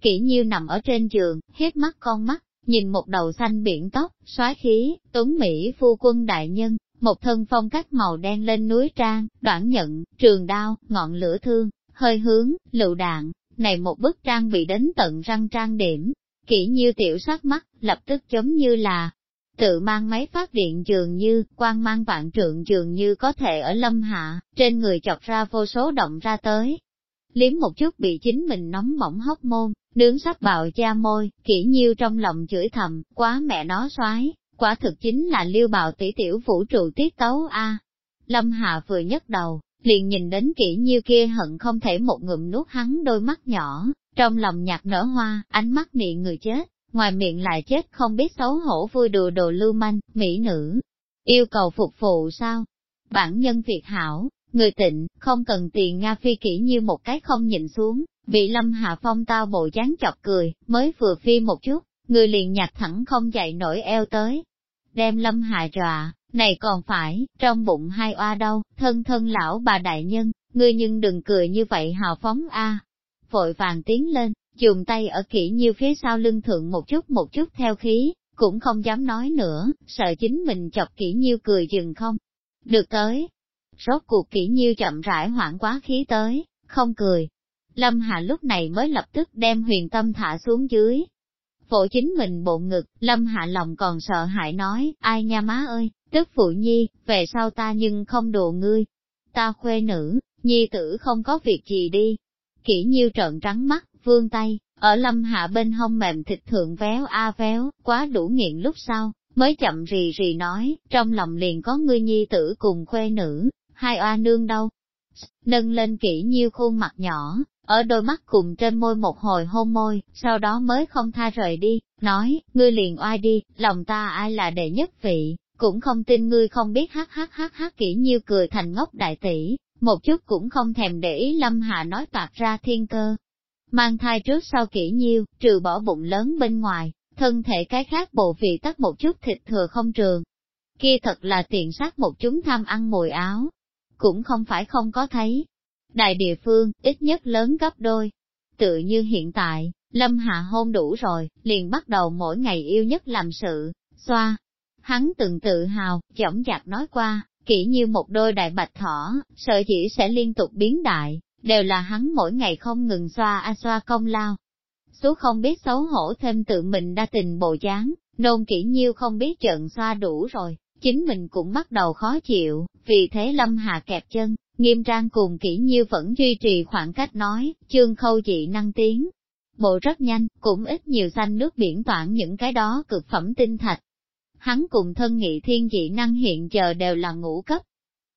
Kỷ nhiêu nằm ở trên giường, hết mắt con mắt, nhìn một đầu xanh biển tóc, xóa khí, tuấn Mỹ phu quân đại nhân, một thân phong cách màu đen lên núi trang, đoạn nhận, trường đao, ngọn lửa thương, hơi hướng, lựu đạn, này một bức trang bị đến tận răng trang điểm, kỹ như tiểu sắc mắt, lập tức giống như là tự mang máy phát điện dường như, quang mang vạn trượng dường như có thể ở lâm hạ, trên người chọc ra vô số động ra tới. Liếm một chút bị chính mình nóng bỏng hốc môn, nướng sắp bạo da môi, kỹ nhiêu trong lòng chửi thầm, quá mẹ nó xoái, Quả thực chính là liêu bào tỷ tiểu vũ trụ tiết tấu a. Lâm Hạ vừa nhấc đầu, liền nhìn đến kỹ nhiêu kia hận không thể một ngụm nuốt hắn đôi mắt nhỏ, trong lòng nhạt nở hoa, ánh mắt nị người chết, ngoài miệng lại chết không biết xấu hổ vui đùa đồ lưu manh, mỹ nữ. Yêu cầu phục vụ sao? Bản nhân việc hảo, người tịnh, không cần tiền Nga phi kỹ như một cái không nhìn xuống, bị Lâm Hạ Phong tao bộ dáng chọc cười, mới vừa phi một chút, người liền nhặt thẳng không dậy nổi eo tới. Đem lâm hạ rọa, này còn phải, trong bụng hai oa đâu, thân thân lão bà đại nhân, ngươi nhưng đừng cười như vậy hào phóng a. Vội vàng tiến lên, dùng tay ở kỹ như phía sau lưng thượng một chút một chút theo khí, cũng không dám nói nữa, sợ chính mình chọc kỹ nhiêu cười dừng không. Được tới. Rốt cuộc kỹ nhiêu chậm rãi hoảng quá khí tới, không cười. Lâm Hạ lúc này mới lập tức đem huyền tâm thả xuống dưới. Phổ chính mình bộ ngực, Lâm Hạ lòng còn sợ hãi nói, ai nha má ơi, tức phụ nhi, về sau ta nhưng không đùa ngươi. Ta khuê nữ, nhi tử không có việc gì đi. Kỹ nhiêu trợn trắng mắt, vương tay, ở lâm hạ bên hông mềm thịt thượng véo a véo, quá đủ nghiện lúc sau, mới chậm rì rì nói, trong lòng liền có ngươi nhi tử cùng khuê nữ, hai oa nương đâu. Nâng lên kỹ nhiêu khuôn mặt nhỏ, ở đôi mắt cùng trên môi một hồi hôn môi, sau đó mới không tha rời đi, nói, ngươi liền oai đi, lòng ta ai là đệ nhất vị, cũng không tin ngươi không biết hát hát hát hát kỹ nhiêu cười thành ngốc đại tỷ, một chút cũng không thèm để ý Lâm Hạ nói tạc ra thiên cơ. Mang thai trước sau kỹ nhiêu, trừ bỏ bụng lớn bên ngoài, thân thể cái khác bộ vị tắt một chút thịt thừa không trường. Kia thật là tiện sát một chúng tham ăn mùi áo. Cũng không phải không có thấy. Đại địa phương, ít nhất lớn gấp đôi. Tự như hiện tại, Lâm Hạ hôn đủ rồi, liền bắt đầu mỗi ngày yêu nhất làm sự, xoa. Hắn từng tự hào, dõng dạc nói qua, kỹ như một đôi đại bạch thỏ, sợ chỉ sẽ liên tục biến đại, đều là hắn mỗi ngày không ngừng xoa a xoa công lao. Số không biết xấu hổ thêm tự mình đa tình bộ dáng, nôn kỹ nhiêu không biết trận xoa đủ rồi, chính mình cũng bắt đầu khó chịu, vì thế lâm hạ kẹp chân, nghiêm trang cùng kỹ nhiêu vẫn duy trì khoảng cách nói, chương khâu dị năng tiếng. Bộ rất nhanh, cũng ít nhiều xanh nước biển toản những cái đó cực phẩm tinh thạch, hắn cùng thân nghị thiên dị năng hiện giờ đều là ngũ cấp.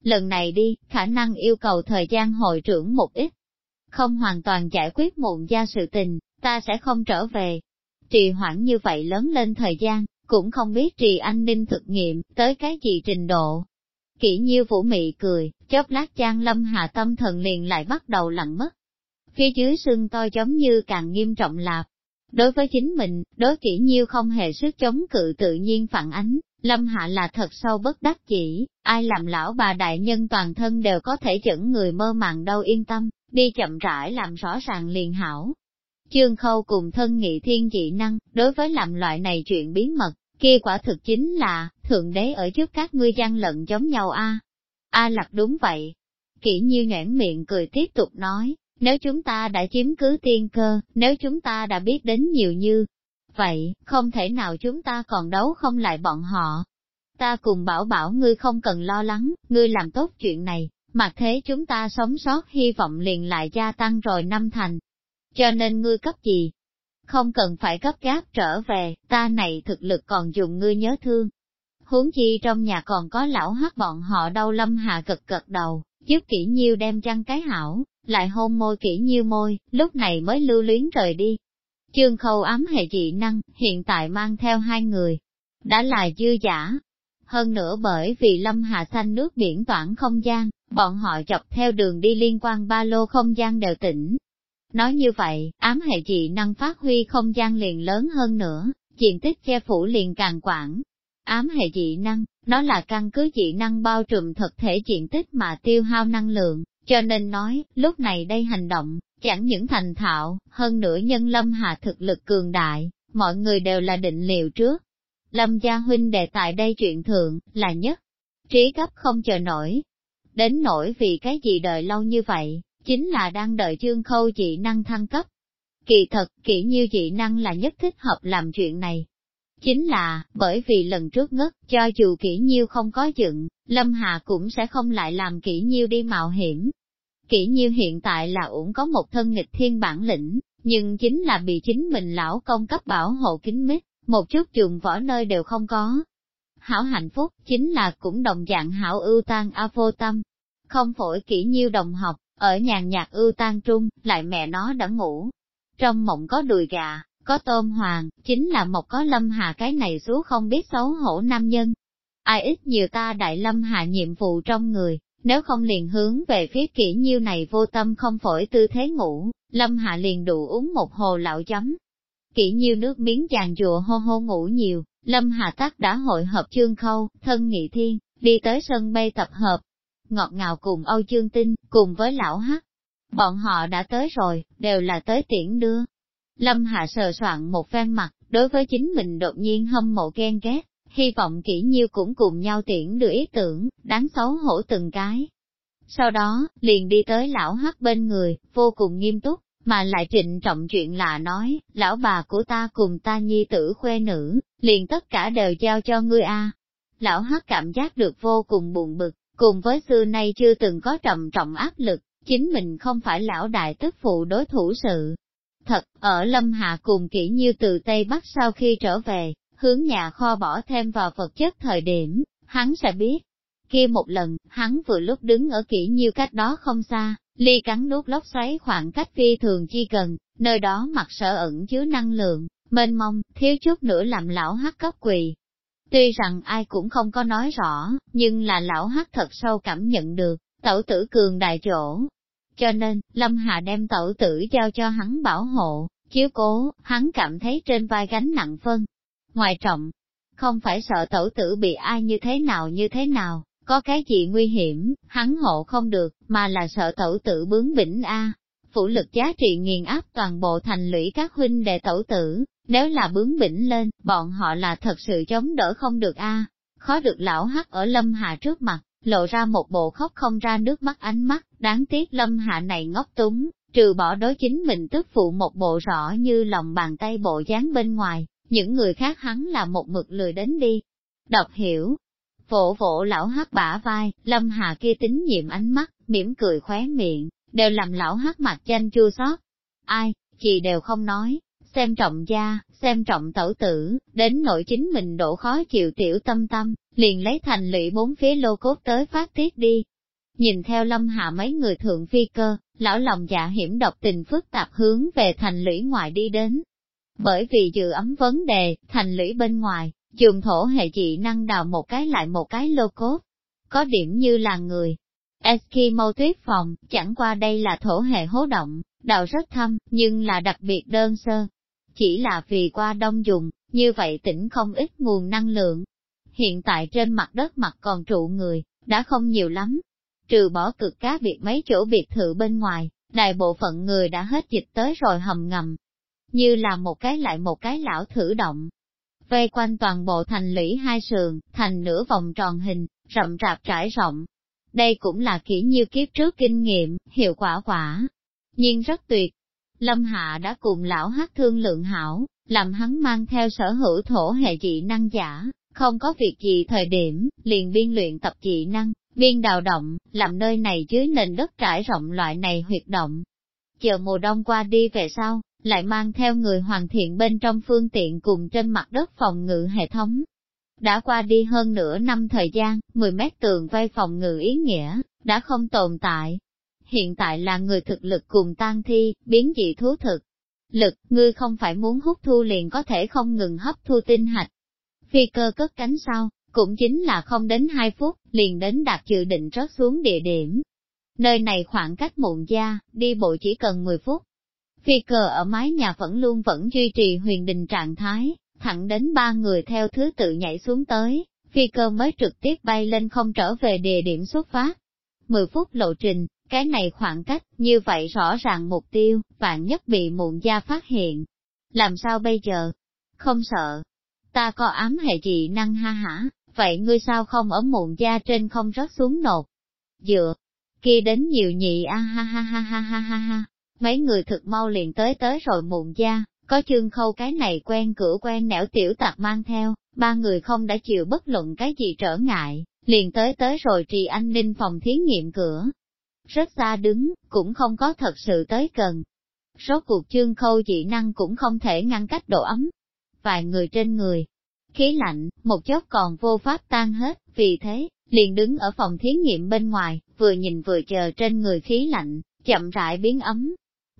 Lần này đi, khả năng yêu cầu thời gian hội trưởng một ít. Không hoàn toàn giải quyết muộn gia sự tình, ta sẽ không trở về. Trì hoãn như vậy lớn lên thời gian, cũng không biết trì anh ninh thực nghiệm, tới cái gì trình độ. Kỷ nhiêu vũ mị cười, chớp lát trang lâm hạ tâm thần liền lại bắt đầu lặng mất. Phía dưới xương to giống như càng nghiêm trọng lạp, Đối với chính mình, đối kỹ nhiêu không hề sức chống cự tự nhiên phản ánh, lâm hạ là thật sâu bất đắc chỉ, ai làm lão bà đại nhân toàn thân đều có thể dẫn người mơ màng đâu yên tâm, đi chậm rãi làm rõ ràng liền hảo. Chương khâu cùng thân nghị thiên dị năng, đối với làm loại này chuyện bí mật, kia quả thực chính là, thượng đế ở trước các ngươi gian lận giống nhau a A lạc đúng vậy. Kỷ nhiêu nhoảng miệng cười tiếp tục nói, nếu chúng ta đã chiếm cứ tiên cơ, nếu chúng ta đã biết đến nhiều như vậy, không thể nào chúng ta còn đấu không lại bọn họ. Ta cùng bảo bảo ngươi không cần lo lắng, ngươi làm tốt chuyện này, mặc thế chúng ta sống sót hy vọng liền lại gia tăng rồi năm thành. Cho nên ngươi cấp gì? Không cần phải cấp gáp trở về, ta này thực lực còn dùng ngươi nhớ thương. Huống chi trong nhà còn có lão hát bọn họ đau lâm hạ cực cực đầu, giúp kỹ nhiêu đem chăn cái hảo, lại hôn môi kỹ nhiêu môi, lúc này mới lưu luyến rời đi. Chương khâu ám hệ dị năng, hiện tại mang theo hai người, đã là dư giả. Hơn nữa bởi vì lâm hạ xanh nước biển toản không gian, bọn họ chọc theo đường đi liên quan ba lô không gian đều tỉnh. Nói như vậy, ám hệ dị năng phát huy không gian liền lớn hơn nữa, diện tích che phủ liền càng quảng. Ám hệ dị năng, nó là căn cứ dị năng bao trùm thực thể diện tích mà tiêu hao năng lượng, cho nên nói, lúc này đây hành động, chẳng những thành thạo, hơn nữa nhân lâm hà thực lực cường đại, mọi người đều là định liệu trước. Lâm gia huynh đệ tại đây chuyện thượng, là nhất. Trí cấp không chờ nổi. Đến nổi vì cái gì đợi lâu như vậy, chính là đang đợi chương khâu dị năng thăng cấp. Kỳ thật, kỹ như dị năng là nhất thích hợp làm chuyện này, Chính là, bởi vì lần trước ngất, cho dù kỹ nhiêu không có dựng, Lâm Hà cũng sẽ không lại làm kỹ nhiêu đi mạo hiểm. Kỹ nhiêu hiện tại là ủng có một thân nghịch thiên bản lĩnh, nhưng chính là bị chính mình lão công cấp bảo hộ kính mít, một chút trường võ nơi đều không có. Hảo hạnh phúc, chính là cũng đồng dạng hảo ưu tan a vô tâm. Không phổi kỹ nhiêu đồng học, ở nhàn nhạc ưu tan trung, lại mẹ nó đã ngủ. Trong mộng có đùi gà, có tôm hoàng, chính là một có lâm hà cái này xuống không biết xấu hổ nam nhân. Ai ít nhiều ta đại lâm hà nhiệm vụ trong người, nếu không liền hướng về phía kỹ nhiêu này vô tâm không phổi tư thế ngủ, lâm hạ liền đủ uống một hồ lão chấm. Kỹ nhiêu nước miếng chàng chùa hô hô ngủ nhiều, lâm hạ tắc đã hội hợp chương khâu, thân nghị thiên, đi tới sân bay tập hợp. Ngọt ngào cùng Âu Chương Tinh, cùng với lão hắc. Bọn họ đã tới rồi, đều là tới tiễn đưa, Lâm Hạ sờ soạn một phen mặt, đối với chính mình đột nhiên hâm mộ ghen ghét, hy vọng kỹ nhiêu cũng cùng nhau tiễn đưa ý tưởng, đáng xấu hổ từng cái. Sau đó, liền đi tới lão hắc bên người, vô cùng nghiêm túc, mà lại trịnh trọng chuyện lạ nói, lão bà của ta cùng ta nhi tử khuê nữ, liền tất cả đều giao cho ngươi a. Lão hắc cảm giác được vô cùng buồn bực, cùng với xưa nay chưa từng có trầm trọng áp lực, chính mình không phải lão đại tức phụ đối thủ sự. Thật, ở Lâm Hạ cùng kỹ như từ Tây Bắc sau khi trở về, hướng nhà kho bỏ thêm vào vật chất thời điểm, hắn sẽ biết. Kia một lần, hắn vừa lúc đứng ở kỹ nhiêu cách đó không xa, ly cắn nuốt lốc xoáy khoảng cách phi thường chi cần, nơi đó mặt sở ẩn chứa năng lượng, mênh mông, thiếu chút nữa làm lão hắc cấp quỳ. Tuy rằng ai cũng không có nói rõ, nhưng là lão hắc thật sâu cảm nhận được, tẩu tử cường đại chỗ. Cho nên, Lâm Hà đem tẩu tử giao cho hắn bảo hộ, chiếu cố, hắn cảm thấy trên vai gánh nặng phân. Ngoài trọng, không phải sợ tẩu tử bị ai như thế nào như thế nào, có cái gì nguy hiểm, hắn hộ không được, mà là sợ tẩu tử bướng bỉnh A. Phủ lực giá trị nghiền áp toàn bộ thành lũy các huynh đệ tẩu tử, nếu là bướng bỉnh lên, bọn họ là thật sự chống đỡ không được A. Khó được lão hắc ở lâm hạ trước mặt, lộ ra một bộ khóc không ra nước mắt ánh mắt, đáng tiếc lâm hạ này ngốc túng, trừ bỏ đối chính mình tức phụ một bộ rõ như lòng bàn tay bộ dáng bên ngoài, những người khác hắn là một mực lười đến đi. Đọc hiểu, Vỗ vỗ lão hắc bả vai, lâm hà kia tính nhiệm ánh mắt, mỉm cười khóe miệng, đều làm lão hắc mặt chanh chua xót. Ai, chị đều không nói, xem trọng gia, xem trọng tẩu tử, đến nội chính mình độ khó chịu tiểu tâm tâm, liền lấy thành lụy bốn phía lô cốt tới phát tiết đi. Nhìn theo lâm hạ mấy người thượng phi cơ, lão lòng dạ hiểm độc tình phức tạp hướng về thành lũy ngoài đi đến. Bởi vì dự ấm vấn đề, thành lũy bên ngoài, Dùng thổ hệ dị năng đào một cái lại một cái lô cốt. Có điểm như là người. Eskimo tuyết phòng, chẳng qua đây là thổ hệ hố động, đào rất thâm, nhưng là đặc biệt đơn sơ. Chỉ là vì qua đông dùng, như vậy tỉnh không ít nguồn năng lượng. Hiện tại trên mặt đất mặt còn trụ người, đã không nhiều lắm. Trừ bỏ cực cá biệt mấy chỗ biệt thự bên ngoài, đại bộ phận người đã hết dịch tới rồi hầm ngầm. Như là một cái lại một cái lão thử động, vây quanh toàn bộ thành lũy hai sườn, thành nửa vòng tròn hình, rậm rạp trải rộng. Đây cũng là kỹ như kiếp trước kinh nghiệm, hiệu quả quả. Nhưng rất tuyệt. Lâm Hạ đã cùng lão hát thương lượng hảo, làm hắn mang theo sở hữu thổ hệ dị năng giả, không có việc gì thời điểm, liền biên luyện tập dị năng, biên đào động, làm nơi này dưới nền đất trải rộng loại này huyệt động. Chờ mùa đông qua đi về sau, lại mang theo người hoàn thiện bên trong phương tiện cùng trên mặt đất phòng ngự hệ thống. Đã qua đi hơn nửa năm thời gian, 10 mét tường vây phòng ngự ý nghĩa, đã không tồn tại. Hiện tại là người thực lực cùng tan thi, biến dị thú thực. Lực, ngươi không phải muốn hút thu liền có thể không ngừng hấp thu tinh hạch. Phi cơ cất cánh sau, cũng chính là không đến 2 phút, liền đến đạt dự định rớt xuống địa điểm. Nơi này khoảng cách mụn gia, đi bộ chỉ cần 10 phút, Phi cờ ở mái nhà vẫn luôn vẫn duy trì huyền đình trạng thái, thẳng đến ba người theo thứ tự nhảy xuống tới, phi cơ mới trực tiếp bay lên không trở về địa điểm xuất phát. Mười phút lộ trình, cái này khoảng cách, như vậy rõ ràng mục tiêu, bạn nhất bị muộn gia phát hiện. Làm sao bây giờ? Không sợ. Ta có ám hệ gì năng ha hả, vậy ngươi sao không ở muộn gia trên không rớt xuống nột? Dựa, kia đến nhiều nhị a ha ha ha ha ha ha ha, Mấy người thực mau liền tới tới rồi muộn gia, có chương khâu cái này quen cửa quen nẻo tiểu tặc mang theo, ba người không đã chịu bất luận cái gì trở ngại, liền tới tới rồi trì an ninh phòng thí nghiệm cửa. Rất xa đứng, cũng không có thật sự tới cần Rốt cuộc chương khâu dị năng cũng không thể ngăn cách độ ấm. Vài người trên người, khí lạnh, một chốc còn vô pháp tan hết, vì thế, liền đứng ở phòng thí nghiệm bên ngoài, vừa nhìn vừa chờ trên người khí lạnh, chậm rãi biến ấm,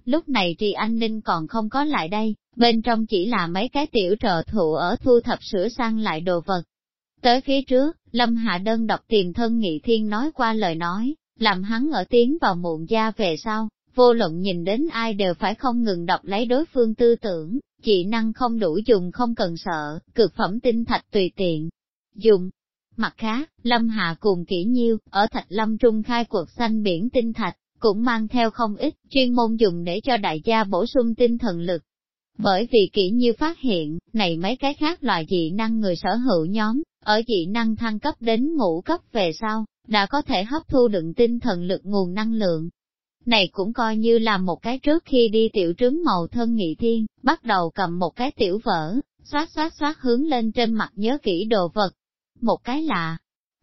Lúc này trì an ninh còn không có lại đây, bên trong chỉ là mấy cái tiểu trợ thụ ở thu thập sửa sang lại đồ vật. Tới phía trước, Lâm Hạ Đơn đọc tìm thân nghị thiên nói qua lời nói, làm hắn ở tiếng vào muộn gia về sau, vô luận nhìn đến ai đều phải không ngừng đọc lấy đối phương tư tưởng, chỉ năng không đủ dùng không cần sợ, cực phẩm tinh thạch tùy tiện. Dùng. Mặt khác, Lâm Hạ cùng kỹ nhiêu, ở Thạch Lâm Trung khai cuộc xanh biển tinh thạch, cũng mang theo không ít, chuyên môn dùng để cho đại gia bổ sung tinh thần lực. Bởi vì kỹ như phát hiện, này mấy cái khác loại dị năng người sở hữu nhóm, ở dị năng thăng cấp đến ngũ cấp về sau, đã có thể hấp thu đựng tinh thần lực nguồn năng lượng. Này cũng coi như là một cái trước khi đi tiểu trứng màu thân nghị thiên, bắt đầu cầm một cái tiểu vỡ, xoát xoát xoát hướng lên trên mặt nhớ kỹ đồ vật. Một cái lạ,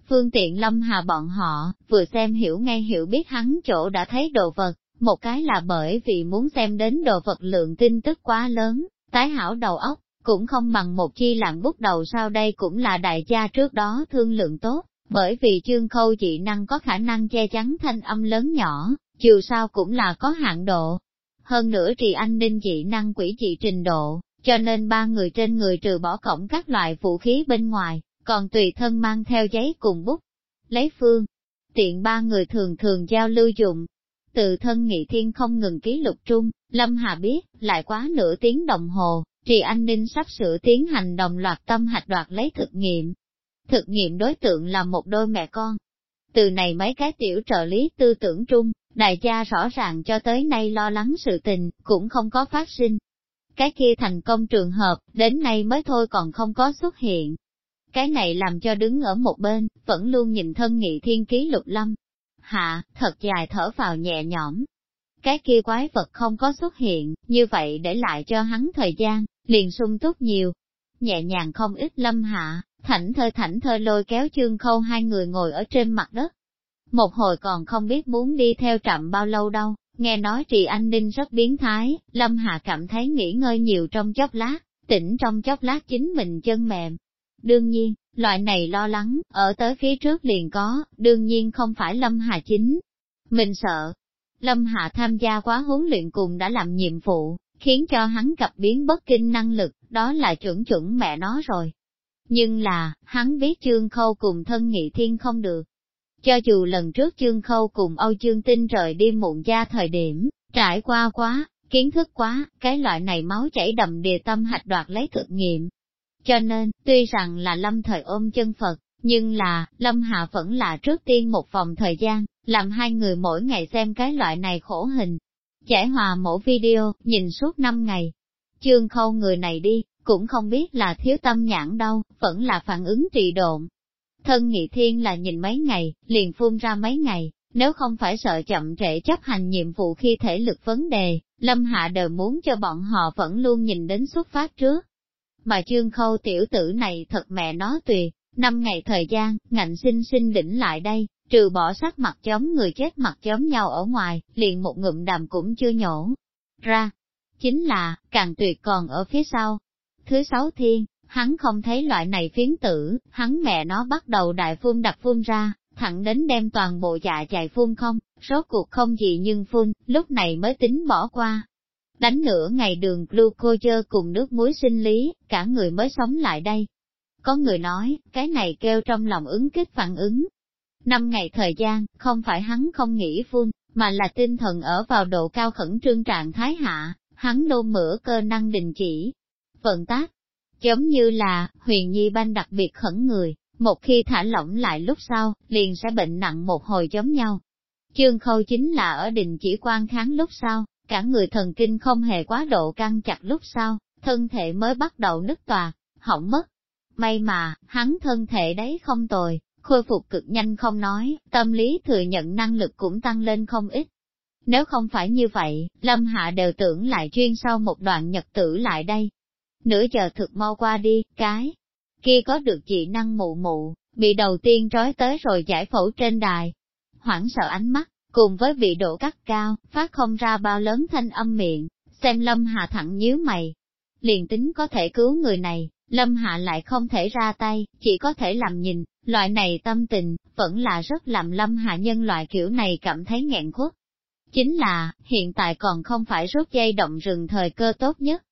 phương tiện lâm hà bọn họ, vừa xem hiểu ngay hiểu biết hắn chỗ đã thấy đồ vật, một cái là bởi vì muốn xem đến đồ vật lượng tin tức quá lớn, tái hảo đầu óc, cũng không bằng một chi lạng bút đầu sau đây cũng là đại gia trước đó thương lượng tốt, bởi vì chương khâu dị năng có khả năng che chắn thanh âm lớn nhỏ, chiều sao cũng là có hạn độ. Hơn nữa trì anh ninh dị năng quỷ dị trình độ, cho nên ba người trên người trừ bỏ cổng các loại vũ khí bên ngoài, còn tùy thân mang theo giấy cùng bút. Lấy phương, tiện ba người thường thường giao lưu dụng. Từ thân nghị thiên không ngừng ký lục trung, Lâm Hà biết, lại quá nửa tiếng đồng hồ, Trì Anh Ninh sắp sửa tiến hành đồng loạt tâm hạch đoạt lấy thực nghiệm. Thực nghiệm đối tượng là một đôi mẹ con. Từ này mấy cái tiểu trợ lý tư tưởng trung, đại gia rõ ràng cho tới nay lo lắng sự tình, cũng không có phát sinh. Cái kia thành công trường hợp, đến nay mới thôi còn không có xuất hiện. Cái này làm cho đứng ở một bên, vẫn luôn nhìn thân nghị thiên ký lục lâm. Hạ, thật dài thở vào nhẹ nhõm. Cái kia quái vật không có xuất hiện, như vậy để lại cho hắn thời gian, liền sung túc nhiều. Nhẹ nhàng không ít lâm hạ, thảnh thơ thảnh thơ lôi kéo chương khâu hai người ngồi ở trên mặt đất. Một hồi còn không biết muốn đi theo trạm bao lâu đâu, nghe nói trì anh ninh rất biến thái, lâm hạ cảm thấy nghỉ ngơi nhiều trong chốc lát, tỉnh trong chốc lát chính mình chân mềm. Đương nhiên, loại này lo lắng, ở tới phía trước liền có, đương nhiên không phải lâm hà chính. Mình sợ, Lâm Hạ tham gia quá huấn luyện cùng đã làm nhiệm vụ, khiến cho hắn gặp biến bất kinh năng lực, đó là chuẩn chuẩn mẹ nó rồi. Nhưng là, hắn biết chương khâu cùng thân nghị thiên không được. Cho dù lần trước chương khâu cùng Âu chương tinh rời đi muộn gia thời điểm, trải qua quá, kiến thức quá, cái loại này máu chảy đầm đìa tâm hạch đoạt lấy thực nghiệm. Cho nên, tuy rằng là lâm thời ôm chân Phật, nhưng là, lâm hạ vẫn là trước tiên một vòng thời gian, làm hai người mỗi ngày xem cái loại này khổ hình, Giải hòa mỗi video, nhìn suốt năm ngày. Chương khâu người này đi, cũng không biết là thiếu tâm nhãn đâu, vẫn là phản ứng trì độn. Thân nghị thiên là nhìn mấy ngày, liền phun ra mấy ngày, nếu không phải sợ chậm trễ chấp hành nhiệm vụ khi thể lực vấn đề, Lâm Hạ đều muốn cho bọn họ vẫn luôn nhìn đến xuất phát trước. Mà chương khâu tiểu tử này thật mẹ nó tùy, năm ngày thời gian, ngạnh sinh sinh đỉnh lại đây, trừ bỏ sắc mặt chống người chết mặt chống nhau ở ngoài, liền một ngụm đàm cũng chưa nhổ. Ra, chính là, càng tuyệt còn ở phía sau. Thứ sáu thiên, hắn không thấy loại này phiến tử, hắn mẹ nó bắt đầu đại phun đặt phun ra, thẳng đến đem toàn bộ dạ chạy phun không, số cuộc không gì nhưng phun, lúc này mới tính bỏ qua. Đánh nửa ngày đường glucose cùng nước muối sinh lý, cả người mới sống lại đây. Có người nói, cái này kêu trong lòng ứng kích phản ứng, Năm ngày thời gian, không phải hắn không nghĩ phun, mà là tinh thần ở vào độ cao khẩn trương trạng thái hạ, hắn nôn mửa cơ năng đình chỉ. Vận tác, giống như là, huyền nhi ban đặc biệt khẩn người, một khi thả lỏng lại lúc sau, liền sẽ bệnh nặng một hồi giống nhau. Chương khâu chính là ở đình chỉ quan kháng lúc sau, cả người thần kinh không hề quá độ căng chặt lúc sau, thân thể mới bắt đầu nứt tòa, hỏng mất. May mà, hắn thân thể đấy không tồi, khôi phục cực nhanh không nói, tâm lý thừa nhận năng lực cũng tăng lên không ít. Nếu không phải như vậy, Lâm Hạ đều tưởng lại chuyên sau một đoạn nhật tử lại đây. Nửa giờ thực mau qua đi, cái kia có được chị năng mụ mụ, bị đầu tiên trói tới rồi giải phẫu trên đài. Hoảng sợ ánh mắt, cùng với vị độ cắt cao, phát không ra bao lớn thanh âm miệng, xem Lâm Hạ thẳng nhíu mày. Liền tính có thể cứu người này, Lâm Hạ lại không thể ra tay, chỉ có thể làm nhìn, loại này tâm tình, vẫn là rất làm Lâm Hạ nhân loại kiểu này cảm thấy nghẹn khuất. Chính là, hiện tại còn không phải rút dây động rừng thời cơ tốt nhất.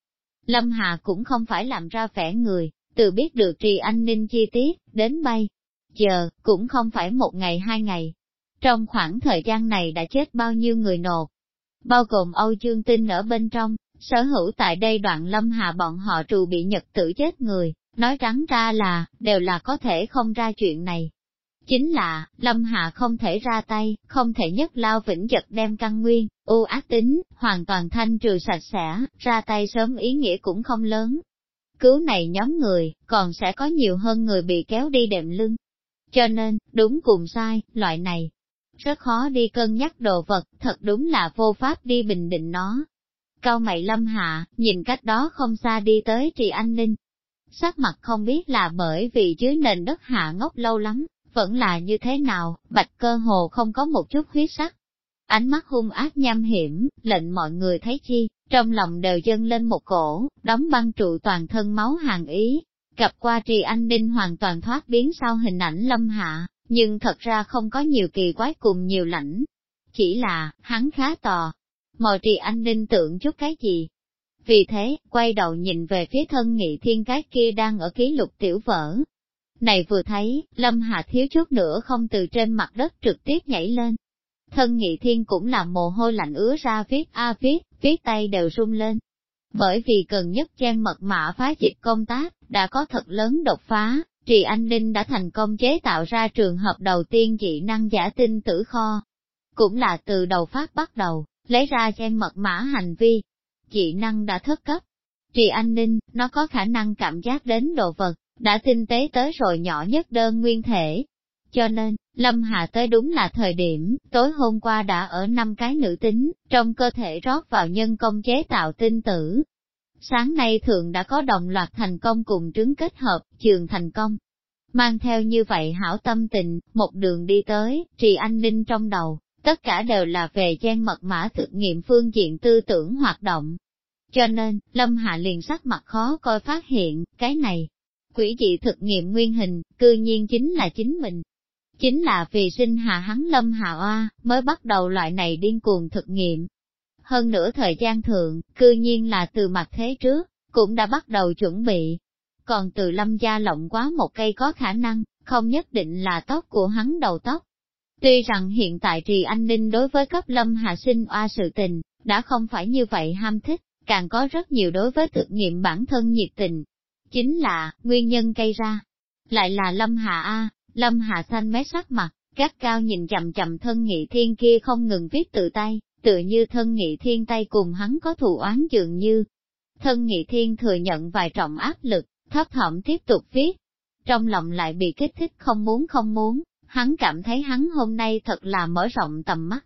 Lâm Hạ cũng không phải làm ra vẻ người, từ biết được trì an ninh chi tiết, đến bay. Giờ, cũng không phải một ngày hai ngày. Trong khoảng thời gian này đã chết bao nhiêu người nộp, bao gồm Âu Dương Tinh ở bên trong, Sở hữu tại đây đoạn lâm hạ bọn họ trù bị nhật tử chết người, nói trắng ra là, đều là có thể không ra chuyện này. Chính là, Lâm Hạ không thể ra tay, không thể nhất lao vĩnh giật đem căn nguyên, u ác tính, hoàn toàn thanh trừ sạch sẽ, ra tay sớm ý nghĩa cũng không lớn. Cứu này nhóm người, còn sẽ có nhiều hơn người bị kéo đi đệm lưng. Cho nên, đúng cùng sai, loại này, rất khó đi cân nhắc đồ vật, thật đúng là vô pháp đi bình định nó. Cao mày lâm hạ, nhìn cách đó không xa đi tới trì an ninh. Sắc mặt không biết là bởi vì dưới nền đất hạ ngốc lâu lắm, vẫn là như thế nào, bạch cơ hồ không có một chút huyết sắc. Ánh mắt hung ác nham hiểm, lệnh mọi người thấy chi, trong lòng đều dâng lên một cổ, đóng băng trụ toàn thân máu hàng ý. Gặp qua trì anh ninh hoàn toàn thoát biến sau hình ảnh lâm hạ, nhưng thật ra không có nhiều kỳ quái cùng nhiều lãnh. Chỉ là, hắn khá tò, mò trì anh ninh tưởng chút cái gì. Vì thế, quay đầu nhìn về phía thân nghị thiên cái kia đang ở ký lục tiểu vỡ, này vừa thấy, Lâm Hà thiếu chút nữa không từ trên mặt đất trực tiếp nhảy lên. Thân nghị thiên cũng làm mồ hôi lạnh ứa ra viết a viết, viết tay đều run lên. Bởi vì cần nhất trang mật mã phá dịch công tác, đã có thật lớn đột phá, Trì Anh Ninh đã thành công chế tạo ra trường hợp đầu tiên dị năng giả tinh tử kho. Cũng là từ đầu phát bắt đầu, lấy ra gen mật mã hành vi. Dị năng đã thất cấp. Trì Anh Ninh, nó có khả năng cảm giác đến đồ vật, đã tinh tế tới rồi nhỏ nhất đơn nguyên thể. Cho nên, Lâm Hà tới đúng là thời điểm, tối hôm qua đã ở năm cái nữ tính, trong cơ thể rót vào nhân công chế tạo tinh tử. Sáng nay thượng đã có đồng loạt thành công cùng trứng kết hợp, trường thành công. Mang theo như vậy hảo tâm tình, một đường đi tới, trì anh ninh trong đầu, tất cả đều là về gian mật mã thực nghiệm phương diện tư tưởng hoạt động. Cho nên, Lâm Hạ liền sắc mặt khó coi phát hiện, cái này, Quỷ dị thực nghiệm nguyên hình, cư nhiên chính là chính mình. Chính là vì sinh hạ hắn lâm hạ oa, mới bắt đầu loại này điên cuồng thực nghiệm. Hơn nữa thời gian thượng, cư nhiên là từ mặt thế trước, cũng đã bắt đầu chuẩn bị. Còn từ lâm gia lộng quá một cây có khả năng, không nhất định là tóc của hắn đầu tóc. Tuy rằng hiện tại trì anh ninh đối với cấp lâm hạ sinh oa sự tình, đã không phải như vậy ham thích, càng có rất nhiều đối với thực nghiệm bản thân nhiệt tình, Chính là, nguyên nhân gây ra, lại là Lâm hạ A, Lâm hạ xanh mé sắc mặt, gắt cao nhìn chậm chậm thân nghị thiên kia không ngừng viết tự tay, tựa như thân nghị thiên tay cùng hắn có thù oán dường như. Thân nghị thiên thừa nhận vài trọng áp lực, thấp thỏm tiếp tục viết. Trong lòng lại bị kích thích không muốn không muốn, hắn cảm thấy hắn hôm nay thật là mở rộng tầm mắt.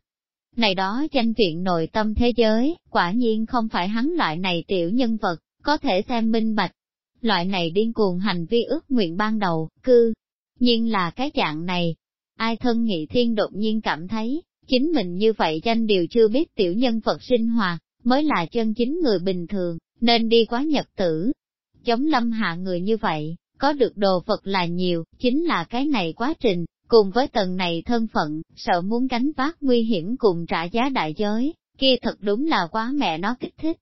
Này đó tranh viện nội tâm thế giới, quả nhiên không phải hắn loại này tiểu nhân vật, có thể xem minh bạch, Loại này điên cuồng hành vi ước nguyện ban đầu, cư, nhưng là cái dạng này. Ai thân nghị thiên đột nhiên cảm thấy, chính mình như vậy danh điều chưa biết tiểu nhân vật sinh hoạt, mới là chân chính người bình thường, nên đi quá nhật tử. Chống lâm hạ người như vậy, có được đồ vật là nhiều, chính là cái này quá trình, cùng với tầng này thân phận, sợ muốn gánh vác nguy hiểm cùng trả giá đại giới, kia thật đúng là quá mẹ nó kích thích.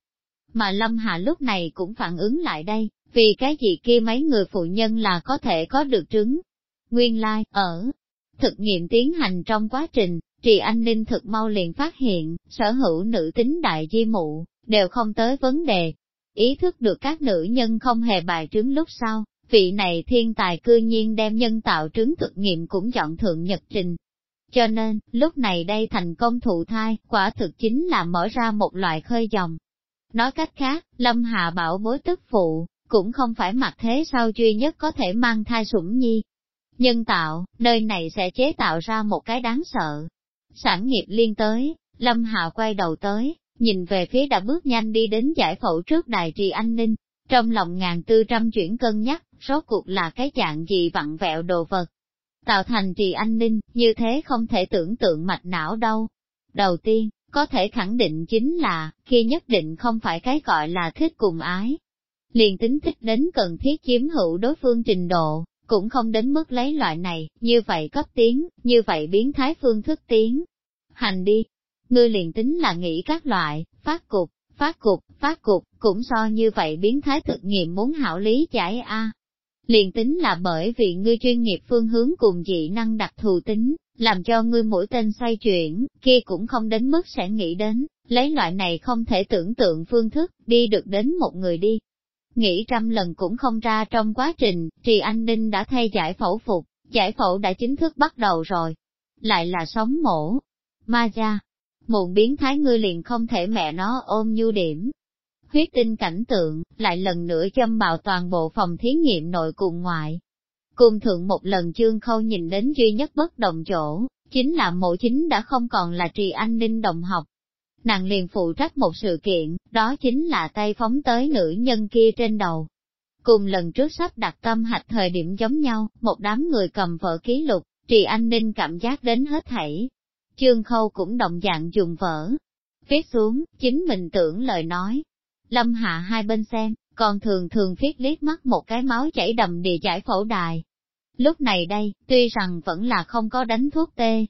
Mà Lâm Hạ lúc này cũng phản ứng lại đây, vì cái gì kia mấy người phụ nhân là có thể có được trứng. Nguyên lai, like, ở thực nghiệm tiến hành trong quá trình, Trì Anh Ninh thực mau liền phát hiện, sở hữu nữ tính đại di mụ, đều không tới vấn đề. Ý thức được các nữ nhân không hề bài trứng lúc sau, vị này thiên tài cư nhiên đem nhân tạo trứng thực nghiệm cũng chọn thượng nhật trình. Cho nên, lúc này đây thành công thụ thai, quả thực chính là mở ra một loại khơi dòng. Nói cách khác, Lâm Hạ bảo bối tức phụ, cũng không phải mặt thế sau duy nhất có thể mang thai sủng nhi. Nhân tạo, nơi này sẽ chế tạo ra một cái đáng sợ. Sản nghiệp liên tới, Lâm Hạ quay đầu tới, nhìn về phía đã bước nhanh đi đến giải phẫu trước đài trì an ninh, trong lòng ngàn tư trăm chuyển cân nhắc, rốt cuộc là cái dạng gì vặn vẹo đồ vật. Tạo thành trì an ninh, như thế không thể tưởng tượng mạch não đâu. Đầu tiên, có thể khẳng định chính là, khi nhất định không phải cái gọi là thích cùng ái, liền tính thích đến cần thiết chiếm hữu đối phương trình độ, cũng không đến mức lấy loại này, như vậy cấp tiến, như vậy biến thái phương thức tiến. Hành đi, ngươi liền tính là nghĩ các loại, phát cục, phát cục, phát cục, cũng so như vậy biến thái thực nghiệm muốn hảo lý giải a. Liền tính là bởi vì ngươi chuyên nghiệp phương hướng cùng dị năng đặc thù tính, làm cho ngươi mỗi tên xoay chuyển, kia cũng không đến mức sẽ nghĩ đến, lấy loại này không thể tưởng tượng phương thức, đi được đến một người đi, nghĩ trăm lần cũng không ra trong quá trình, Trì Anh Ninh đã thay giải phẫu phục, giải phẫu đã chính thức bắt đầu rồi. Lại là sống mổ. Ma gia, muộn biến thái ngươi liền không thể mẹ nó ôm nhu điểm. Huyết tinh cảnh tượng, lại lần nữa châm bào toàn bộ phòng thí nghiệm nội cùng ngoại. Cùng thượng một lần chương khâu nhìn đến duy nhất bất đồng chỗ, chính là mộ chính đã không còn là trì an ninh đồng học. Nàng liền phụ trách một sự kiện, đó chính là tay phóng tới nữ nhân kia trên đầu. Cùng lần trước sắp đặt tâm hạch thời điểm giống nhau, một đám người cầm vợ ký lục, trì an ninh cảm giác đến hết thảy. Chương khâu cũng động dạng dùng vỡ. Viết xuống, chính mình tưởng lời nói. Lâm hạ hai bên xem, còn thường thường viết liếc mắt một cái máu chảy đầm địa giải phẫu đài, Lúc này đây, tuy rằng vẫn là không có đánh thuốc tê,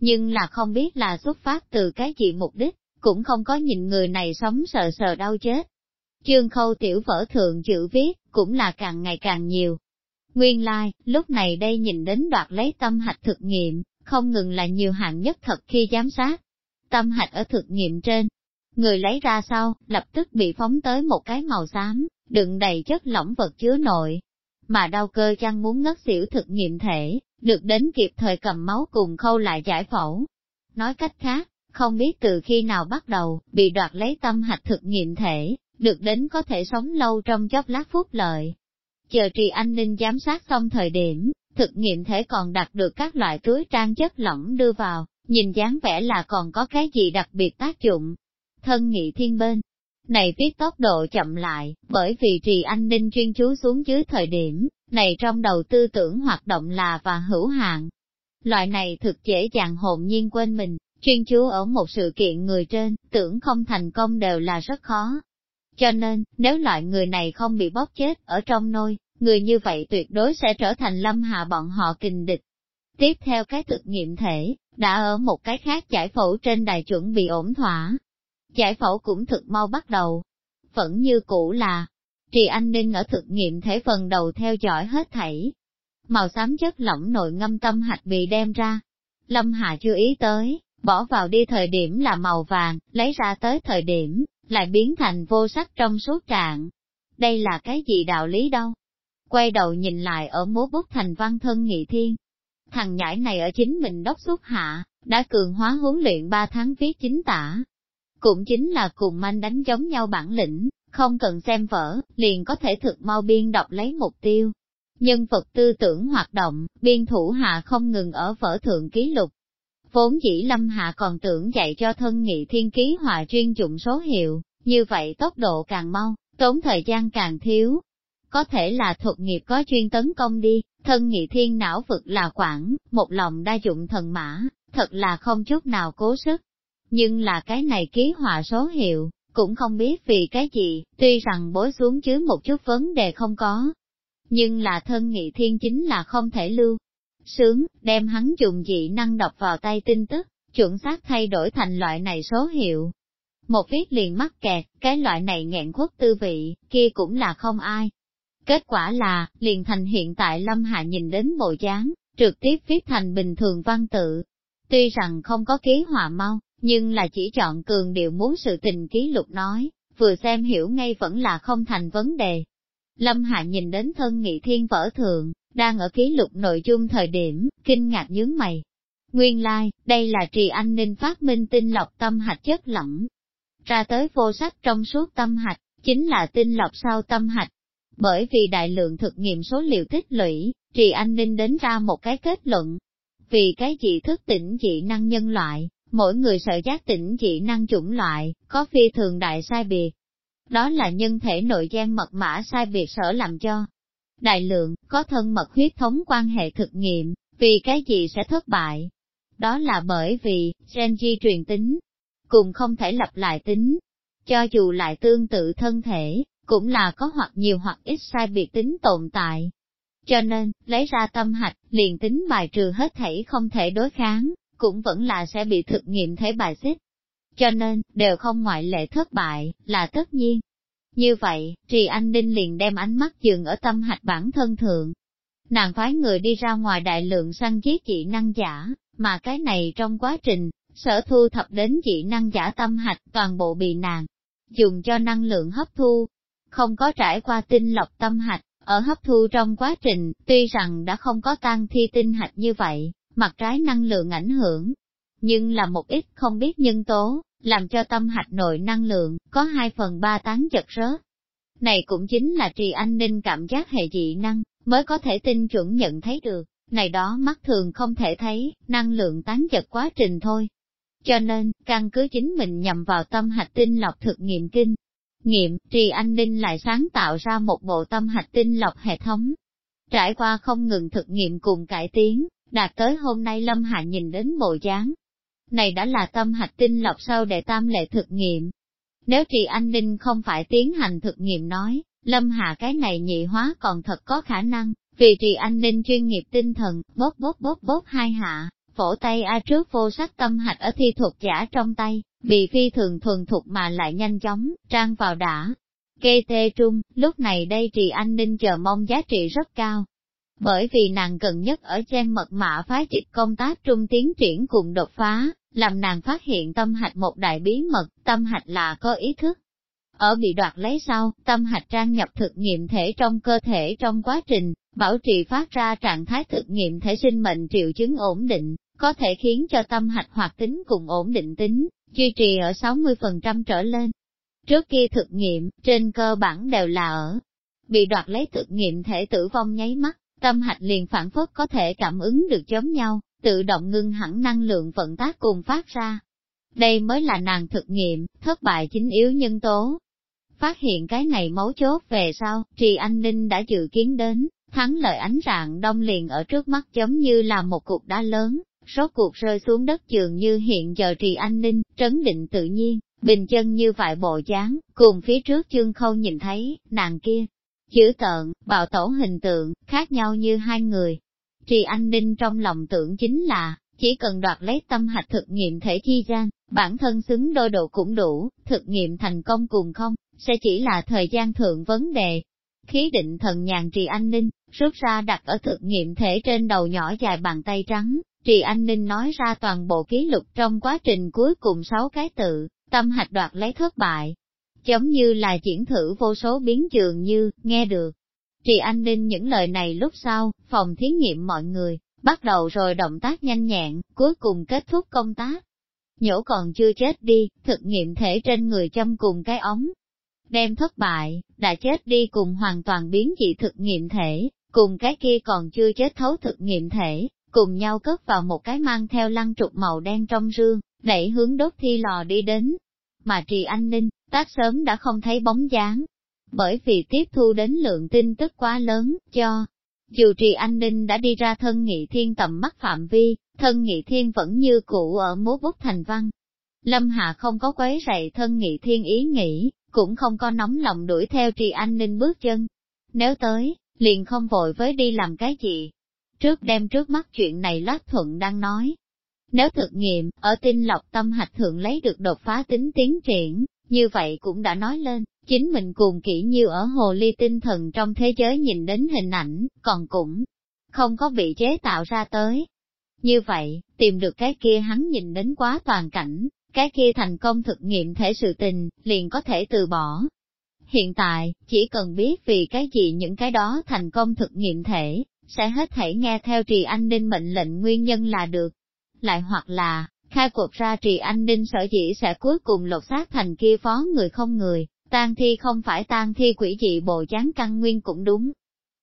nhưng là không biết là xuất phát từ cái gì mục đích, cũng không có nhìn người này sống sờ sờ đau chết. Chương khâu tiểu vở thượng chữ viết, cũng là càng ngày càng nhiều. Nguyên lai, like, lúc này đây nhìn đến đoạt lấy tâm hạch thực nghiệm, không ngừng là nhiều hạng nhất thật khi giám sát. Tâm hạch ở thực nghiệm trên, người lấy ra sau, lập tức bị phóng tới một cái màu xám, đựng đầy chất lỏng vật chứa nội, mà đau cơ chăng muốn ngất xỉu thực nghiệm thể, được đến kịp thời cầm máu cùng khâu lại giải phẫu. Nói cách khác, không biết từ khi nào bắt đầu, bị đoạt lấy tâm hạch thực nghiệm thể, được đến có thể sống lâu trong chốc lát phút lợi. Chờ trì an ninh giám sát xong thời điểm, thực nghiệm thể còn đặt được các loại túi trang chất lỏng đưa vào, nhìn dáng vẻ là còn có cái gì đặc biệt tác dụng. Thân nghị thiên bên, này viết tốc độ chậm lại, bởi vì trì anh ninh chuyên chú xuống dưới thời điểm, này trong đầu tư tưởng hoạt động là và hữu hạn. Loại này thực dễ dàng hồn nhiên quên mình, chuyên chú ở một sự kiện người trên, tưởng không thành công đều là rất khó. Cho nên, nếu loại người này không bị bóp chết ở trong nôi, người như vậy tuyệt đối sẽ trở thành lâm hạ bọn họ kình địch. Tiếp theo cái thực nghiệm thể, đã ở một cái khác giải phẫu trên đài chuẩn bị ổn thỏa, Giải phẫu cũng thực mau bắt đầu. Vẫn như cũ là, Trì Anh Ninh ở thực nghiệm thể phần đầu theo dõi hết thảy. Màu xám chất lỏng nội ngâm tâm hạch bị đem ra. Lâm Hà chưa ý tới, bỏ vào đi thời điểm là màu vàng, lấy ra tới thời điểm, lại biến thành vô sắc trong suốt trạng. Đây là cái gì đạo lý đâu? Quay đầu nhìn lại ở múa bút thành văn thân nghị thiên. Thằng nhãi này ở chính mình đốc xuất hạ, đã cường hóa huấn luyện 3 tháng viết chính tả, cũng chính là cùng manh đánh giống nhau bản lĩnh, không cần xem vở, liền có thể thực mau biên đọc lấy mục tiêu. Nhân vật tư tưởng hoạt động, biên thủ hạ không ngừng ở vở thượng ký lục. Vốn dĩ lâm hạ còn tưởng dạy cho thân nghị thiên ký hòa chuyên dụng số hiệu, như vậy tốc độ càng mau, tốn thời gian càng thiếu. Có thể là thuật nghiệp có chuyên tấn công đi, thân nghị thiên não vực là quảng một lòng đa dụng thần mã, thật là không chút nào cố sức, nhưng là cái này ký họa số hiệu, cũng không biết vì cái gì, tuy rằng bối xuống chứ một chút vấn đề không có. Nhưng là thân nghị thiên chính là không thể lưu. Sướng, đem hắn dùng dị năng đọc vào tay tin tức, chuẩn xác thay đổi thành loại này số hiệu. Một viết liền mắc kẹt, cái loại này nghẹn khuất tư vị, kia cũng là không ai. Kết quả là, liền thành hiện tại Lâm Hạ nhìn đến bộ dáng, trực tiếp viết thành bình thường văn tự. Tuy rằng không có ký họa mau, nhưng là chỉ chọn cường điệu muốn sự tình ký lục nói, vừa xem hiểu ngay vẫn là không thành vấn đề. Lâm Hạ nhìn đến thân nghị thiên vỡ thượng, đang ở ký lục nội dung thời điểm, kinh ngạc nhướng mày. Nguyên lai, like, đây là trì anh ninh phát minh tinh lọc tâm hạch chất lỏng. Ra tới vô sách trong suốt tâm hạch, chính là tinh lọc sau tâm hạch. Bởi vì đại lượng thực nghiệm số liệu tích lũy, trì anh ninh đến ra một cái kết luận. Vì cái gì thức tỉnh dị năng nhân loại, mỗi người sợ giác tỉnh dị năng chủng loại, có phi thường đại sai biệt. Đó là nhân thể nội gian mật mã sai biệt sở làm cho. Đại lượng, có thân mật huyết thống quan hệ thực nghiệm, vì cái gì sẽ thất bại? Đó là bởi vì, gen di truyền tính, cùng không thể lặp lại tính. Cho dù lại tương tự thân thể, cũng là có hoặc nhiều hoặc ít sai biệt tính tồn tại. Cho nên, lấy ra tâm hạch, liền tính bài trừ hết thảy không thể đối kháng, cũng vẫn là sẽ bị thực nghiệm thể bài xích. Cho nên, đều không ngoại lệ thất bại, là tất nhiên. Như vậy, Trì Anh Đinh liền đem ánh mắt dừng ở tâm hạch bản thân thượng. Nàng phái người đi ra ngoài đại lượng săn giết dị năng giả, mà cái này trong quá trình, sở thu thập đến dị năng giả tâm hạch toàn bộ bị nàng dùng cho năng lượng hấp thu. Không có trải qua tinh lọc tâm hạch, Ở hấp thu trong quá trình, tuy rằng đã không có tan thi tinh hạch như vậy, mặt trái năng lượng ảnh hưởng, nhưng là một ít không biết nhân tố, làm cho tâm hạch nội năng lượng, có 2 phần 3 tán chật rớt. Này cũng chính là trì an ninh cảm giác hệ dị năng, mới có thể tinh chuẩn nhận thấy được, này đó mắt thường không thể thấy, năng lượng tán chật quá trình thôi. Cho nên, căn cứ chính mình nhằm vào tâm hạch tinh lọc thực nghiệm kinh. Nghiệm, trì an ninh lại sáng tạo ra một bộ tâm hạch tinh lọc hệ thống. Trải qua không ngừng thực nghiệm cùng cải tiến, đạt tới hôm nay Lâm Hạ nhìn đến bộ dáng, này đã là tâm hạch tinh lọc sau để tam lệ thực nghiệm. Nếu trì an ninh không phải tiến hành thực nghiệm nói, lâm hạ cái này nhị hóa còn thật có khả năng, vì trì an ninh chuyên nghiệp tinh thần, bóp bóp bóp bóp hai hạ, phổ tay A trước vô sắc tâm hạch ở thi thuật giả trong tay, bị phi thường thuần thục mà lại nhanh chóng, trang vào đã. Kê tê trung, lúc này đây trì an ninh chờ mong giá trị rất cao, bởi vì nàng gần nhất ở trên mật mã phái dịch công tác trung tiến triển cùng đột phá, làm nàng phát hiện tâm hạch một đại bí mật, tâm hạch là có ý thức. Ở bị đoạt lấy sau, tâm hạch trang nhập thực nghiệm thể trong cơ thể trong quá trình, bảo trì phát ra trạng thái thực nghiệm thể sinh mệnh triệu chứng ổn định, có thể khiến cho tâm hạch hoạt tính cùng ổn định tính, duy trì ở 60% trở lên. Trước kia thực nghiệm, trên cơ bản đều là ở bị đoạt lấy thực nghiệm thể tử vong nháy mắt, tâm hạch liền phản phất có thể cảm ứng được giống nhau, tự động ngưng hẳn năng lượng vận tác cùng phát ra. Đây mới là nàng thực nghiệm, thất bại chính yếu nhân tố. Phát hiện cái này mấu chốt về sau, Trì Anh Ninh đã dự kiến đến, thắng lợi ánh rạng đông liền ở trước mắt giống như là một cục đá lớn, rốt cuộc rơi xuống đất trường như hiện giờ Trì Anh Ninh, trấn định tự nhiên, bình chân như vại bộ dáng, cùng phía trước chương khâu nhìn thấy, nàng kia, chữ tợn, bạo tổ hình tượng, khác nhau như hai người. Trì Anh Ninh trong lòng tưởng chính là, chỉ cần đoạt lấy tâm hạch thực nghiệm thể chi gian, bản thân xứng đôi độ cũng đủ, thực nghiệm thành công cùng không, sẽ chỉ là thời gian thượng vấn đề. Khí định thần nhàn Trì Anh Ninh, rút ra đặt ở thực nghiệm thể trên đầu nhỏ dài bàn tay trắng, Trì Anh Ninh nói ra toàn bộ ký lục trong quá trình cuối cùng sáu cái tự, tâm hạch đoạt lấy thất bại, giống như là diễn thử vô số biến trường như, nghe được. Trì Anh Ninh những lời này lúc sau, phòng thí nghiệm mọi người, bắt đầu rồi động tác nhanh nhẹn, cuối cùng kết thúc công tác. Nhổ còn chưa chết đi, thực nghiệm thể trên người châm cùng cái ống. Đem thất bại, đã chết đi cùng hoàn toàn biến dị thực nghiệm thể, cùng cái kia còn chưa chết thấu thực nghiệm thể, cùng nhau cất vào một cái mang theo lăng trục màu đen trong rương, đẩy hướng đốt thi lò đi đến. Mà trì anh ninh, tác sớm đã không thấy bóng dáng. Bởi vì tiếp thu đến lượng tin tức quá lớn, cho dù trì an ninh đã đi ra thân nghị thiên tầm mắt phạm vi, thân nghị thiên vẫn như cũ ở múa bút thành văn. Lâm Hạ không có quấy rầy thân nghị thiên ý nghĩ, cũng không có nóng lòng đuổi theo trì an ninh bước chân. Nếu tới, liền không vội với đi làm cái gì. Trước đem trước mắt chuyện này lát thuận đang nói. Nếu thực nghiệm, ở tinh lọc tâm hạch thượng lấy được đột phá tính tiến triển, như vậy cũng đã nói lên, chính mình cùng kỹ như ở hồ ly tinh thần trong thế giới nhìn đến hình ảnh, còn cũng không có bị chế tạo ra tới. Như vậy, tìm được cái kia hắn nhìn đến quá toàn cảnh, cái kia thành công thực nghiệm thể sự tình, liền có thể từ bỏ. Hiện tại, chỉ cần biết vì cái gì những cái đó thành công thực nghiệm thể, sẽ hết thể nghe theo trì anh ninh mệnh lệnh nguyên nhân là được. Lại hoặc là, khai cuộc ra trì an ninh sở dĩ sẽ cuối cùng lột xác thành kia phó người không người, tan thi không phải tan thi quỷ dị bộ dáng căn nguyên cũng đúng.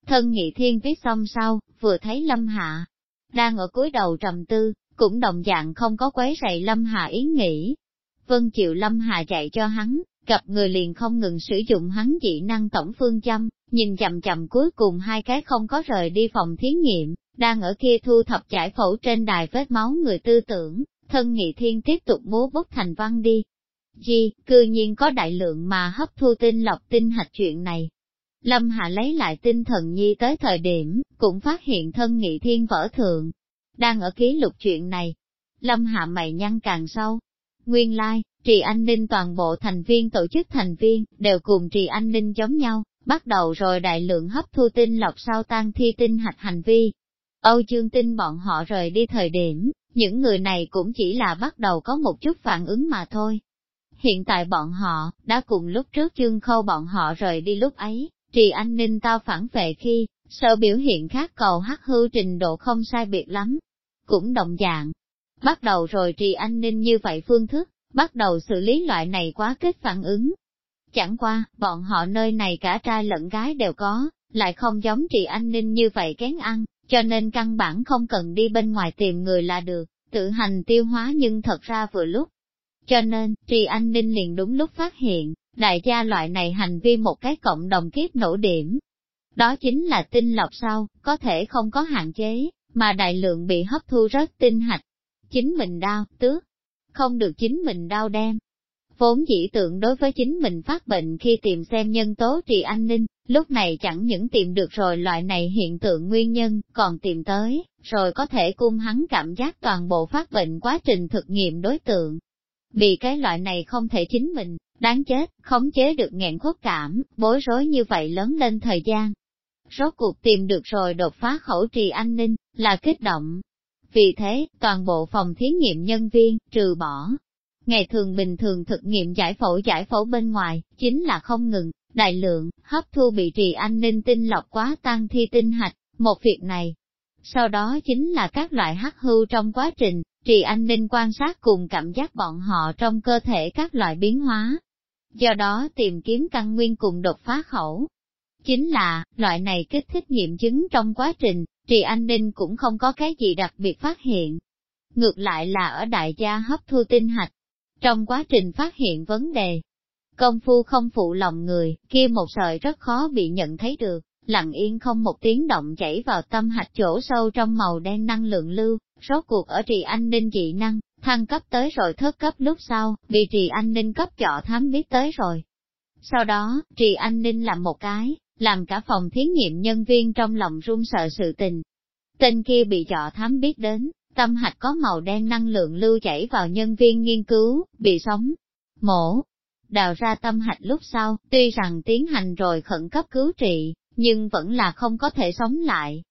Thân nghị thiên viết xong sau, vừa thấy lâm hạ, đang ở cuối đầu trầm tư, cũng đồng dạng không có quấy rầy lâm hạ ý nghĩ. Vân chịu lâm hạ dạy cho hắn, gặp người liền không ngừng sử dụng hắn dị năng tổng phương châm, nhìn chậm chậm cuối cùng hai cái không có rời đi phòng thí nghiệm, đang ở kia thu thập giải phẫu trên đài vết máu người tư tưởng, thân nghị thiên tiếp tục múa bút thành văn đi. Chi, cư nhiên có đại lượng mà hấp thu tinh lọc tinh hạch chuyện này. Lâm Hạ lấy lại tinh thần nhi tới thời điểm, cũng phát hiện thân nghị thiên vỡ thượng. Đang ở ký lục chuyện này. Lâm Hạ mày nhăn càng sâu. Nguyên lai, like, trì an ninh toàn bộ thành viên tổ chức thành viên, đều cùng trì an ninh giống nhau, bắt đầu rồi đại lượng hấp thu tinh lọc sau tan thi tinh hạch hành vi. Âu chương tinh bọn họ rời đi thời điểm, những người này cũng chỉ là bắt đầu có một chút phản ứng mà thôi. Hiện tại bọn họ, đã cùng lúc trước chương khâu bọn họ rời đi lúc ấy, Trì Anh Ninh tao phản vệ khi, sợ biểu hiện khác cầu hắc hư trình độ không sai biệt lắm. Cũng đồng dạng. Bắt đầu rồi Trì Anh Ninh như vậy phương thức, bắt đầu xử lý loại này quá kết phản ứng. Chẳng qua, bọn họ nơi này cả trai lẫn gái đều có, lại không giống Trì Anh Ninh như vậy kén ăn, cho nên căn bản không cần đi bên ngoài tìm người là được, tự hành tiêu hóa nhưng thật ra vừa lúc. Cho nên, Trì Anh Ninh liền đúng lúc phát hiện, đại gia loại này hành vi một cái cộng đồng kiếp nổ điểm. Đó chính là tinh lọc sau, có thể không có hạn chế, mà đại lượng bị hấp thu rất tinh hạch. Chính mình đau, tước, không được chính mình đau đem. Vốn dĩ tượng đối với chính mình phát bệnh khi tìm xem nhân tố trị an ninh, lúc này chẳng những tìm được rồi loại này hiện tượng nguyên nhân, còn tìm tới, rồi có thể cung hắn cảm giác toàn bộ phát bệnh quá trình thực nghiệm đối tượng. Vì cái loại này không thể chính mình, đáng chết, khống chế được nghẹn khuất cảm, bối rối như vậy lớn lên thời gian. Rốt cuộc tìm được rồi đột phá khẩu trì an ninh, là kích động. Vì thế, toàn bộ phòng thí nghiệm nhân viên, trừ bỏ. Ngày thường bình thường thực nghiệm giải phẫu giải phẫu bên ngoài, chính là không ngừng, đại lượng, hấp thu bị trì an ninh tinh lọc quá tăng thi tinh hạch, một việc này. Sau đó chính là các loại hắc hưu trong quá trình, trì an ninh quan sát cùng cảm giác bọn họ trong cơ thể các loại biến hóa, do đó tìm kiếm căn nguyên cùng đột phá khẩu. Chính là, loại này kích thích nghiệm chứng trong quá trình, Trì an Ninh cũng không có cái gì đặc biệt phát hiện. Ngược lại là ở đại gia hấp thu tinh hạch, trong quá trình phát hiện vấn đề. Công phu không phụ lòng người, kia một sợi rất khó bị nhận thấy được, lặng yên không một tiếng động chảy vào tâm hạch chỗ sâu trong màu đen năng lượng lưu, rốt cuộc ở trì anh ninh dị năng, thăng cấp tới rồi thất cấp lúc sau, bị trì anh ninh cấp chọ thám biết tới rồi. Sau đó, trì anh ninh làm một cái, làm cả phòng thí nghiệm nhân viên trong lòng run sợ sự tình. Tên kia bị chọ thám biết đến, tâm hạch có màu đen năng lượng lưu chảy vào nhân viên nghiên cứu, bị sóng mổ. Đào ra tâm hạch lúc sau, tuy rằng tiến hành rồi khẩn cấp cứu trị, nhưng vẫn là không có thể sống lại.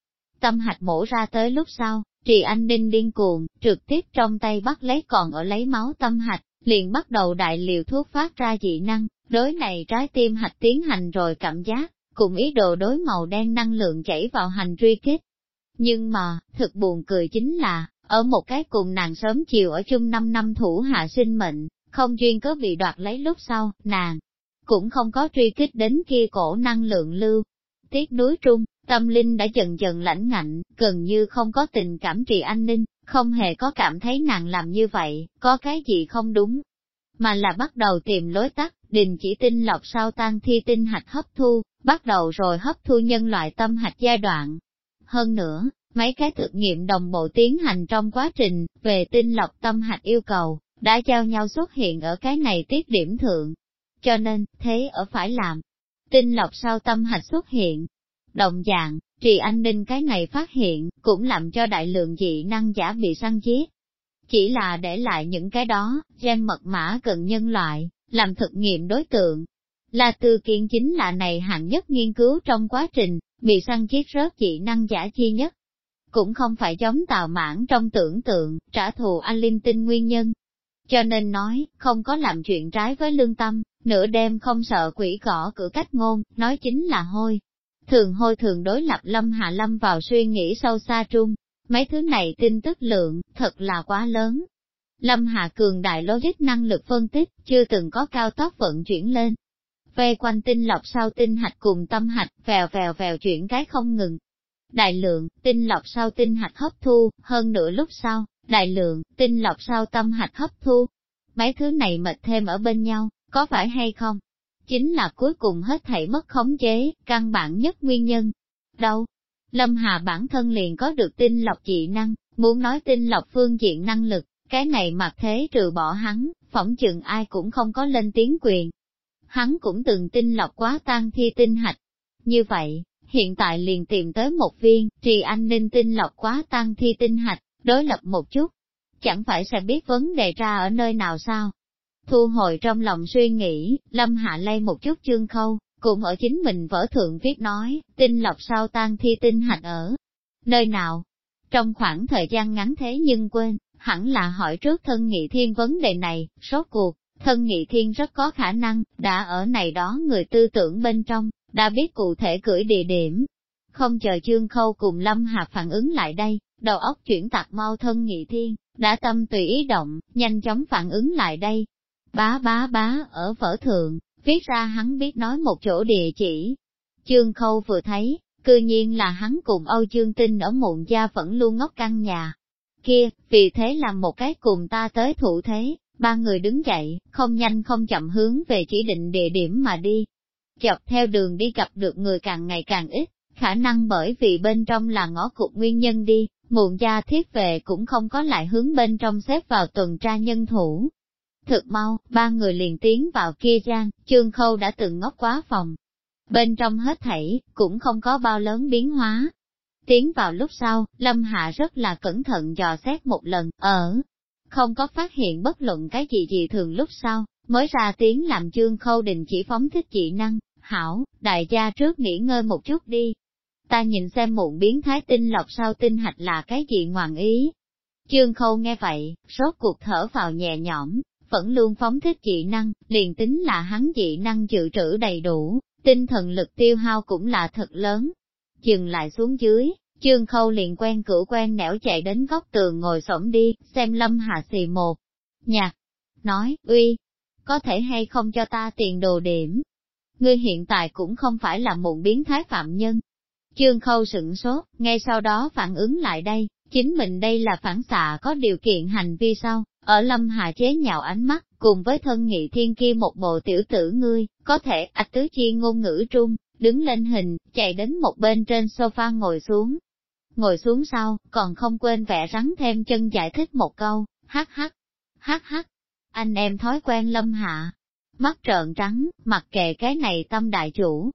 Tâm hạch mổ ra tới lúc sau, Trì Anh Ninh điên cuồng, trực tiếp trong tay bắt lấy còn ở lấy máu tâm hạch, liền bắt đầu đại liều thuốc phát ra dị năng, đối này trái tim hạch tiến hành rồi cảm giác, cùng ý đồ đối màu đen năng lượng chảy vào hành truy kích. Nhưng mà, thật buồn cười chính là, ở một cái cùng nàng sớm chiều ở chung 5 năm thủ hạ sinh mệnh, không duyên có bị đoạt lấy lúc sau, nàng cũng không có truy kích đến kia cổ năng lượng lưu. Tiếc núi trung, Tâm linh đã dần dần lãnh ngạnh, gần như không có tình cảm trì an ninh, không hề có cảm thấy nàng làm như vậy, có cái gì không đúng. Mà là bắt đầu tìm lối tắt, đình chỉ tinh lọc sau tan thi tinh hạch hấp thu, bắt đầu rồi hấp thu nhân loại tâm hạch giai đoạn. Hơn nữa, mấy cái thực nghiệm đồng bộ tiến hành trong quá trình, về tinh lọc tâm hạch yêu cầu, đã giao nhau xuất hiện ở cái này tiết điểm thượng. Cho nên, thế ở phải làm. Tinh lọc sau tâm hạch xuất hiện, Đồng dạng, trì an ninh cái này phát hiện, cũng làm cho đại lượng dị năng giả bị săn giết. Chỉ là để lại những cái đó, gen mật mã cần nhân loại, làm thực nghiệm đối tượng. Là từ kiện chính là này hạng nhất nghiên cứu trong quá trình, bị săn chết rớt dị năng giả chi nhất. Cũng không phải giống tào mãn trong tưởng tượng, trả thù anh linh tinh nguyên nhân. Cho nên nói, không có làm chuyện trái với lương tâm, nửa đêm không sợ quỷ cỏ cửa cách ngôn, nói chính là hôi thường hôi thường đối lập Lâm Hạ Lâm vào suy nghĩ sâu xa trung, mấy thứ này tin tức lượng, thật là quá lớn. Lâm Hạ cường đại logic năng lực phân tích, chưa từng có cao tốc vận chuyển lên vây quanh tinh lọc sau tinh hạch cùng tâm hạch, vèo vèo vèo chuyển cái không ngừng. Đại lượng, tinh lọc sau tinh hạch hấp thu, hơn nửa lúc sau, đại lượng, tinh lọc sau tâm hạch hấp thu. Mấy thứ này mệt thêm ở bên nhau, có phải hay không? chính là cuối cùng hết thảy mất khống chế, căn bản nhất nguyên nhân. Đâu? Lâm Hà bản thân liền có được tinh lọc dị năng, muốn nói tinh lọc phương diện năng lực, cái này mặc thế trừ bỏ hắn, phỏng chừng ai cũng không có lên tiếng quyền. Hắn cũng từng tin lọc quá tan thi tinh hạch. Như vậy, hiện tại liền tìm tới một viên, trì anh ninh tinh lọc quá tan thi tinh hạch, đối lập một chút. Chẳng phải sẽ biết vấn đề ra ở nơi nào sao? Thu hồi trong lòng suy nghĩ, Lâm Hạ lay một chút chương khâu, cũng ở chính mình vỡ thượng viết nói, tinh lọc sao tan thi tinh hạch ở. Nơi nào? Trong khoảng thời gian ngắn thế nhưng quên, hẳn là hỏi trước thân nghị thiên vấn đề này, rốt cuộc, thân nghị thiên rất có khả năng, đã ở này đó người tư tưởng bên trong, đã biết cụ thể cưỡi địa điểm. Không chờ Trương Khâu cùng Lâm Hạc phản ứng lại đây, đầu óc chuyển tạc mau thân nghị thiên, đã tâm tùy ý động, nhanh chóng phản ứng lại đây. Bá bá bá ở vở thượng, viết ra hắn biết nói một chỗ địa chỉ. Trương Khâu vừa thấy, cư nhiên là hắn cùng Âu Chương Tinh ở muộn gia vẫn luôn ngốc căn nhà. Kia, vì thế làm một cái cùng ta tới thủ thế, ba người đứng dậy, không nhanh không chậm hướng về chỉ định địa điểm mà đi. Dọc theo đường đi gặp được người càng ngày càng ít, khả năng bởi vì bên trong là ngõ cục nguyên nhân đi, muộn gia thiết về cũng không có lại hướng bên trong xếp vào tuần tra nhân thủ. Thực mau, ba người liền tiến vào kia gian, trương khâu đã từng ngóc quá phòng. Bên trong hết thảy, cũng không có bao lớn biến hóa. Tiến vào lúc sau, Lâm Hạ rất là cẩn thận dò xét một lần, ở, không có phát hiện bất luận cái gì gì thường lúc sau, mới ra tiếng làm trương khâu đình chỉ phóng thích dị năng, hảo, đại gia trước nghỉ ngơi một chút đi, ta nhìn xem muộn biến thái tinh lọc sau tinh hạch là cái gì ngoạn ý. Trương Khâu nghe vậy, rốt cuộc thở vào nhẹ nhõm, vẫn luôn phóng thích dị năng, liền tính là hắn dị năng dự trữ đầy đủ, tinh thần lực tiêu hao cũng là thật lớn. Dừng lại xuống dưới, Trương Khâu liền quen cửa quen nẻo chạy đến góc tường ngồi xổm đi, xem Lâm Hà xì một. Nhạc, nói, uy, có thể hay không cho ta tiền đồ điểm. Ngươi hiện tại cũng không phải là một biến thái phạm nhân, Trương Khâu sửng sốt, ngay sau đó phản ứng lại đây, chính mình đây là phản xạ có điều kiện hành vi sau, ở lâm hà chế nhạo ánh mắt, cùng với thân nghị thiên kia một bộ tiểu tử ngươi, có thể ạch tứ chi ngôn ngữ trung, đứng lên hình, chạy đến một bên trên sofa ngồi xuống. Ngồi xuống sau, còn không quên vẽ rắn thêm chân giải thích một câu, hắc hắc, hắc hắc, anh em thói quen lâm hạ, mắt trợn trắng, mặc kệ cái này tâm đại chủ,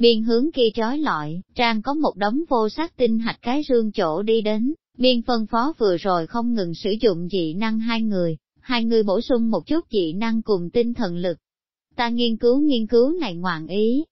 Biên hướng kia trói lọi, trang có một đống vô sát tinh hạch cái rương chỗ đi đến, biên phân phó vừa rồi không ngừng sử dụng dị năng hai người, hai người bổ sung một chút dị năng cùng tinh thần lực. Ta nghiên cứu nghiên cứu này ngoạn ý.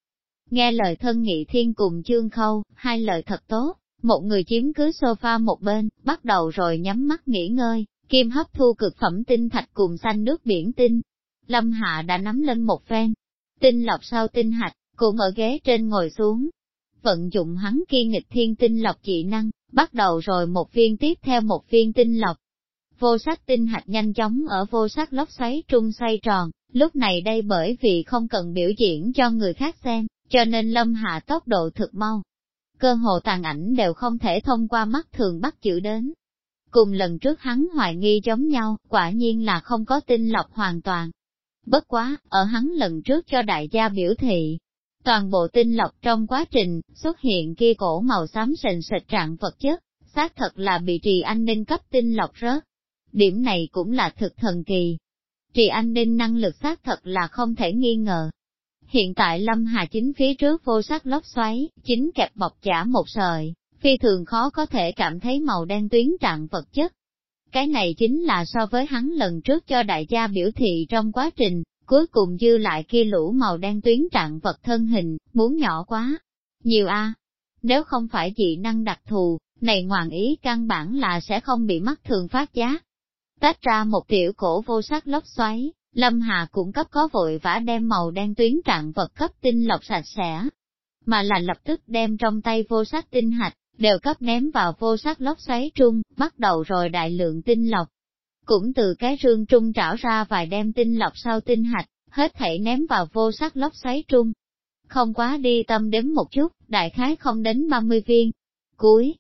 Nghe lời thân nghị thiên cùng chương khâu, hai lời thật tốt, một người chiếm cứ sofa một bên, bắt đầu rồi nhắm mắt nghỉ ngơi, kim hấp thu cực phẩm tinh thạch cùng xanh nước biển tinh. Lâm Hạ đã nắm lên một phen, tinh lọc sau tinh hạch, cũng ở ghế trên ngồi xuống. Vận dụng hắn kiên nghịch thiên tinh lọc dị năng, bắt đầu rồi một viên tiếp theo một viên tinh lọc. Vô sắc tinh hạch nhanh chóng ở vô sắc lốc xoáy trung xoay tròn, lúc này đây bởi vì không cần biểu diễn cho người khác xem, cho nên lâm hạ tốc độ thực mau. Cơ hồ tàn ảnh đều không thể thông qua mắt thường bắt chữ đến. Cùng lần trước hắn hoài nghi giống nhau, quả nhiên là không có tinh lọc hoàn toàn. Bất quá, ở hắn lần trước cho đại gia biểu thị, Toàn bộ tinh lọc trong quá trình, xuất hiện kia cổ màu xám sền sệt trạng vật chất, xác thật là bị trì an ninh cấp tinh lọc rớt. Điểm này cũng là thực thần kỳ. Trì an ninh năng lực xác thật là không thể nghi ngờ. Hiện tại Lâm Hà chính phía trước vô sắc lốc xoáy, chính kẹp bọc chả một sợi, phi thường khó có thể cảm thấy màu đen tuyến trạng vật chất. Cái này chính là so với hắn lần trước cho đại gia biểu thị trong quá trình, cuối cùng dư lại kia lũ màu đen tuyến trạng vật thân hình, muốn nhỏ quá. Nhiều a Nếu không phải dị năng đặc thù, này ngoạn ý căn bản là sẽ không bị mắt thường phát giá. Tách ra một tiểu cổ vô sắc lốc xoáy, Lâm Hà cũng cấp có vội vã đem màu đen tuyến trạng vật cấp tinh lọc sạch sẽ, mà là lập tức đem trong tay vô sắc tinh hạch, đều cấp ném vào vô sắc lốc xoáy trung, bắt đầu rồi đại lượng tinh lọc cũng từ cái rương trung trảo ra vài đem tinh lọc sau tinh hạch, hết thảy ném vào vô sắc lốc xoáy trung. Không quá đi tâm đếm một chút, đại khái không đến 30 viên. Cuối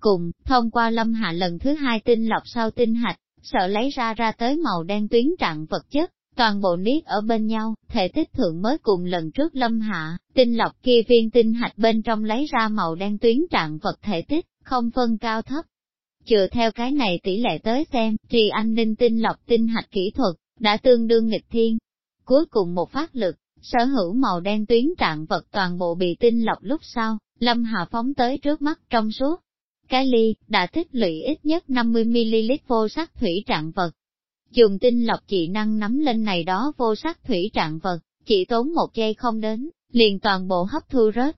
cùng, thông qua lâm hạ lần thứ hai tinh lọc sau tinh hạch, sợ lấy ra ra tới màu đen tuyến trạng vật chất, toàn bộ niết ở bên nhau, thể tích thượng mới cùng lần trước lâm hạ, tinh lọc kia viên tinh hạch bên trong lấy ra màu đen tuyến trạng vật thể tích, không phân cao thấp. Chừa theo cái này tỷ lệ tới xem, trì an ninh tinh lọc tinh hạch kỹ thuật, đã tương đương nghịch thiên. Cuối cùng một phát lực, sở hữu màu đen tuyến trạng vật toàn bộ bị tinh lọc lúc sau, Lâm hạ phóng tới trước mắt trong suốt. Cái ly, đã tích lũy ít nhất 50ml vô sắc thủy trạng vật. Dùng tinh lọc chị năng nắm lên này đó vô sắc thủy trạng vật, chỉ tốn một giây không đến, liền toàn bộ hấp thu rớt.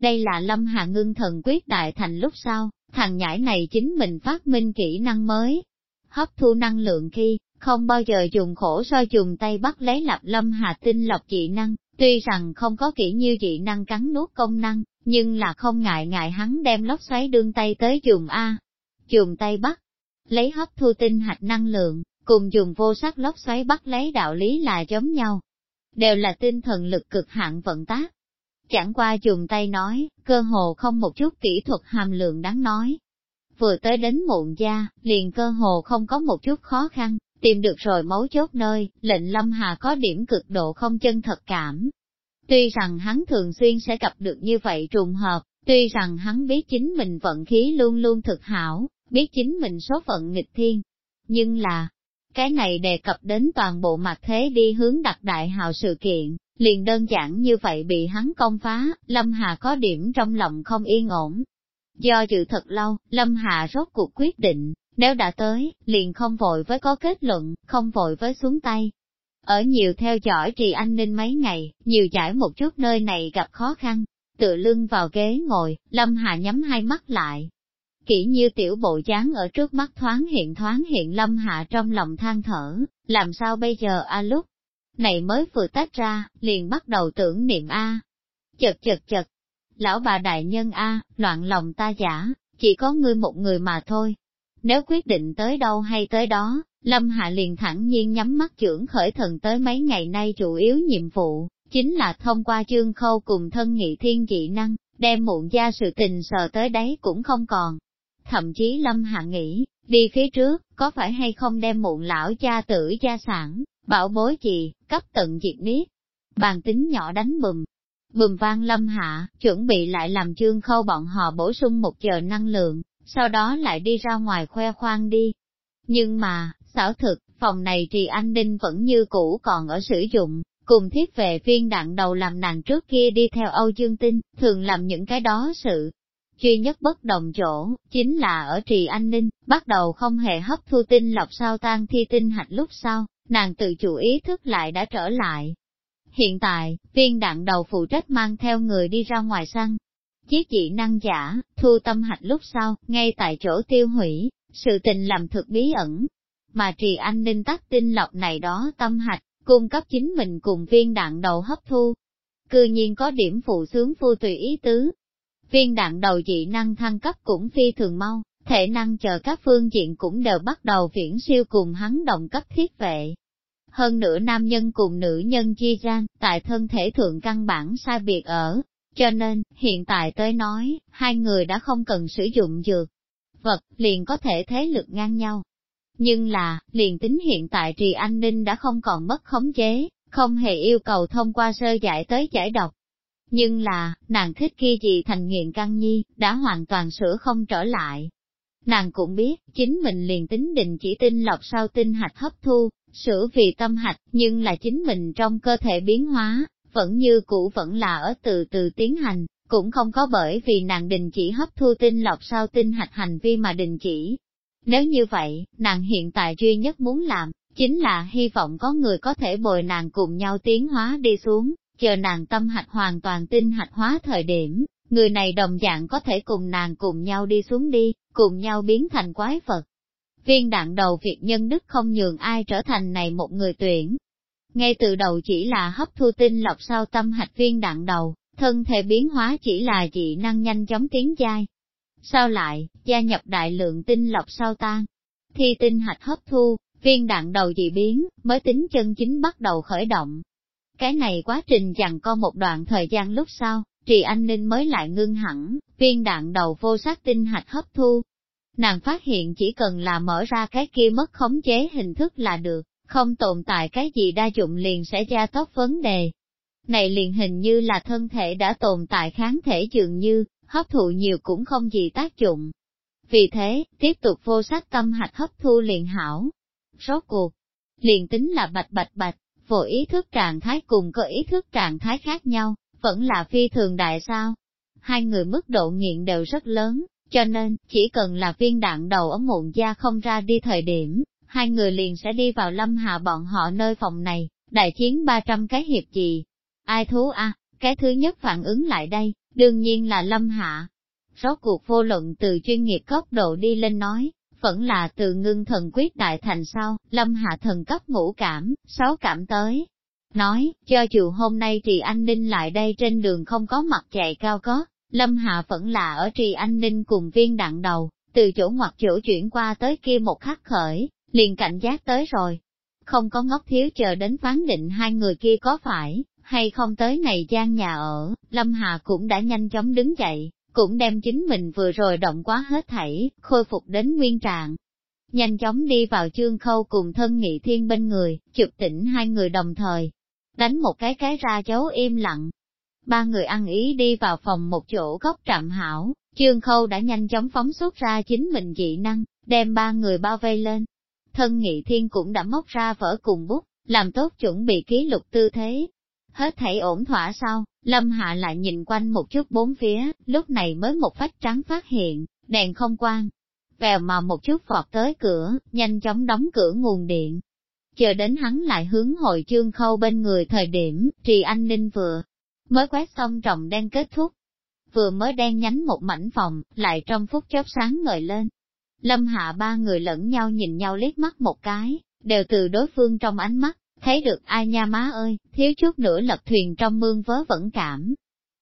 Đây là Lâm Hà ngưng thần quyết đại thành lúc sau, thằng nhãi này chính mình phát minh kỹ năng mới. Hấp thu năng lượng khi, không bao giờ dùng khổ so dùng tay bắt lấy lập lâm hà tinh lọc dị năng, Tuy rằng không có kỹ như dị năng cắn nuốt công năng, nhưng là không ngại ngại hắn đem lốc xoáy đương tay tới dùng A. Dùng tay bắt, lấy hấp thu tinh hạch năng lượng, cùng dùng vô sắc lốc xoáy bắt lấy đạo lý là giống nhau. Đều là tinh thần lực cực hạn vận tác. Chẳng qua dùng tay nói, cơ hồ không một chút kỹ thuật hàm lượng đáng nói. Vừa tới đến muộn gia, liền cơ hồ không có một chút khó khăn, tìm được rồi mấu chốt nơi, lệnh Lâm Hà có điểm cực độ không chân thật cảm. Tuy rằng hắn thường xuyên sẽ gặp được như vậy trùng hợp, tuy rằng hắn biết chính mình vận khí luôn luôn thực hảo, biết chính mình số phận nghịch thiên, nhưng là, cái này đề cập đến toàn bộ mặt thế đi hướng đặc đại hào sự kiện, liền đơn giản như vậy bị hắn công phá, Lâm Hà có điểm trong lòng không yên ổn. Do dự thật lâu, Lâm Hà rốt cuộc quyết định, nếu đã tới, liền không vội với có kết luận, không vội với xuống tay. Ở nhiều theo dõi trì an ninh mấy ngày, nhiều giải một chút nơi này gặp khó khăn, tựa lưng vào ghế ngồi, Lâm Hà nhắm hai mắt lại. Kỹ như tiểu bộ dáng ở trước mắt thoáng hiện thoáng hiện Lâm Hạ trong lòng than thở, làm sao bây giờ a lúc này mới vừa tách ra, liền bắt đầu tưởng niệm A. Chật chật chật, lão bà đại nhân A, loạn lòng ta giả, chỉ có ngươi một người mà thôi, nếu quyết định tới đâu hay tới đó, Lâm Hạ liền thẳng nhiên nhắm mắt trưởng khởi thần tới mấy ngày nay chủ yếu nhiệm vụ, chính là thông qua chương khâu cùng thân nghị thiên dị năng, đem muộn gia sự tình sờ tới đấy cũng không còn. Thậm chí Lâm Hạ nghĩ, đi phía trước, có phải hay không đem muộn lão cha tử gia sản, bảo bối gì, cấp tận diệt biết. Bàn tính nhỏ đánh bùm, bùm vang Lâm Hạ, chuẩn bị lại làm chương khâu bọn họ bổ sung một giờ năng lượng, sau đó lại đi ra ngoài khoe khoang đi. Nhưng mà, xảo thực, phòng này thì anh đinh vẫn như cũ còn ở sử dụng, cùng thiết về viên đạn đầu làm nàng trước kia đi theo Âu Dương Tinh, thường làm những cái đó sự. Duy nhất bất đồng chỗ, chính là ở trì an ninh, bắt đầu không hề hấp thu tinh lọc sao tan thi tinh hạch lúc sau, nàng tự chủ ý thức lại đã trở lại. Hiện tại, viên đạn đầu phụ trách mang theo người đi ra ngoài săn, Chiếc dị năng giả, thu tâm hạch lúc sau, ngay tại chỗ tiêu hủy, sự tình làm thực bí ẩn. Mà trì an ninh tắc tinh lọc này đó tâm hạch, cung cấp chính mình cùng viên đạn đầu hấp thu. Cư nhiên có điểm phụ sướng phu tùy ý tứ. Viên đạn đầu dị năng thăng cấp cũng phi thường mau, thể năng chờ các phương diện cũng đều bắt đầu viễn siêu cùng hắn động cấp thiết vệ. Hơn nữa nam nhân cùng nữ nhân chi gian, tại thân thể thượng căn bản sai biệt ở, cho nên, hiện tại tới nói, hai người đã không cần sử dụng dược vật, liền có thể thế lực ngang nhau. Nhưng là, liền tính hiện tại trì an ninh đã không còn mất khống chế, không hề yêu cầu thông qua sơ giải tới giải độc. Nhưng là, nàng thích kia gì thành nghiện căng nhi, đã hoàn toàn sửa không trở lại. Nàng cũng biết, chính mình liền tính định chỉ tinh lọc sau tinh hạch hấp thu, sửa vì tâm hạch, nhưng là chính mình trong cơ thể biến hóa, vẫn như cũ vẫn là ở từ từ tiến hành, cũng không có bởi vì nàng đình chỉ hấp thu tinh lọc sau tinh hạch hành vi mà đình chỉ. Nếu như vậy, nàng hiện tại duy nhất muốn làm, chính là hy vọng có người có thể bồi nàng cùng nhau tiến hóa đi xuống, chờ nàng tâm hạch hoàn toàn tinh hạch hóa thời điểm, người này đồng dạng có thể cùng nàng cùng nhau đi xuống đi, cùng nhau biến thành quái vật. Viên đạn đầu việc nhân đức không nhường ai trở thành này một người tuyển, ngay từ đầu chỉ là hấp thu tinh lọc sau tâm hạch viên đạn đầu, thân thể biến hóa chỉ là dị năng nhanh chóng tiến giai. Sau lại, gia nhập đại lượng tinh lọc sau tan, thi tinh hạch hấp thu, viên đạn đầu dị biến, mới tính chân chính bắt đầu khởi động. Cái này quá trình dằn co một đoạn thời gian lúc sau, trì an ninh mới lại ngưng hẳn, viên đạn đầu vô sát tinh hạch hấp thu. Nàng phát hiện chỉ cần là mở ra cái kia mất khống chế hình thức là được, không tồn tại cái gì đa dụng liền sẽ gia tốc vấn đề. Này liền hình như là thân thể đã tồn tại kháng thể dường như, hấp thụ nhiều cũng không gì tác dụng. Vì thế, tiếp tục vô sắc tâm hạch hấp thu liền hảo. Rốt cuộc, liền tính là bạch bạch bạch, vô ý thức trạng thái cùng có ý thức trạng thái khác nhau, vẫn là phi thường đại sao. Hai người mức độ nghiện đều rất lớn, cho nên, chỉ cần là viên đạn đầu ở muộn da không ra đi thời điểm, hai người liền sẽ đi vào lâm hạ bọn họ nơi phòng này, đại chiến 300 cái hiệp gì. Ai thú a cái thứ nhất phản ứng lại đây, đương nhiên là lâm hạ. Rốt cuộc vô luận từ chuyên nghiệp góc độ đi lên nói, vẫn là từ ngưng thần quyết đại thành sau, lâm hạ thần cấp ngũ cảm, sáu cảm tới. nói, cho dù hôm nay Trì Anh Ninh lại đây trên đường không có mặt chạy cao có, Lâm Hạ vẫn là ở Trì Anh Ninh cùng viên đạn đầu, từ chỗ ngoặt chỗ chuyển qua tới kia một khắc khởi, liền cảnh giác tới rồi. Không có ngốc thiếu chờ đến phán định hai người kia có phải, hay không tới này gian nhà ở, Lâm Hà cũng đã nhanh chóng đứng dậy, cũng đem chính mình vừa rồi động quá hết thảy, khôi phục đến nguyên trạng. Nhanh chóng đi vào chương khâu cùng thân nghị thiên bên người, chụp tỉnh hai người đồng thời, đánh một cái cái ra dấu im lặng. Ba người ăn ý đi vào phòng một chỗ góc trạm hảo, chương khâu đã nhanh chóng phóng xuất ra chính mình dị năng, đem ba người bao vây lên. Thân nghị thiên cũng đã móc ra vỡ cùng bút, làm tốt chuẩn bị ký lục tư thế. Hết thảy ổn thỏa sau, Lâm Hạ lại nhìn quanh một chút bốn phía, lúc này mới một vách trắng phát hiện, đèn không quang. Vèo mà một chút vọt tới cửa, nhanh chóng đóng cửa nguồn điện. Chờ đến hắn lại hướng hồi chương khâu bên người thời điểm, trì anh ninh vừa mới quét xong trọng đen kết thúc. Vừa mới đen nhánh một mảnh phòng, lại trong phút chớp sáng ngời lên. Lâm hạ ba người lẫn nhau nhìn nhau liếc mắt một cái, đều từ đối phương trong ánh mắt, thấy được ai nha má ơi, thiếu chút nữa lật thuyền trong mương vớ vẫn cảm.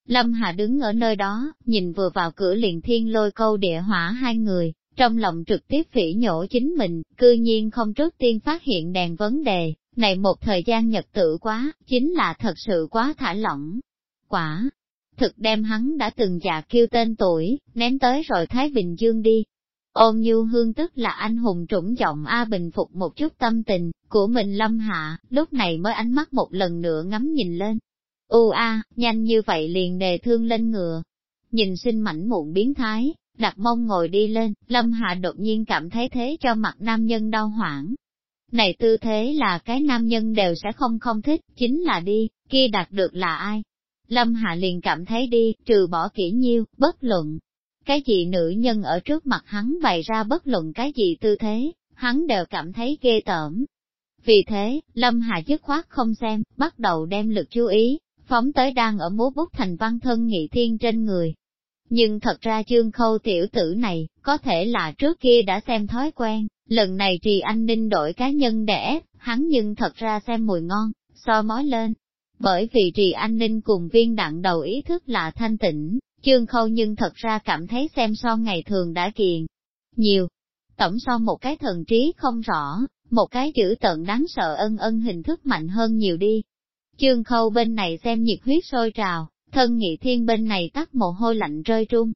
Lâm Hà đứng ở nơi đó, nhìn vừa vào cửa liền thiên lôi câu địa hỏa hai người, trong lòng trực tiếp phỉ nhổ chính mình, cư nhiên không trước tiên phát hiện đèn vấn đề, này một thời gian nhật tự quá, chính là thật sự quá thả lỏng. Quả, thực đem hắn đã từng già kêu tên tuổi, ném tới rồi Thái Bình Dương đi, Ôn nhu hương tức là anh hùng trũng giọng A bình phục một chút tâm tình của mình lâm hạ, lúc này mới ánh mắt một lần nữa ngắm nhìn lên. U a, nhanh như vậy liền đề thương lên ngựa. Nhìn sinh mảnh muộn biến thái, đặt mông ngồi đi lên, lâm hạ đột nhiên cảm thấy thế cho mặt nam nhân đau hoảng. Này tư thế là cái nam nhân đều sẽ không không thích, chính là đi, kia đạt được là ai? Lâm Hạ liền cảm thấy đi, trừ bỏ kỹ nhiêu, bất luận, cái gì nữ nhân ở trước mặt hắn bày ra bất luận cái gì tư thế, hắn đều cảm thấy ghê tởm. Vì thế, Lâm Hà dứt khoát không xem, bắt đầu đem lực chú ý, phóng tới đang ở múa bút thành văn thân nghị thiên trên người. Nhưng thật ra chương khâu tiểu tử này, có thể là trước kia đã xem thói quen, lần này trì anh ninh đổi cá nhân để hắn nhưng thật ra xem mùi ngon, so mói lên. Bởi vì trì anh ninh cùng viên đặng đầu ý thức là thanh tịnh, Chương khâu nhưng thật ra cảm thấy xem so ngày thường đã kiền. Nhiều. Tổng so một cái thần trí không rõ, một cái chữ tận đáng sợ ân ân hình thức mạnh hơn nhiều đi. Chương khâu bên này xem nhiệt huyết sôi trào, thân nghị thiên bên này tắt mồ hôi lạnh rơi trung.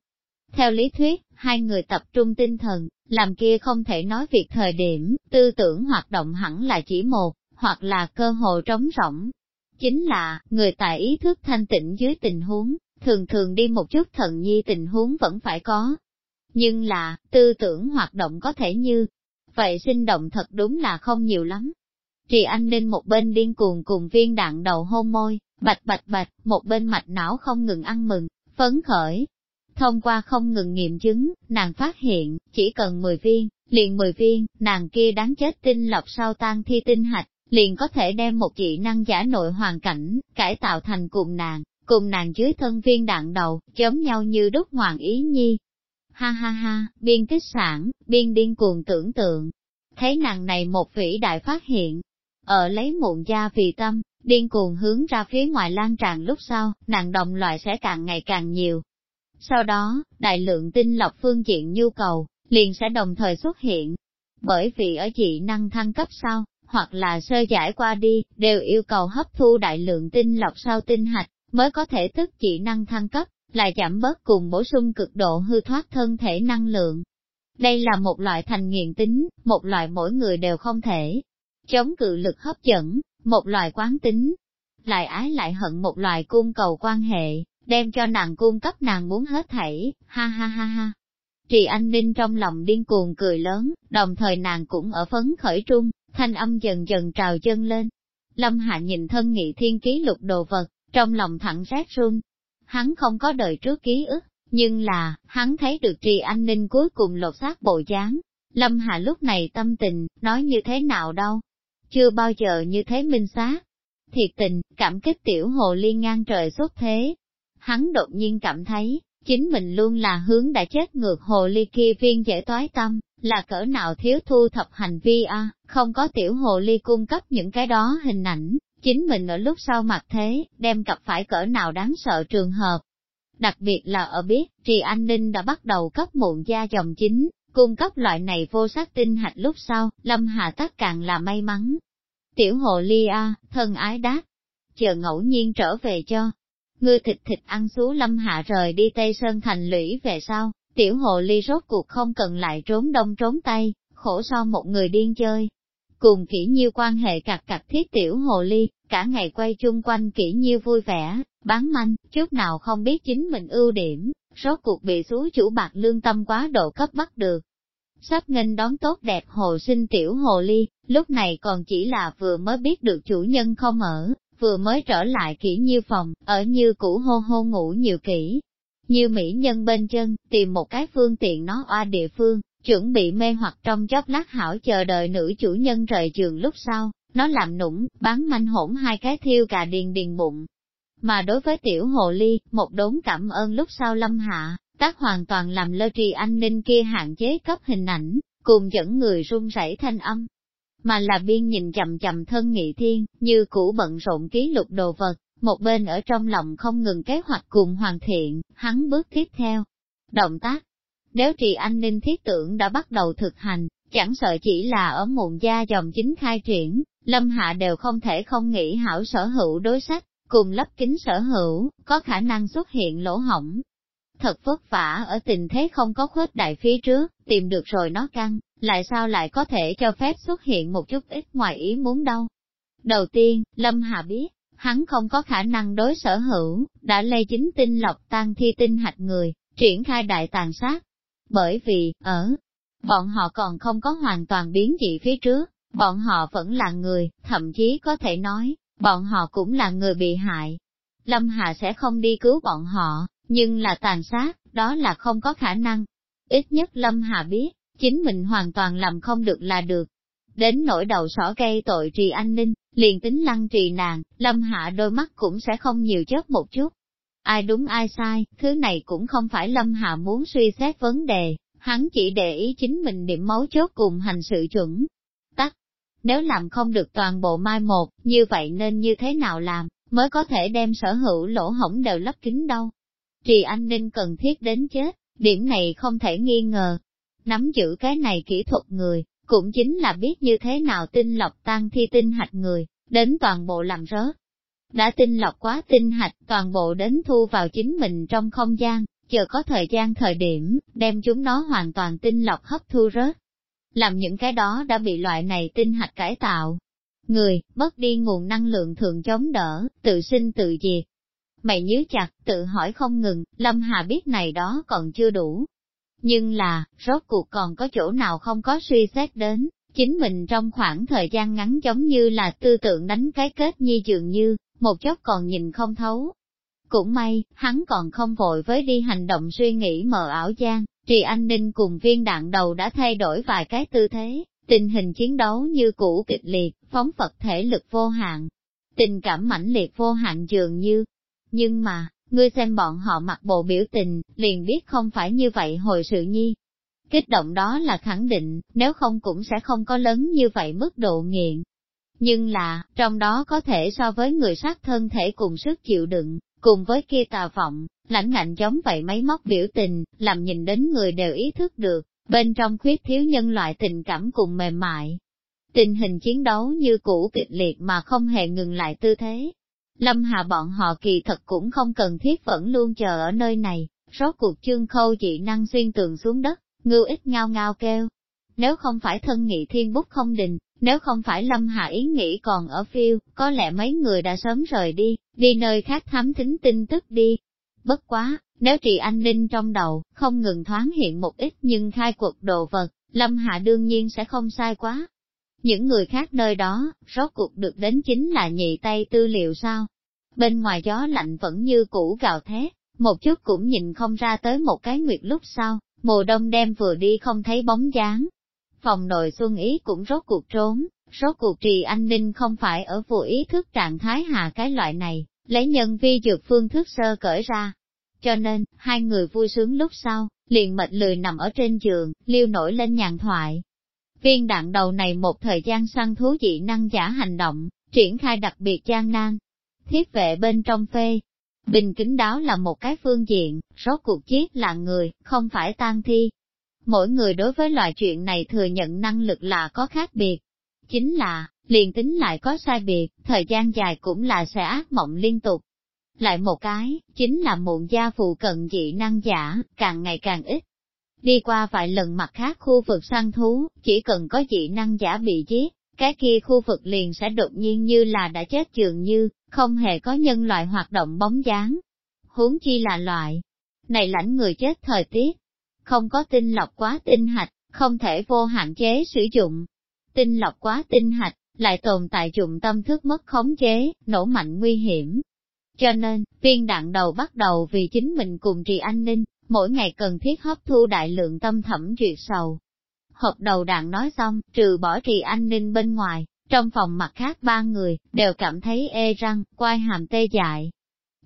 Theo lý thuyết, hai người tập trung tinh thần, làm kia không thể nói việc thời điểm, tư tưởng hoạt động hẳn là chỉ một, hoặc là cơ hội trống rỗng. Chính là, người tại ý thức thanh tịnh dưới tình huống, thường thường đi một chút thần nhi tình huống vẫn phải có. Nhưng là, tư tưởng hoạt động có thể như, vậy sinh động thật đúng là không nhiều lắm. Trì Anh Ninh một bên điên cuồng cùng viên đạn đầu hôn môi, bạch bạch bạch, một bên mạch não không ngừng ăn mừng, phấn khởi. Thông qua không ngừng nghiệm chứng, nàng phát hiện, chỉ cần 10 viên, liền 10 viên, nàng kia đáng chết tinh lọc sau tan thi tinh hạch, liền có thể đem một dị năng giả nội hoàn cảnh, cải tạo thành cùng nàng, cùng nàng dưới thân viên đạn đầu, giống nhau như đúc hoàng ý nhi. Ha ha ha, biên kích sản, biên điên cuồng tưởng tượng. Thấy nàng này một vĩ đại phát hiện, ở lấy muộn gia vì tâm, điên cuồng hướng ra phía ngoài lan tràn lúc sau, nàng đồng loại sẽ càng ngày càng nhiều. Sau đó, đại lượng tinh lọc phương diện nhu cầu, liền sẽ đồng thời xuất hiện. Bởi vì ở dị năng thăng cấp sau, hoặc là sơ giải qua đi, đều yêu cầu hấp thu đại lượng tinh lọc sau tinh hạch, mới có thể tức chỉ năng thăng cấp, lại giảm bớt cùng bổ sung cực độ hư thoát thân thể năng lượng. Đây là một loại thành nghiện tính, một loại mỗi người đều không thể chống cự lực hấp dẫn, một loại quán tính, lại ái lại hận một loại cung cầu quan hệ, đem cho nàng cung cấp nàng muốn hết thảy, ha ha ha ha. Trì Anh Ninh trong lòng điên cuồng cười lớn, đồng thời nàng cũng ở phấn khởi trung, thanh âm dần dần trào chân lên. Lâm Hạ nhìn thân nghị thiên ký lục đồ vật, trong lòng thẳng rét run. Hắn không có đời trước ký ức, nhưng là, hắn thấy được trì an ninh cuối cùng lột xác bộ dáng. Lâm Hà lúc này tâm tình, nói như thế nào đâu. Chưa bao giờ như thế minh xác. Thiệt tình, cảm kích tiểu hồ liên ngang trời xuất thế. Hắn đột nhiên cảm thấy, chính mình luôn là hướng đã chết ngược hồ ly kia viên dễ toái tâm, là cỡ nào thiếu thu thập hành vi a không có tiểu hồ ly cung cấp những cái đó hình ảnh, chính mình ở lúc sau mặt thế, đem cặp phải cỡ nào đáng sợ trường hợp. Đặc biệt là ở biết, trì an ninh đã bắt đầu cấp muộn gia dòng chính, cung cấp loại này vô sắc tinh hạch lúc sau, Lâm Hà tất càng là may mắn. Tiểu hồ ly a, thân ái đáp, chờ ngẫu nhiên trở về cho. Ngư thịt thịt ăn xú Lâm Hạ rời đi Tây Sơn thành lũy về sau, tiểu hồ ly rốt cuộc không cần lại trốn đông trốn tay khổ so một người điên chơi. Cùng kỹ nhiêu quan hệ cặp cặp thiết tiểu hồ ly, cả ngày quay chung quanh kỹ nhiêu vui vẻ, bán manh, chút nào không biết chính mình ưu điểm, rốt cuộc bị xú chủ bạc lương tâm quá độ cấp bắt được. Sắp nghênh đón tốt đẹp hồ sinh tiểu hồ ly, lúc này còn chỉ là vừa mới biết được chủ nhân không ở, vừa mới trở lại kỹ nhiêu phòng, ở như cũ hô hô ngủ nhiều kỹ. Như mỹ nhân bên chân, tìm một cái phương tiện nó oa địa phương, chuẩn bị mê hoặc trong chốc lát hảo chờ đợi nữ chủ nhân rời giường lúc sau, nó làm nũng, bán manh hỗn hai cái thiêu cà điền điền bụng. Mà đối với tiểu hồ ly, một đốn cảm ơn lúc sau lâm hạ, tác hoàn toàn làm lơ trì an ninh kia hạn chế cấp hình ảnh, cùng dẫn người run rẩy thanh âm. Mà là biên nhìn chậm chậm thân nghị thiên, như cũ bận rộn ký lục đồ vật, một bên ở trong lòng không ngừng kế hoạch cùng hoàn thiện, hắn bước tiếp theo. Động tác, nếu trì an ninh thiết tưởng đã bắt đầu thực hành, chẳng sợ chỉ là ở mụn gia dòng chính khai triển, lâm hạ đều không thể không nghĩ hảo sở hữu đối sách, cùng lấp kính sở hữu, có khả năng xuất hiện lỗ hỏng. Thật vất vả ở tình thế không có khuếch đại phía trước, tìm được rồi nó căng, lại sao lại có thể cho phép xuất hiện một chút ít ngoài ý muốn đâu. Đầu tiên, Lâm hạ biết, hắn không có khả năng đối sở hữu, đã lây chính tinh lọc tan thi tinh hạch người, triển khai đại tàn sát, bởi vì, ở, bọn họ còn không có hoàn toàn biến dị phía trước, bọn họ vẫn là người, thậm chí có thể nói, bọn họ cũng là người bị hại. Lâm Hà sẽ không đi cứu bọn họ, nhưng là tàn sát, đó là không có khả năng. Ít nhất Lâm Hà biết, chính mình hoàn toàn làm không được là được. Đến nỗi đầu sỏ gây tội trì an ninh, liền tính lăng trì nàng, Lâm Hạ đôi mắt cũng sẽ không nhiều chớp một chút. Ai đúng ai sai, thứ này cũng không phải Lâm Hạ muốn suy xét vấn đề, hắn chỉ để ý chính mình điểm mấu chốt cùng hành sự chuẩn. Tắc, nếu làm không được toàn bộ mai một, như vậy nên như thế nào làm, mới có thể đem sở hữu lỗ hổng đều lấp kín đâu. Trì anh ninh cần thiết đến chết, điểm này không thể nghi ngờ. Nắm giữ cái này kỹ thuật người, cũng chính là biết như thế nào tinh lọc tan thi tinh hạch người, đến toàn bộ làm rớt. Đã tinh lọc quá tinh hạch toàn bộ đến thu vào chính mình trong không gian, chờ có thời gian thời điểm, đem chúng nó hoàn toàn tinh lọc hấp thu rớt. Làm những cái đó đã bị loại này tinh hạch cải tạo. Người, mất đi nguồn năng lượng thường chống đỡ, tự sinh tự diệt. Mày nhớ chặt, tự hỏi không ngừng, Lâm Hà biết này đó còn chưa đủ. Nhưng là, rốt cuộc còn có chỗ nào không có suy xét đến, chính mình trong khoảng thời gian ngắn giống như là tư tưởng đánh cái kết nhi dường như, một chốc còn nhìn không thấu. Cũng may, hắn còn không vội với đi hành động suy nghĩ mờ ảo gian, trì an ninh cùng viên đạn đầu đã thay đổi vài cái tư thế, tình hình chiến đấu như cũ kịch liệt, phóng phật thể lực vô hạn, tình cảm mãnh liệt vô hạn dường như. Nhưng mà, ngươi xem bọn họ mặc bộ biểu tình, liền biết không phải như vậy hồi sự nhi. Kích động đó là khẳng định, nếu không cũng sẽ không có lớn như vậy mức độ nghiện. Nhưng là, trong đó có thể so với người sát thân thể cùng sức chịu đựng, cùng với kia tà vọng, lãnh ngạnh giống vậy máy móc biểu tình, làm nhìn đến người đều ý thức được, bên trong khuyết thiếu nhân loại tình cảm cùng mềm mại. Tình hình chiến đấu như cũ kịch liệt mà không hề ngừng lại tư thế. Lâm Hà bọn họ kỳ thật cũng không cần thiết vẫn luôn chờ ở nơi này, rốt cuộc chương khâu dị năng xuyên tường xuống đất, ngưu ít ngao ngao kêu. Nếu không phải thân nghị thiên bút không đình, nếu không phải Lâm Hạ ý nghĩ còn ở phiêu, có lẽ mấy người đã sớm rời đi, đi nơi khác thám thính tin tức đi. Bất quá, nếu trị an ninh trong đầu, không ngừng thoáng hiện một ít nhưng khai cuộc đồ vật, Lâm Hạ đương nhiên sẽ không sai quá. Những người khác nơi đó, rốt cuộc được đến chính là nhị tay tư liệu sao. Bên ngoài gió lạnh vẫn như cũ gào thét, một chút cũng nhìn không ra tới một cái nguyệt lúc sau, mùa đông đem vừa đi không thấy bóng dáng, phòng nội xuân ý cũng rốt cuộc trốn, rốt cuộc trì an ninh không phải ở vụ ý thức trạng thái hạ cái loại này, lấy nhân vi dược phương thức sơ cởi ra. Cho nên, hai người vui sướng lúc sau, liền mệt lười nằm ở trên giường, liêu nổi lên nhàn thoại. Viên đạn đầu này một thời gian săn thú dị năng giả hành động, triển khai đặc biệt gian nan. Thiết vệ bên trong phê, bình kính đáo là một cái phương diện, rốt cuộc chiếc là người, không phải tan thi. Mỗi người đối với loại chuyện này thừa nhận năng lực là có khác biệt. Chính là, liền tính lại có sai biệt, thời gian dài cũng là sẽ ác mộng liên tục. Lại một cái, chính là muộn gia phụ cận dị năng giả, càng ngày càng ít. Đi qua vài lần mặt khác khu vực săn thú, chỉ cần có dị năng giả bị giết, cái kia khu vực liền sẽ đột nhiên như là đã chết dường như, không hề có nhân loại hoạt động bóng dáng. Huống chi là loại này lãnh người chết thời tiết, không có tinh lọc quá tinh hạch, không thể vô hạn chế sử dụng. Tinh lọc quá tinh hạch, lại tồn tại dụng tâm thức mất khống chế, nổ mạnh nguy hiểm. Cho nên, viên đạn đầu bắt đầu vì chính mình cùng trì an ninh, mỗi ngày cần thiết hấp thu đại lượng tâm thẩm duyệt sầu. Hộp đầu đạn nói xong, trừ bỏ trì an ninh bên ngoài, trong phòng mặt khác ba người, đều cảm thấy ê răng, quai hàm tê dại.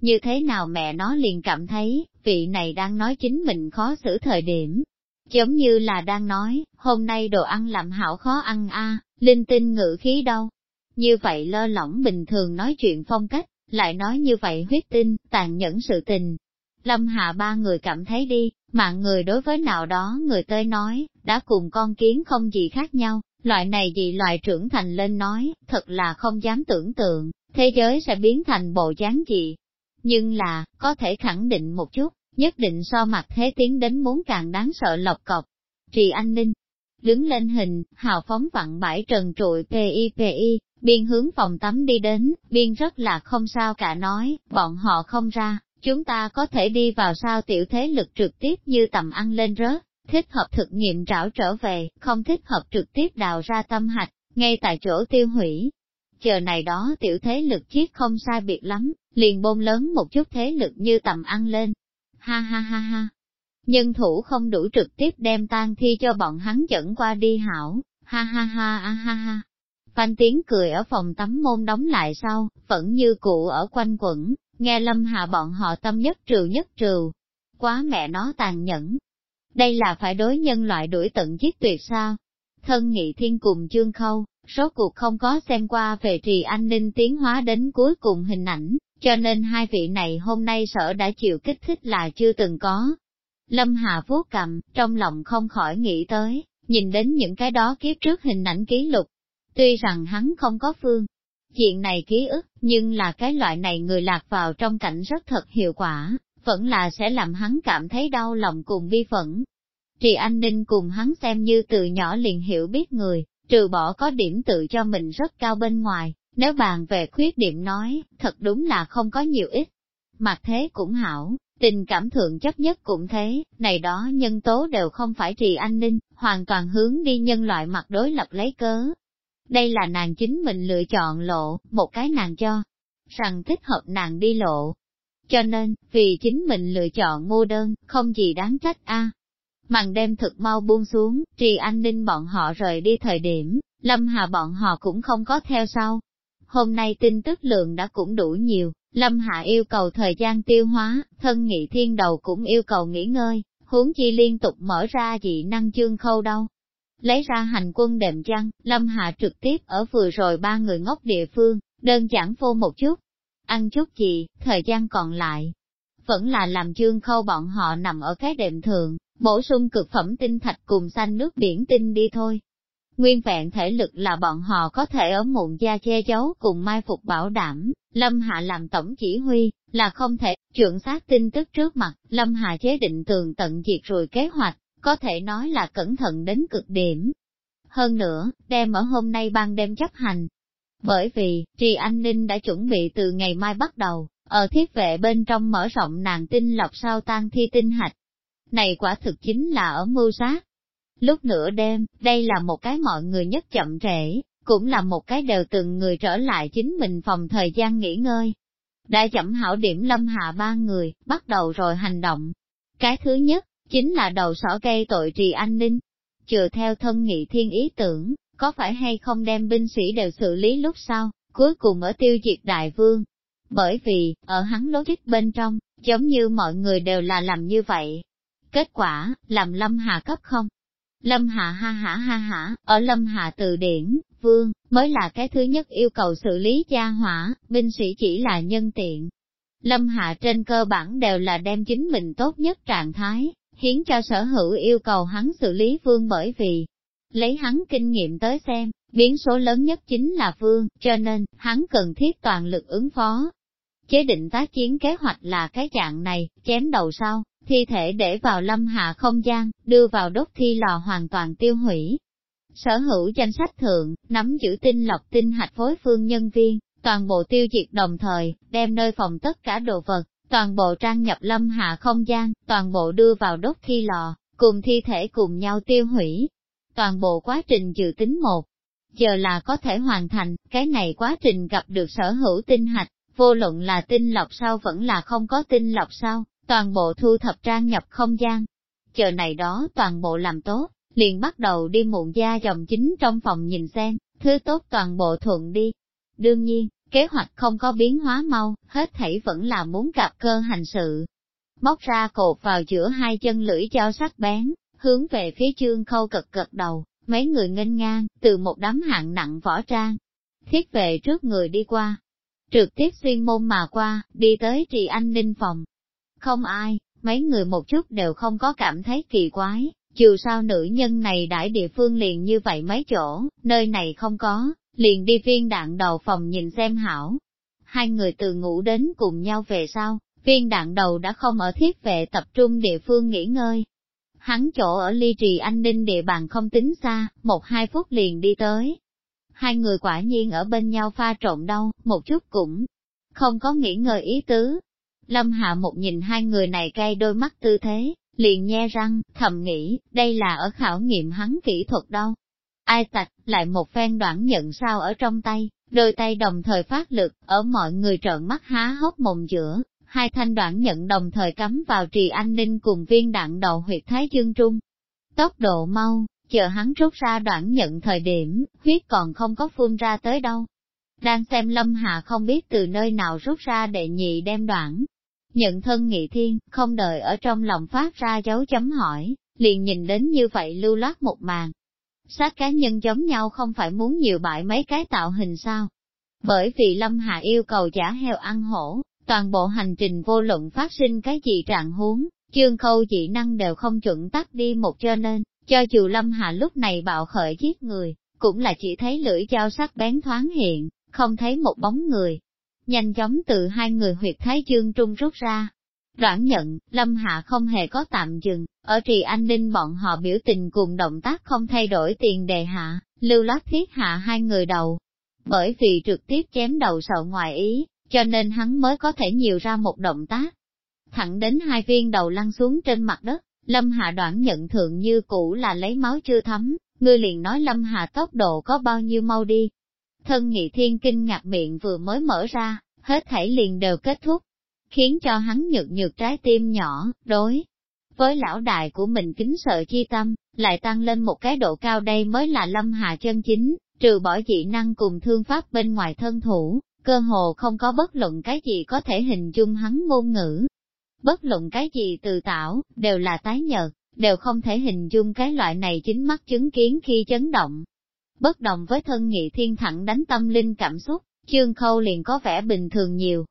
Như thế nào mẹ nó liền cảm thấy, vị này đang nói chính mình khó xử thời điểm. Giống như là đang nói, hôm nay đồ ăn làm hảo khó ăn a linh tinh ngự khí đâu. Như vậy lơ lỏng bình thường nói chuyện phong cách, lại nói như vậy huyết tinh, tàn nhẫn sự tình. Lâm hạ ba người cảm thấy đi, mạng người đối với nào đó người tới nói, đã cùng con kiến không gì khác nhau, loại này gì loại trưởng thành lên nói, thật là không dám tưởng tượng, thế giới sẽ biến thành bộ dáng gì. Nhưng là, có thể khẳng định một chút, nhất định so mặt thế tiến đến muốn càng đáng sợ lọc cọc. Trì an ninh, đứng lên hình, hào phóng vặn bãi trần trụi PIPI, biên hướng phòng tắm đi đến, biên rất là không sao cả nói, bọn họ không ra, chúng ta có thể đi vào sao tiểu thế lực trực tiếp như tầm ăn lên rớt, thích hợp thực nghiệm trảo trở về, không thích hợp trực tiếp đào ra tâm hạch, ngay tại chỗ tiêu hủy. Chờ này đó tiểu thế lực chiết không sai biệt lắm, liền bôn lớn một chút thế lực như tầm ăn lên. Ha ha ha ha, nhân thủ không đủ trực tiếp đem tan thi cho bọn hắn dẫn qua đi hảo, ha ha ha ha ha ha. Phan tiếng cười ở phòng tắm môn đóng lại sau, vẫn như cụ ở quanh quẩn, nghe lâm hạ bọn họ tâm nhất trừ nhất trừ. Quá mẹ nó tàn nhẫn. Đây là phải đối nhân loại đuổi tận giết tuyệt sao? Thân nghị thiên cùng chương khâu, số cuộc không có xem qua về trì an ninh tiến hóa đến cuối cùng hình ảnh, cho nên hai vị này hôm nay sợ đã chịu kích thích là chưa từng có. Lâm Hà vuốt cầm, trong lòng không khỏi nghĩ tới, nhìn đến những cái đó kiếp trước hình ảnh ký lục. Tuy rằng hắn không có phương, chuyện này ký ức, nhưng là cái loại này người lạc vào trong cảnh rất thật hiệu quả, vẫn là sẽ làm hắn cảm thấy đau lòng cùng bi phẫn. Trì Anh Ninh cùng hắn xem như từ nhỏ liền hiểu biết người, trừ bỏ có điểm tự cho mình rất cao bên ngoài, nếu bàn về khuyết điểm nói, thật đúng là không có nhiều ít. Mặt thế cũng hảo, Tình cảm thượng chấp nhất cũng thế, này đó nhân tố đều không phải trì an ninh, hoàn toàn hướng đi nhân loại mặt đối lập lấy cớ. Đây là nàng chính mình lựa chọn lộ, một cái nàng cho, rằng thích hợp nàng đi lộ. Cho nên, vì chính mình lựa chọn ngô đơn, không gì đáng trách a. Màn đêm thực mau buông xuống, trì an ninh bọn họ rời đi thời điểm, lâm hà bọn họ cũng không có theo sau. Hôm nay tin tức lượng đã cũng đủ nhiều, Lâm Hạ yêu cầu thời gian tiêu hóa, thân nghị thiên đầu cũng yêu cầu nghỉ ngơi, huống chi liên tục mở ra dị năng chương khâu đâu. Lấy ra hành quân đệm chăn, Lâm Hạ trực tiếp ở vừa rồi ba người ngốc địa phương, đơn giản phô một chút. Ăn chút gì, thời gian còn lại. Vẫn là làm chương khâu bọn họ nằm ở cái đệm thường, bổ sung cực phẩm tinh thạch cùng xanh nước biển tinh đi thôi. Nguyên vẹn thể lực là bọn họ có thể ở muộn gia che giấu cùng mai phục bảo đảm, Lâm Hạ làm tổng chỉ huy, là không thể, trưởng sát tin tức trước mặt, Lâm Hạ chế định tường tận diệt rồi kế hoạch, có thể nói là cẩn thận đến cực điểm. Hơn nữa, đem ở hôm nay ban đêm chấp hành. Bởi vì, Trì Anh Ninh đã chuẩn bị từ ngày mai bắt đầu, ở thiết vệ bên trong mở rộng nàng tinh lọc sao tan thi tinh hạch. Này quả thực chính là ở mưu sát, Lúc nửa đêm, đây là một cái mọi người nhất chậm trễ, cũng là một cái đều từng người trở lại chính mình phòng thời gian nghỉ ngơi. Đã chậm hảo điểm lâm hạ ba người, bắt đầu rồi hành động. Cái thứ nhất, chính là đầu sỏ gây tội trì an ninh. Chừa theo thân nghị thiên ý tưởng, có phải hay không đem binh sĩ đều xử lý lúc sau, cuối cùng ở tiêu diệt đại vương. Bởi vì, ở hắn lối logic bên trong, giống như mọi người đều là làm như vậy. Kết quả, làm lâm hạ cấp không, Lâm Hạ ha hả ha hả, ở Lâm Hạ từ điển, vương, mới là cái thứ nhất yêu cầu xử lý gia hỏa, binh sĩ chỉ là nhân tiện. Lâm Hạ trên cơ bản đều là đem chính mình tốt nhất trạng thái, hiến cho sở hữu yêu cầu hắn xử lý vương bởi vì, lấy hắn kinh nghiệm tới xem, biến số lớn nhất chính là vương, cho nên, hắn cần thiết toàn lực ứng phó. Chế định tác chiến kế hoạch là cái dạng này, chém đầu sau, thi thể để vào lâm hạ không gian, đưa vào đốt thi lò hoàn toàn tiêu hủy. Sở hữu danh sách thượng, nắm giữ tinh lọc tinh hạch phối phương nhân viên, toàn bộ tiêu diệt đồng thời, đem nơi phòng tất cả đồ vật, toàn bộ trang nhập lâm hạ không gian, toàn bộ đưa vào đốt thi lò, cùng thi thể cùng nhau tiêu hủy. Toàn bộ quá trình dự tính một, giờ là có thể hoàn thành, cái này quá trình gặp được sở hữu tinh hạch, vô luận là tinh lọc sau vẫn là không có tinh lọc sau, toàn bộ thu thập trang nhập không gian. Chờ này đó toàn bộ làm tốt, liền bắt đầu đi muộn gia dòng chính trong phòng nhìn xem, thứ tốt toàn bộ thuận đi. Đương nhiên, kế hoạch không có biến hóa mau, hết thảy vẫn là muốn gặp cơ hành sự. Móc ra cột vào giữa hai chân lưỡi dao sắc bén, hướng về phía chương khâu cực cực đầu, mấy người nghênh ngang, từ một đám hạng nặng võ trang. Thiết về trước người đi qua, trực tiếp xuyên môn mà qua, đi tới trì an ninh phòng. Không ai, mấy người một chút đều không có cảm thấy kỳ quái, dù sao nữ nhân này đãi địa phương liền như vậy mấy chỗ, nơi này không có, liền đi viên đạn đầu phòng nhìn xem hảo. Hai người từ ngủ đến cùng nhau về sau, viên đạn đầu đã không ở thiết vệ tập trung địa phương nghỉ ngơi. Hắn chỗ ở ly trì an ninh địa bàn không tính xa, một hai phút liền đi tới. Hai người quả nhiên ở bên nhau pha trộn đâu, một chút cũng không có nghỉ ngơi ý tứ. Lâm Hạ một nhìn hai người này cay đôi mắt tư thế, liền nhe răng, thầm nghĩ, đây là ở khảo nghiệm hắn kỹ thuật đâu. Ai tạch, lại một phen đoạn nhận sao ở trong tay, đôi tay đồng thời phát lực, ở mọi người trợn mắt há hốc mồm giữa, hai thanh đoạn nhận đồng thời cắm vào trì an ninh cùng viên đạn đầu huyệt thái dương trung. Tốc độ mau, chờ hắn rút ra đoạn nhận thời điểm, huyết còn không có phun ra tới đâu. Đang xem lâm hạ không biết từ nơi nào rút ra đệ nhị đem đoạn. Nhận thân nghị thiên, không đợi ở trong lòng phát ra dấu chấm hỏi, liền nhìn đến như vậy lưu loát một màn, Sát cá nhân giống nhau không phải muốn nhiều bại mấy cái tạo hình sao. Bởi vì Lâm Hạ yêu cầu giả heo ăn hổ, toàn bộ hành trình vô luận phát sinh cái gì trạng huống, chương khâu dị năng đều không chuẩn tắt đi một cho nên, cho dù Lâm Hạ lúc này bạo khởi giết người, cũng là chỉ thấy lưỡi dao sắc bén thoáng hiện, không thấy một bóng người. Nhanh chóng từ hai người huyệt thái chương trung rút ra, Đoạn nhận, Lâm Hạ không hề có tạm dừng, ở trì an ninh bọn họ biểu tình cùng động tác không thay đổi tiền đề hạ, lưu lát thiết hạ hai người đầu. Bởi vì trực tiếp chém đầu sợ ngoài ý, cho nên hắn mới có thể nhiều ra một động tác. Thẳng đến hai viên đầu lăn xuống trên mặt đất, Lâm Hạ đoạn nhận thượng như cũ là lấy máu chưa thấm, ngươi liền nói Lâm Hạ tốc độ có bao nhiêu mau đi. Thân nghị thiên kinh ngạc miệng vừa mới mở ra, hết thảy liền đều kết thúc, khiến cho hắn nhược nhược trái tim nhỏ, đối. Với lão đại của mình kính sợ chi tâm, lại tăng lên một cái độ cao đây mới là lâm hà chân chính, trừ bỏ dị năng cùng thương pháp bên ngoài thân thủ, cơ hồ không có bất luận cái gì có thể hình dung hắn ngôn ngữ. Bất luận cái gì từ tạo, đều là tái nhợt, đều không thể hình dung cái loại này chính mắt chứng kiến khi chấn động. Bất đồng với thân nghị thiên thẳng đánh tâm linh cảm xúc, chương khâu liền có vẻ bình thường nhiều,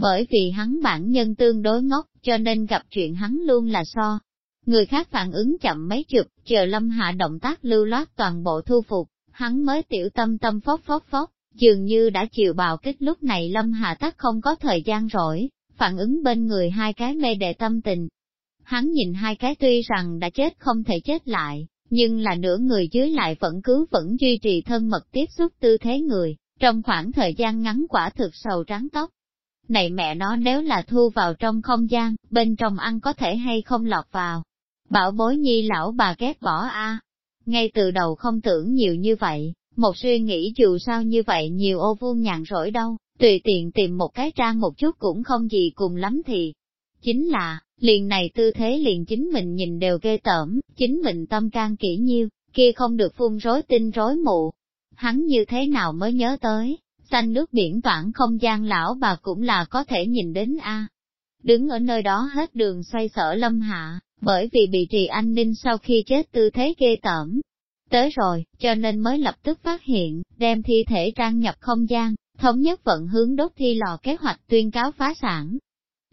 bởi vì hắn bản nhân tương đối ngốc, cho nên gặp chuyện hắn luôn là so. Người khác phản ứng chậm mấy chục, chờ lâm hạ động tác lưu loát toàn bộ thu phục, hắn mới tiểu tâm tâm phóc phóc phóc, dường như đã chịu bào kích lúc này lâm hạ tắc không có thời gian rỗi, phản ứng bên người hai cái mê đệ tâm tình. Hắn nhìn hai cái tuy rằng đã chết không thể chết lại, nhưng là nửa người dưới lại vẫn cứ vẫn duy trì thân mật tiếp xúc tư thế người, trong khoảng thời gian ngắn quả thực sầu trắng tóc, này mẹ nó nếu là thu vào trong không gian, bên trong ăn có thể hay không lọt vào. Bảo bối nhi lão bà ghét bỏ a Ngay từ đầu không tưởng nhiều như vậy, một suy nghĩ dù sao như vậy nhiều ô vuông nhàn rỗi đâu, tùy tiện tìm một cái trang một chút cũng không gì cùng lắm thì. Chính là, liền này tư thế liền chính mình nhìn đều ghê tởm, chính mình tâm can kỹ nhiêu, kia không được phun rối tinh rối mụ. Hắn như thế nào mới nhớ tới, xanh nước biển toảng không gian lão bà cũng là có thể nhìn đến a. đứng ở nơi đó hết đường xoay sở lâm hạ, bởi vì bị trì an ninh sau khi chết tư thế ghê tởm. Tới rồi, cho nên mới lập tức phát hiện, đem thi thể trang nhập không gian, thống nhất vận hướng đốt thi lò kế hoạch tuyên cáo phá sản.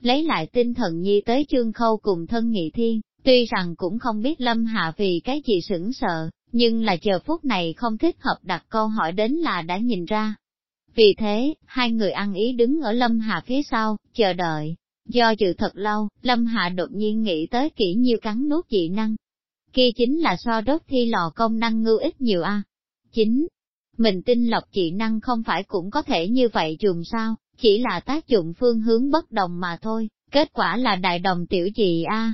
Lấy lại tinh thần nhi tới chương khâu cùng thân nghị thiên, tuy rằng cũng không biết lâm hạ vì cái gì sững sợ, nhưng là chờ phút này không thích hợp đặt câu hỏi đến là đã nhìn ra. Vì thế, hai người ăn ý đứng ở lâm hà phía sau, chờ đợi. Do dự thật lâu, lâm hà đột nhiên nghĩ tới kỹ nhiêu cắn nuốt dị năng. Kia chính là so đốt thi lò công năng ngưu ít nhiều a. Chính, mình tin lọc dị năng không phải cũng có thể như vậy dùng sao, chỉ là tác dụng phương hướng bất đồng mà thôi, kết quả là đại đồng tiểu dị a.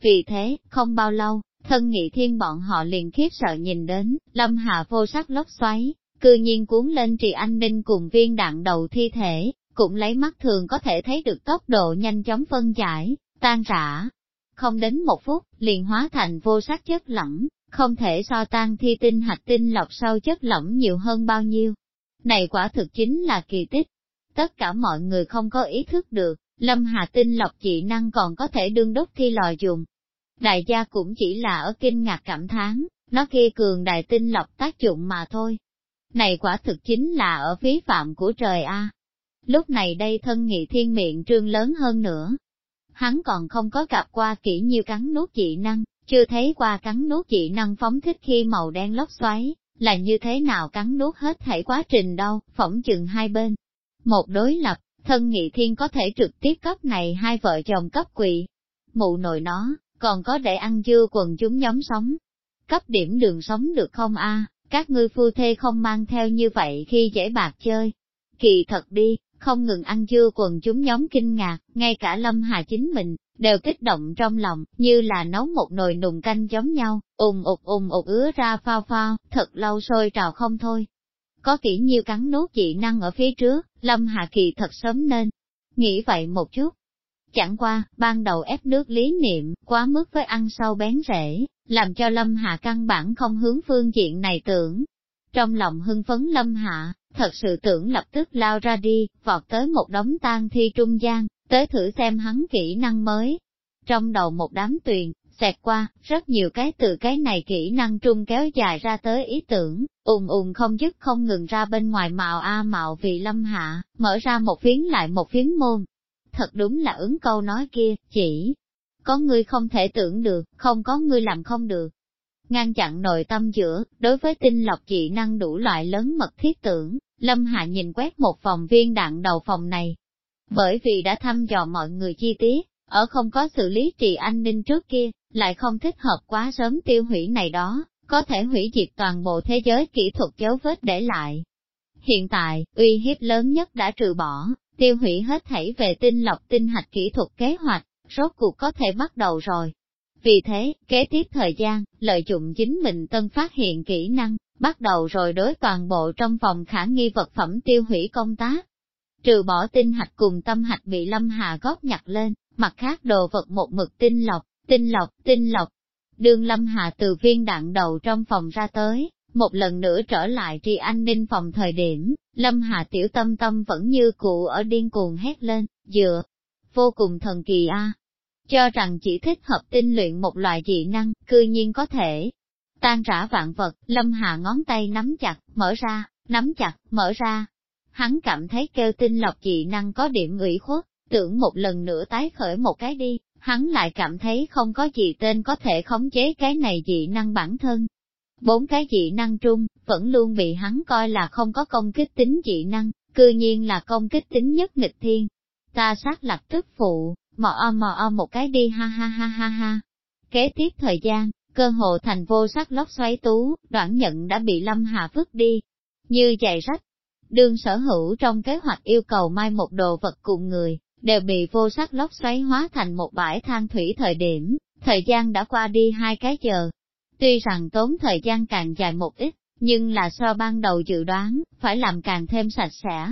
Vì thế, không bao lâu, thân nghị thiên bọn họ liền khiếp sợ nhìn đến, lâm hà vô sắc lốc xoáy, cư nhiên cuốn lên trì anh ninh cùng viên đạn đầu thi thể, cũng lấy mắt thường có thể thấy được tốc độ nhanh chóng phân giải, tan rã. Không đến một phút, liền hóa thành vô sắc chất lỏng, không thể so tan thi tinh hạch tinh lọc sâu chất lỏng nhiều hơn bao nhiêu. Này quả thực chính là kỳ tích. Tất cả mọi người không có ý thức được, lâm hà tinh lọc dị năng còn có thể đương đốc thi lò dùng, Đại gia cũng chỉ là ở kinh ngạc cảm thán, nó kia cường đại tinh lọc tác dụng mà thôi. Này quả thực chính là ở phí phạm của trời A. Lúc này đây thân nghị thiên miệng trương lớn hơn nữa. Hắn còn không có gặp qua kỹ nhiêu cắn nuốt dị năng, chưa thấy qua cắn nuốt dị năng phóng thích khi màu đen lốc xoáy, là như thế nào cắn nuốt hết thảy quá trình đâu, phỏng chừng hai bên. Một đối lập, thân nghị thiên có thể trực tiếp cấp này hai vợ chồng cấp quỵ. Mụ nội nó, còn có để ăn dưa quần chúng nhóm sống. Cấp điểm đường sống được không a? Các ngươi phu thê không mang theo như vậy khi dễ bạc chơi. Kỳ thật đi, không ngừng ăn dưa quần chúng nhóm kinh ngạc, ngay cả Lâm Hà chính mình, đều kích động trong lòng, như là nấu một nồi nùng canh giống nhau, ùm ụt ùm ụt ứa ra phao phao, thật lâu sôi trào không thôi. Có kỹ nhiêu cắn nốt dị năng ở phía trước, Lâm Hà kỳ thật sớm nên. Nghĩ vậy một chút, Chẳng qua, ban đầu ép nước lý niệm, quá mức với ăn sâu bén rễ, làm cho Lâm Hạ căn bản không hướng phương diện này tưởng. Trong lòng hưng phấn Lâm Hạ, thật sự tưởng lập tức lao ra đi, vọt tới một đống tang thi trung gian, tới thử xem hắn kỹ năng mới. Trong đầu một đám tuyền, xẹt qua, rất nhiều cái từ cái này kỹ năng trung kéo dài ra tới ý tưởng, ùn ùn không dứt không ngừng ra bên ngoài mạo a mạo vì lâm hạ, mở ra một phiến lại một phiến môn, thật đúng là ứng câu nói kia, chỉ có ngươi không thể tưởng được, không có ngươi làm không được. Ngăn chặn nội tâm giữa, đối với tinh lọc dị năng đủ loại lớn mật thiết tưởng, Lâm Hạ nhìn quét một vòng viên đạn đầu phòng này. Bởi vì đã thăm dò mọi người chi tiết, ở không có xử lý trì an ninh trước kia, lại không thích hợp quá sớm tiêu hủy này đó, có thể hủy diệt toàn bộ thế giới kỹ thuật dấu vết để lại. Hiện tại, uy hiếp lớn nhất đã trừ bỏ, tiêu hủy hết thảy về tinh lọc tinh hạch kỹ thuật kế hoạch, rốt cuộc có thể bắt đầu rồi. Vì thế, kế tiếp thời gian, lợi dụng chính mình tân phát hiện kỹ năng, bắt đầu rồi đối toàn bộ trong phòng khả nghi vật phẩm tiêu hủy công tác. Trừ bỏ tinh hạch cùng tâm hạch bị Lâm Hà góp nhặt lên, mặt khác đồ vật một mực tinh lọc, tinh lọc, tinh lọc. Đường Lâm Hà từ viên đạn đầu trong phòng ra tới, một lần nữa trở lại tri an ninh phòng thời điểm, Lâm Hà tiểu tâm tâm vẫn như cụ ở điên cuồng hét lên, dựa, vô cùng thần kỳ a. Cho rằng chỉ thích hợp tinh luyện một loại dị năng, cư nhiên có thể. Tan rã vạn vật, Lâm Hà ngón tay nắm chặt, mở ra, nắm chặt, mở ra. Hắn cảm thấy kêu tinh lọc dị năng có điểm ủy khuất, tưởng một lần nữa tái khởi một cái đi, hắn lại cảm thấy không có gì tên có thể khống chế cái này dị năng bản thân, Bốn cái dị năng trung, vẫn luôn bị hắn coi là không có công kích tính dị năng, cư nhiên là công kích tính nhất nghịch thiên. Ta sát lập tức phụ, mò o mò o một cái đi ha ha ha ha ha. Kế tiếp thời gian, cơ hộ thành vô sắc lốc xoáy tú, đoạn nhận đã bị Lâm Hà vứt đi, như chạy rách. Đương sở hữu trong kế hoạch yêu cầu mai một đồ vật cùng người, đều bị vô sắc lốc xoáy hóa thành một bãi than thủy thời điểm, thời gian đã qua đi hai cái giờ, Tuy rằng tốn thời gian càng dài một ít, nhưng là so ban đầu dự đoán, phải làm càng thêm sạch sẽ.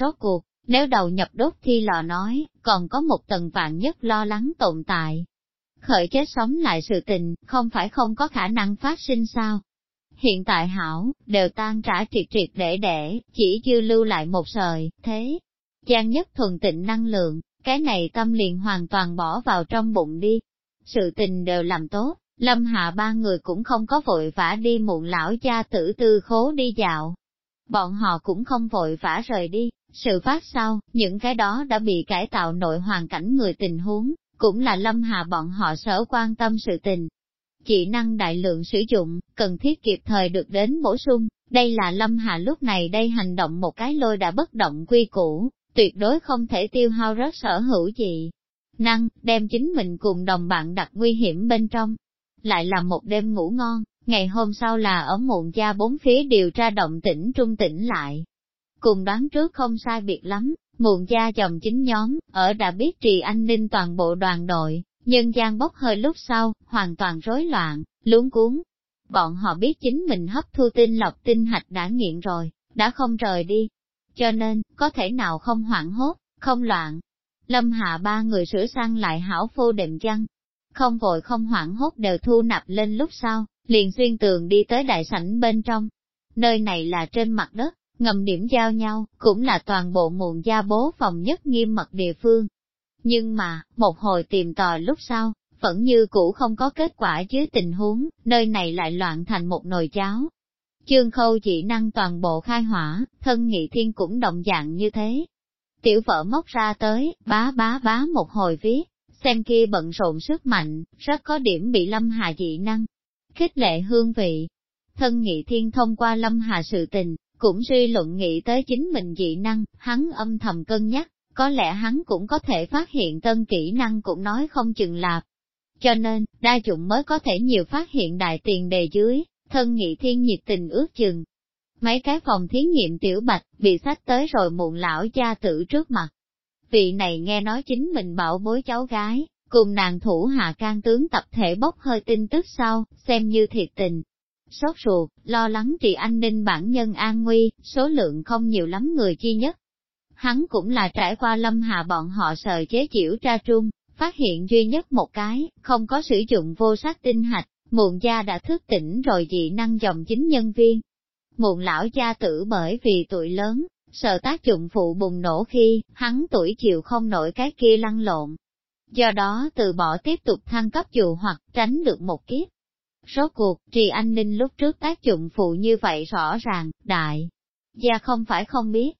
Rốt cuộc, nếu đầu nhập đốt thi lò nói, còn có một tầng vạn nhất lo lắng tồn tại. Khởi chết sống lại sự tình, không phải không có khả năng phát sinh sao. Hiện tại hảo, đều tan trả triệt triệt để để, chỉ dư lưu lại một sợi, thế. Giang nhất thuần tịnh năng lượng, cái này tâm liền hoàn toàn bỏ vào trong bụng đi. Sự tình đều làm tốt, Lâm Hạ ba người cũng không có vội vã đi muộn lão cha tử tư khố đi dạo. Bọn họ cũng không vội vã rời đi, sự phát sau, những cái đó đã bị cải tạo nội hoàn cảnh người tình huống, cũng là Lâm Hà bọn họ sở quan tâm sự tình. Chỉ năng đại lượng sử dụng, cần thiết kịp thời được đến bổ sung, đây là Lâm Hà lúc này đây hành động một cái lôi đã bất động quy củ, tuyệt đối không thể tiêu hao rất sở hữu gì. Năng, đem chính mình cùng đồng bạn đặt nguy hiểm bên trong. Lại là một đêm ngủ ngon, ngày hôm sau là ở muộn gia bốn phía điều tra động tĩnh trung tĩnh lại. Cùng đoán trước không sai biệt lắm, muộn gia chồng chính nhóm, ở đã biết trì an ninh toàn bộ đoàn đội, nhân gian bốc hơi lúc sau, hoàn toàn rối loạn, luống cuốn. Bọn họ biết chính mình hấp thu tinh lọc tinh hạch đã nghiện rồi, đã không rời đi, cho nên, có thể nào không hoảng hốt, không loạn. Lâm hạ ba người sửa sang lại hảo phô đệm chăn, không vội không hoảng hốt đều thu nạp lên lúc sau, liền xuyên tường đi tới đại sảnh bên trong. Nơi này là trên mặt đất, ngầm điểm giao nhau, cũng là toàn bộ muộn gia bố phòng nhất nghiêm mật địa phương. Nhưng mà, một hồi tìm tòi lúc sau, vẫn như cũ không có kết quả dưới tình huống, nơi này lại loạn thành một nồi cháo, Chương khâu chỉ năng toàn bộ khai hỏa, thân nghị thiên cũng động dạng như thế. Tiểu vợ móc ra tới, bá bá bá một hồi viết, xem kia bận rộn sức mạnh, rất có điểm bị lâm hà dị năng. Khích lệ hương vị. Thân nghị thiên thông qua lâm hà sự tình, cũng suy luận nghĩ tới chính mình dị năng, hắn âm thầm cân nhắc, có lẽ hắn cũng có thể phát hiện tân kỹ năng cũng nói không chừng lạp. Cho nên, đa dụng mới có thể nhiều phát hiện đại tiền đề dưới, thân nghị thiên nhiệt tình ước chừng. Mấy cái phòng thí nghiệm tiểu bạch, bị sách tới rồi muộn lão gia tử trước mặt. Vị này nghe nói chính mình bảo bối cháu gái, cùng nàng thủ hạ can tướng tập thể bốc hơi tin tức sau, xem như thiệt tình. Sốt ruột, lo lắng trị an ninh bản nhân an nguy, số lượng không nhiều lắm người chi nhất. Hắn cũng là trải qua lâm hạ bọn họ sờ chế chịu tra trung, phát hiện duy nhất một cái, không có sử dụng vô sát tinh hạch, Muộn gia đã thức tỉnh rồi dị năng dòng chính nhân viên. Muộn lão gia tử bởi vì tuổi lớn, sợ tác dụng phụ bùng nổ khi, hắn tuổi chịu không nổi cái kia lăn lộn. Do đó từ bỏ tiếp tục thăng cấp dù hoặc tránh được một kiếp. Rốt cuộc, trì an ninh lúc trước tác dụng phụ như vậy rõ ràng, đại. Gia không phải không biết.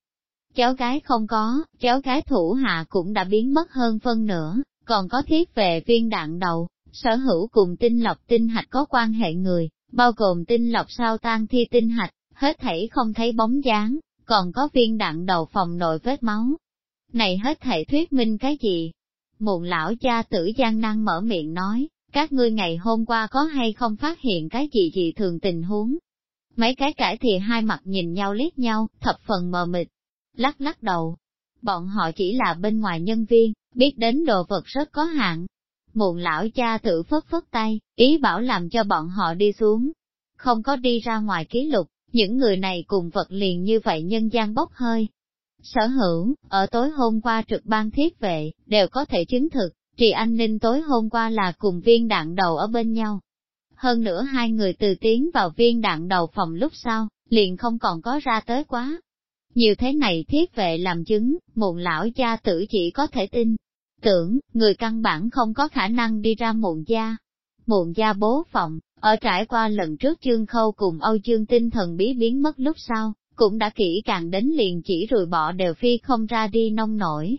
Cháu gái không có, cháu gái thủ hạ cũng đã biến mất hơn phân nửa, còn có thiết về viên đạn đầu, Sở hữu cùng tinh lọc tinh hạch có quan hệ người, bao gồm tinh lọc sao tan thi tinh hạch, hết thảy không thấy bóng dáng, còn có viên đạn đầu phòng nội vết máu. Này hết thể thuyết minh cái gì? Muộn lão cha tử gian năng mở miệng nói, các ngươi ngày hôm qua có hay không phát hiện cái gì gì thường tình huống? Mấy cái cải thì hai mặt nhìn nhau liếc nhau, thập phần mờ mịt, lắc lắc đầu. Bọn họ chỉ là bên ngoài nhân viên, biết đến đồ vật rất có hạn, Muộn lão cha tự phất phất tay, ý bảo làm cho bọn họ đi xuống. Không có đi ra ngoài ký lục, những người này cùng vật liền như vậy nhân gian bốc hơi. Sở hữu, ở tối hôm qua trực ban thiết vệ, đều có thể chứng thực, trì an ninh tối hôm qua là cùng viên đạn đầu ở bên nhau. Hơn nữa hai người từ tiến vào viên đạn đầu phòng lúc sau, liền không còn có ra tới quá. Nhiều thế này thiết vệ làm chứng, muộn lão cha tử chỉ có thể tin, tưởng, người căn bản không có khả năng đi ra muộn gia. Muộn gia bố phòng, ở trải qua lần trước chương khâu cùng Âu chương tinh thần bí biến mất lúc sau, cũng đã kỹ càng đến liền chỉ rồi bỏ đều phi không ra đi nông nổi.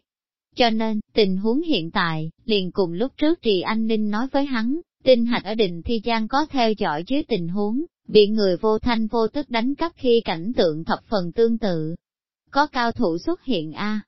Cho nên, tình huống hiện tại, liền cùng lúc trước Trì Anh Ninh nói với hắn, tinh hạch ở đình thi gian có theo dõi dưới tình huống, bị người vô thanh vô tức đánh cắp khi cảnh tượng thập phần tương tự. Có cao thủ xuất hiện a